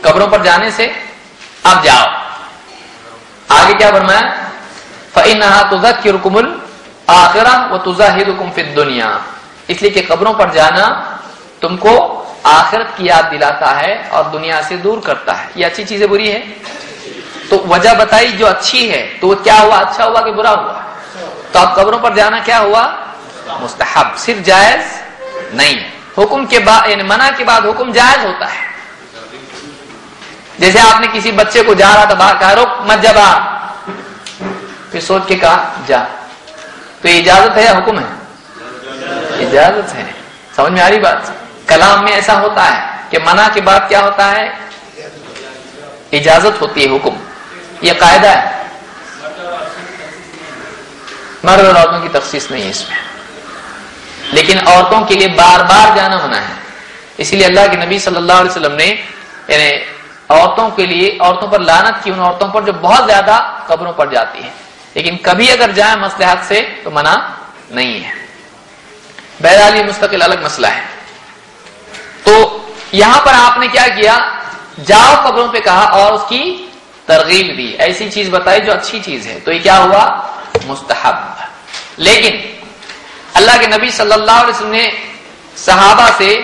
قبروں پر جانے سے، اب جاؤ۔ آگے کیا فرمایا؟ فَإِنَّهَا تُذَكِّرُكُمُ الْآخِرَةَ وَتُزَاهِدُكُمْ فِي الدُّنْيَا۔ اس لیے کہ قبروں پر جانا تم کو آخرت کی یاد دلاتا ہے اور دنیا سے دور کرتا ہے۔ یہ اچھی چیزیں بری ہے تو وجہ بتائی جو اچھی ہے، تو وہ کیا ہوا؟ اچھا ہوا کہ برا ہوا؟ تو اب قبروں پر جانا کیا ہوا؟ مستحب، صرف جائز نہیں۔ حکم کے بعد یعنی منع کے بعد حکم جائز ہوتا ہے۔ جیسے آپ نے کسی بچے کو جا رہا تھا، باہر کہا روک مت جا باہر۔ پھر سوچ کے کہا، جا۔ تو یہ اجازت ہے یا حکم ہے؟ اجازت ہے۔ سمجھ میں آ رہی بات؟ کلام میں ایسا ہوتا ہے کہ منع کے بعد کیا ہوتا ہے؟ اجازت ہوتی ہے، حکم۔ یہ قاعدہ ہے۔ مرد اور عورتوں کی تخصیص نہیں ہے اس میں۔ لیکن عورتوں کے لیے بار بار جانا منع ہے۔ اسی لیے اللہ کے نبی صلی اللہ علیہ وسلم نے یعنی عورتوں کے لیے، عورتوں پر لانت کی ان عورتوں پر جو بہت زیادہ قبروں پر جاتی ہیں۔ لیکن کبھی اگر جائیں مسلحت سے تو منع نہیں ہے۔ بہرحال یہ مستقل الگ مسئلہ ہے۔ تو یہاں پر آپ نے کیا کیا؟ جاؤ قبروں پہ کہا اور اس کی ترغیب دی۔ ایسی چیز بتائی جو اچھی چیز ہے۔ تو یہ کیا ہوا؟ مستحب۔ لیکن اللہ کے نبی صلی اللہ علیہ وسلم نے صحابہ سے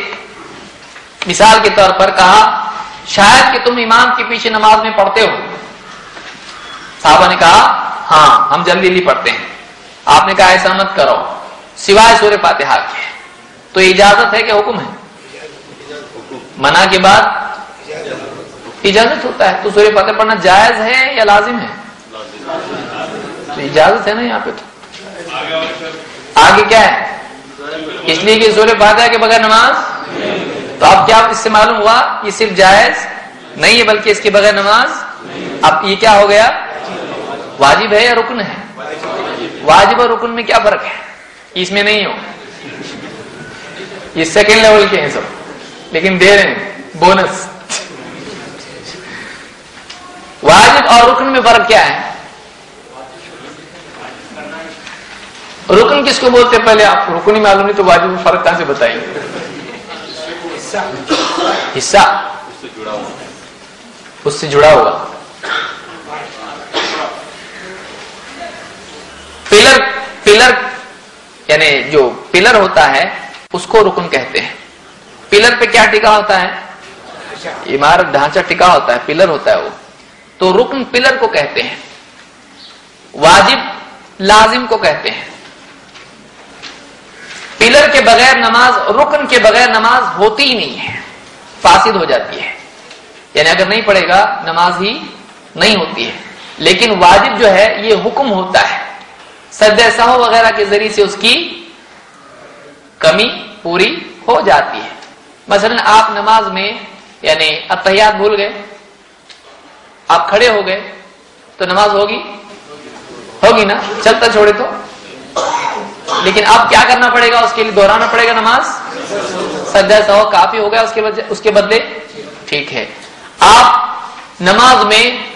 مثال کے طور پر کہا، شاید کہ تم امام کے پیچھے نماز میں پڑھتے ہو۔ صحابہ نے کہا ہاں ہم جلدی جلدی پڑھتے ہیں۔ آپ نے کہا ایسا مت کرو۔ سوائے سور فاتحہ کے۔ تو اجازت ہے کہ حکم ہے؟ منع کے بعد؟ اجازت ہوتا ہے۔ تو سورہ فاتح پڑھنا جائز ہے یا لازم ہے؟ تو اجازت ہے نا یہاں پہ تو۔ آگے کیا ہے؟ اس لیے کہ سورہ فاتحہ کے بغیر نماز؟ تو اب کیا اس سے معلوم ہوا؟ یہ صرف جائز نہیں ہے، بلکہ اس کے بغیر نماز؟ اب یہ کیا ہو گیا؟ واجب ہے یا رکن ہے؟ واجب اور رکن میں کیا فرق ہے؟ اس میں نہیں ہو۔ یہ سیکنڈ لیول کے ہیں سب۔ لیکن دے رہے ہیں۔ بونس واجب اور رکن میں فرق کیا ہے؟ رکن کس کو بولتے پہلے آپ رکن ہی معلوم نہیں تو واجب میں فرق کہاں سے بتائیے حصہ۔ اس سے جڑا ہوا پلر پلر یعنی جو پلر ہوتا ہے، اس کو رکن کہتے ہیں۔ پلر پہ کیا ٹکا ہوتا ہے؟ عمارت، ڈھانچہ ٹکا ہوتا ہے، پلر ہوتا ہے وہ۔ تو رکن پلر کو کہتے ہیں۔ واجب لازم کو کہتے ہیں۔ پلر کے بغیر نماز، رکن کے بغیر نماز ہوتی ہی نہیں ہے۔ فاسد ہو جاتی ہے۔ یعنی اگر نہیں پڑھے گا، نماز ہی نہیں ہوتی ہے۔ لیکن واجب جو ہے، یہ حکم ہوتا ہے۔ سد سہو وغیرہ کے ذریعے سے اس کی کمی پوری ہو جاتی ہے۔ مثلا آپ نماز میں یعنی اتحیات بھول گئے، آپ کھڑے ہو گئے، تو نماز ہوگی؟ ہوگی نا؟ چلتا چھوڑے تو۔ لیکن اب کیا کرنا پڑے گا؟ اس کے لیے دوہرانا پڑے گا نماز؟ سجا سہو کافی ہو گیا اس کے بدلے ٹھیک ہے۔ آپ نماز میں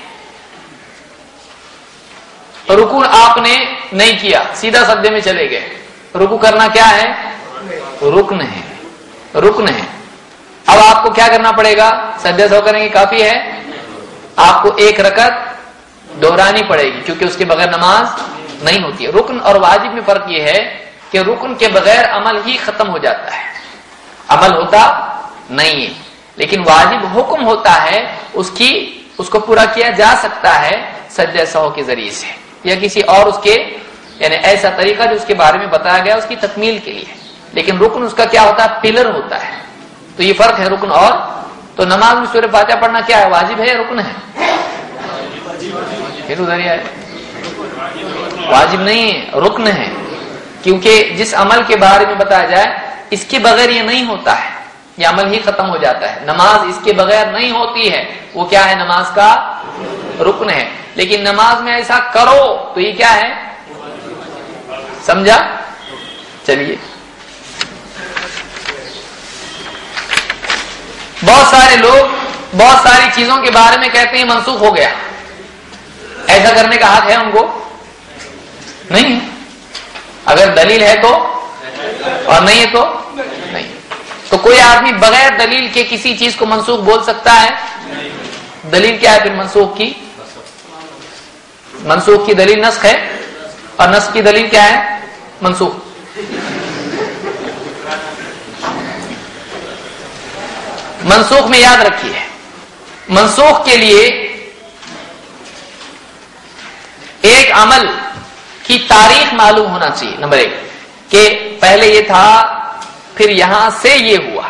رکو آپ نے نہیں کیا، سیدھا سدے میں چلے گئے۔ رکو کرنا کیا ہے؟ رکن ہے۔ رکن ہے۔ اب آپ کو کیا کرنا پڑے گا؟ سجا سو کریں گے، کافی ہے۔ آپ کو ایک رکت دوہرانی پڑے گی، کیونکہ اس کے بغیر نماز نہیں ہوتی ہے۔ رکن اور واجب میں فرق یہ ہے کہ رکن کے بغیر عمل ہی ختم ہو جاتا ہے۔ عمل ہوتا نہیں ہے۔ لیکن واجب حکم ہوتا ہے، اس کی، اس کو پورا کیا جا سکتا ہے سجدہ سہو کے ذریعے سے۔ یا کسی اور اس کے یعنی ایسا طریقہ جو اس کے بارے میں بتایا گیا اس کی تکمیل کے لیے۔ لیکن رکن اس کا کیا ہوتا ہے؟ پلر ہوتا ہے۔ تو یہ فرق ہے رکن اور۔ تو نماز میں سورہ فاتحہ پڑھنا کیا ہے؟ واجب ہے یا رکن ہے؟ پھر ادھر ہی آئے۔ واجب نہیں ہے، رکن ہے۔ کیونکہ جس عمل کے بارے میں بتایا جائے، اس کے بغیر یہ نہیں ہوتا ہے۔ یہ عمل ہی ختم ہو جاتا ہے۔ نماز اس کے بغیر نہیں ہوتی ہے۔ وہ کیا ہے؟ نماز کا رکن ہے۔ لیکن نماز میں ایسا کرو تو یہ کیا ہے؟ سمجھا؟ چلیے۔ بہت سارے لوگ بہت ساری چیزوں کے بارے میں کہتے ہیں منسوخ ہو گیا۔ ایسا کرنے کا حق ہے ان کو؟ نہیں۔ اگر دلیل ہے تو؟ اور نہیں ہے تو؟ نہیں۔ تو کوئی آدمی بغیر دلیل کے کسی چیز کو منسوخ بول سکتا ہے؟ دلیل کیا ہے پھر منسوخ کی؟ منسوخ کی دلیل نسخ ہے اور نسخ کی دلیل کیا ہے منسوخ منسوخ میں یاد رکھیے منسوخ کے لیے ایک عمل کی تاریخ معلوم ہونا چاہیے نمبر ایک کہ پہلے یہ تھا، پھر یہاں سے یہ ہوا۔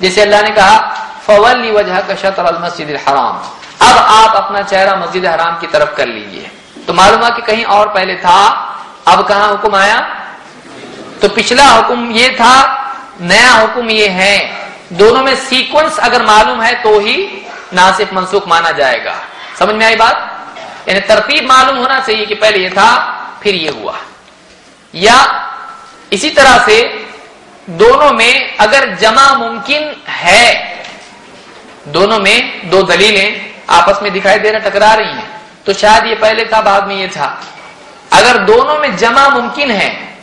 جیسے اللہ نے کہا فولی وجہ کا شطر المسجد الحرام۔ اب آپ اپنا چہرہ مسجد حرام کی طرف کر لیجیے۔ تو معلوم ہوا کہ کہیں اور پہلے تھا، اب کہاں حکم آیا؟ تو پچھلا حکم یہ تھا، نیا حکم یہ ہے۔ دونوں میں سیکوینس اگر معلوم ہے تو ہی ناسک منسوخ مانا جائے گا۔ سمجھ میں آئی بات؟ یعنی ترتیب معلوم ہونا چاہیے کہ پہلے یہ تھا، پھر یہ ہوا۔ یا اسی طرح سے دونوں میں اگر جمع ممکن ہے، دونوں میں دو دلیلیں آپس میں دکھائی دے رہے ٹکرا رہی ہیں۔ تو شاید یہ پہلے تھا بعد میں یہ تھا۔ اگر دونوں میں جمع ممکن ہے،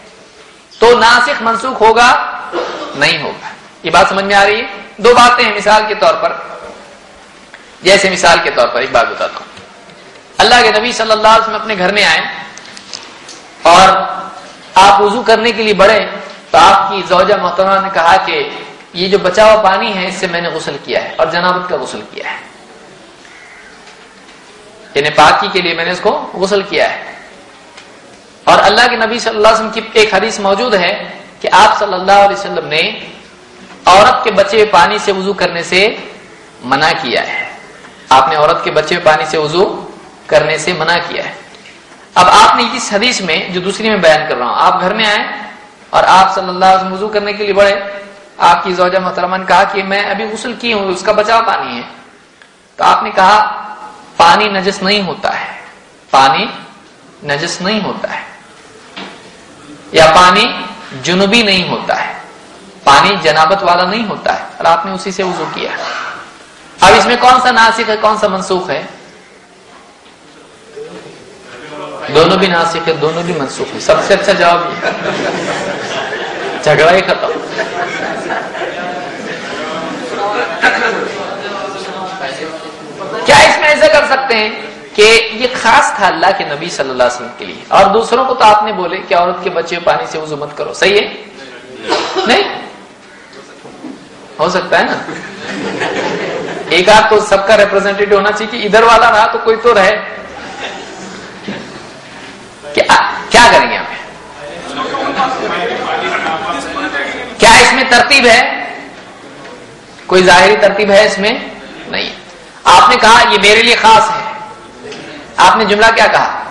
تو ناسک منسوخ ہوگا، نہیں ہوگا۔ یہ بات سمجھ میں آ رہی ہے؟ دو باتیں ہیں مثال کے طور پر۔ جیسے مثال کے طور پر ایک بات بتاتا ہوں۔ اللہ کے نبی صلی اللہ علیہ وسلم اپنے گھر میں آئے اور آپ وضو کرنے کے لیے بڑھے، تو آپ کی زوجہ محترمہ نے کہا کہ یہ جو بچا ہوا پانی ہے، اس سے میں نے غسل کیا ہے اور جنابت کا غسل کیا ہے۔ یعنی پاکی کے لیے میں نے اس کو غسل کیا ہے۔ اور اللہ کے نبی صلی اللہ علیہ وسلم کی ایک حدیث موجود ہے کہ آپ صلی اللہ علیہ وسلم نے عورت کے بچے پانی سے وضو کرنے سے منع کیا ہے۔ آپ نے عورت کے بچے پانی سے وضو کرنے سے منع کیا ہے۔ اب آپ نے اس حدیث میں جو دوسری میں بیان کر رہا ہوں، آپ گھر میں آئے اور آپ صلی اللہ علیہ وسلم وضو کرنے کے لیے بڑھے۔ آپ کی زوجہ محترمہ نے کہا کہ میں ابھی غسل کی ہوں، اس کا بچاؤ پانی ہے۔ تو آپ نے کہا پانی نجس نہیں ہوتا ہے۔ پانی نجس نہیں ہوتا ہے۔ یا پانی جنوبی نہیں ہوتا ہے۔ پانی جنابت والا نہیں ہوتا ہے۔ اور آپ نے اسی سے وضو کیا۔ اب اس میں کون سا ناسک ہے، کون سا منسوخ ہے؟ دونوں بھی ناسک ہے، دونوں بھی منسوخ ہے سب سے اچھا جواب یہ۔ جھگڑا ہی ختم۔ کیا اس میں ایسا کر سکتے ہیں کہ یہ خاص تھا اللہ کے نبی صلی اللہ علیہ وسلم کے لیے؟ اور دوسروں کو تو آپ نے بولے کہ عورت کے بچے پانی سے وضو مت کرو، صحیح ہے؟ نہیں؟ ہو سکتا ہے نا؟ ایک آدھ تو سب کا ریپرزینٹیو ہونا چاہیے کہ ادھر والا رہا تو کوئی تو رہے۔ کیا کریں گے ہمیں کیا اس میں ترتیب ہے؟ کوئی ظاہری ترتیب ہے اس میں؟ نہیں۔ آپ نے کہا یہ میرے لیے خاص ہے۔ آپ نے جملہ کیا کہا؟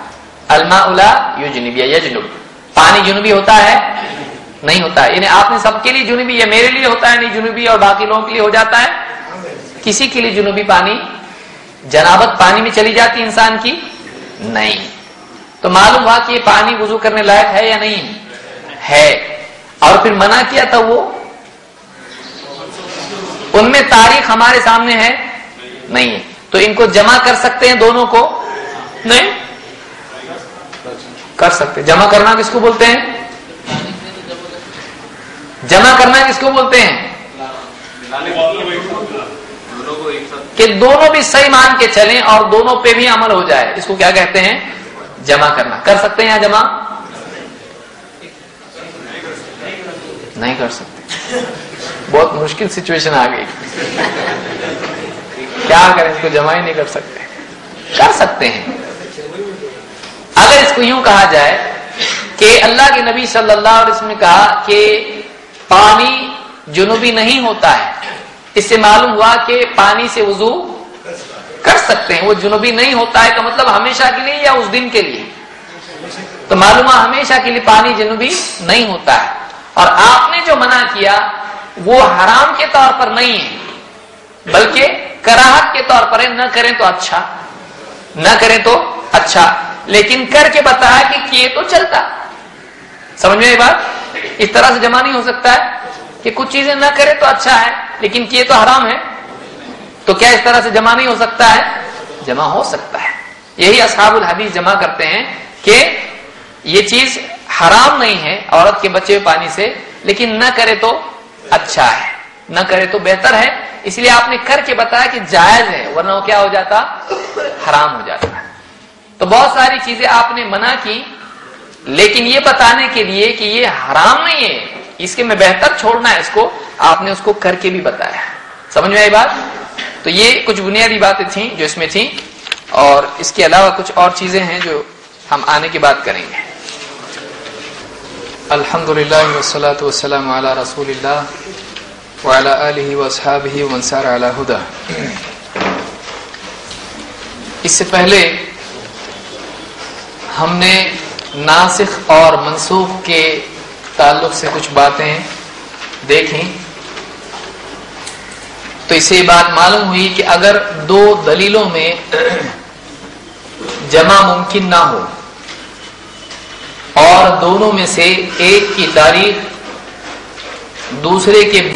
الما الا یو جنوبی یا جنوب پانی جنوبی ہوتا ہے، نہیں ہوتا۔ ہے یعنی آپ نے سب کے لیے جنوبی یا میرے لیے ہوتا ہے، نہیں جنوبی، اور باقی لوگوں کے لیے ہو جاتا ہے۔ کسی کے لیے جنوبی پانی، جنابت پانی میں چلی جاتی انسان کی؟ نہیں۔ تو معلوم ہوا کہ یہ پانی وضو کرنے لائق ہے یا نہیں؟ ہے۔ اور پھر منع کیا تھا وہ؟ ان میں تاریخ ہمارے سامنے ہے۔ نہیں تو ان کو جمع کر سکتے ہیں دونوں کو؟ نہیں؟ کر سکتے جمع کرنا کس کو بولتے ہیں؟ جمع کرنا کس کو بولتے ہیں؟ کہ دونوں بھی صحیح مان کے چلیں اور دونوں پہ بھی عمل ہو جائے۔ اس کو کیا کہتے ہیں؟ جمع کرنا۔ کر سکتے ہیں یا جمع؟ نہیں کر سکتے۔ بہت مشکل سچویشن آ گئی۔ کیا کریں؟ اس کو جمع ہی نہیں کر سکتے۔ کر سکتے ہیں۔ اگر اس کو یوں کہا جائے کہ اللہ کے نبی صلی اللہ علیہ وسلم نے کہا کہ پانی جنوبی نہیں ہوتا ہے، اس سے معلوم ہوا کہ پانی سے وضو کر سکتے ہیں۔ وہ جنوبی نہیں ہوتا ہے کا مطلب ہمیشہ کے لیے یا اس دن کے لیے؟ تو معلوم ہے ہمیشہ کے لیے پانی جنوبی نہیں ہوتا ہے۔ اور آپ نے جو منع کیا وہ حرام کے طور پر نہیں ہے، بلکہ کراہت کے طور پر نہ کریں تو اچھا۔ نہ کریں تو اچھا۔ لیکن کر کے بتایا کہ کیے تو چلتا۔ سمجھ میں یہ بات؟ اس طرح سے جمع نہیں ہو سکتا ہے کہ کچھ چیزیں نہ کرے تو اچھا ہے، لیکن کیے تو حرام ہے۔ تو کیا اس طرح سے جمع نہیں ہو سکتا ہے؟ جمع ہو سکتا ہے۔ یہی اصحاب الحدیث جمع کرتے ہیں کہ یہ چیز حرام نہیں ہے، عورت کے بچے پانی سے، لیکن نہ کرے تو اچھا ہے۔ نہ کرے تو بہتر ہے۔ اس لیے آپ نے کر کے بتایا کہ جائز ہے، ورنہ وہ کیا ہو جاتا؟ حرام ہو جاتا۔ تو بہت ساری چیزیں آپ نے منع کی، لیکن یہ بتانے کے لیے کہ یہ حرام نہیں ہے۔ اس کے میں بہتر چھوڑنا ہے، اس کو آپ نے اس کو کر کے بھی بتایا۔ سمجھ میں آئی بات؟ تو یہ کچھ بنیادی باتیں تھیں جو اس میں تھیں۔ اور اس کے علاوہ کچھ اور چیزیں ہیں جو ہم آنے کی بات کریں گے۔ الحمد للہ وسلاۃ وسلم علی رسول اللہ۔ وعلى آلہ وصحابہ ومنصار علی ہدا اس سے پہلے ہم نے ناسخ اور منسوخ کے تعلق سے کچھ باتیں دیکھیں۔ تو اسے یہ بات معلوم ہوئی کہ اگر دو دلیلوں میں جمع ممکن نہ ہو اور دونوں میں سے ایک کی تاریخ دوسرے کے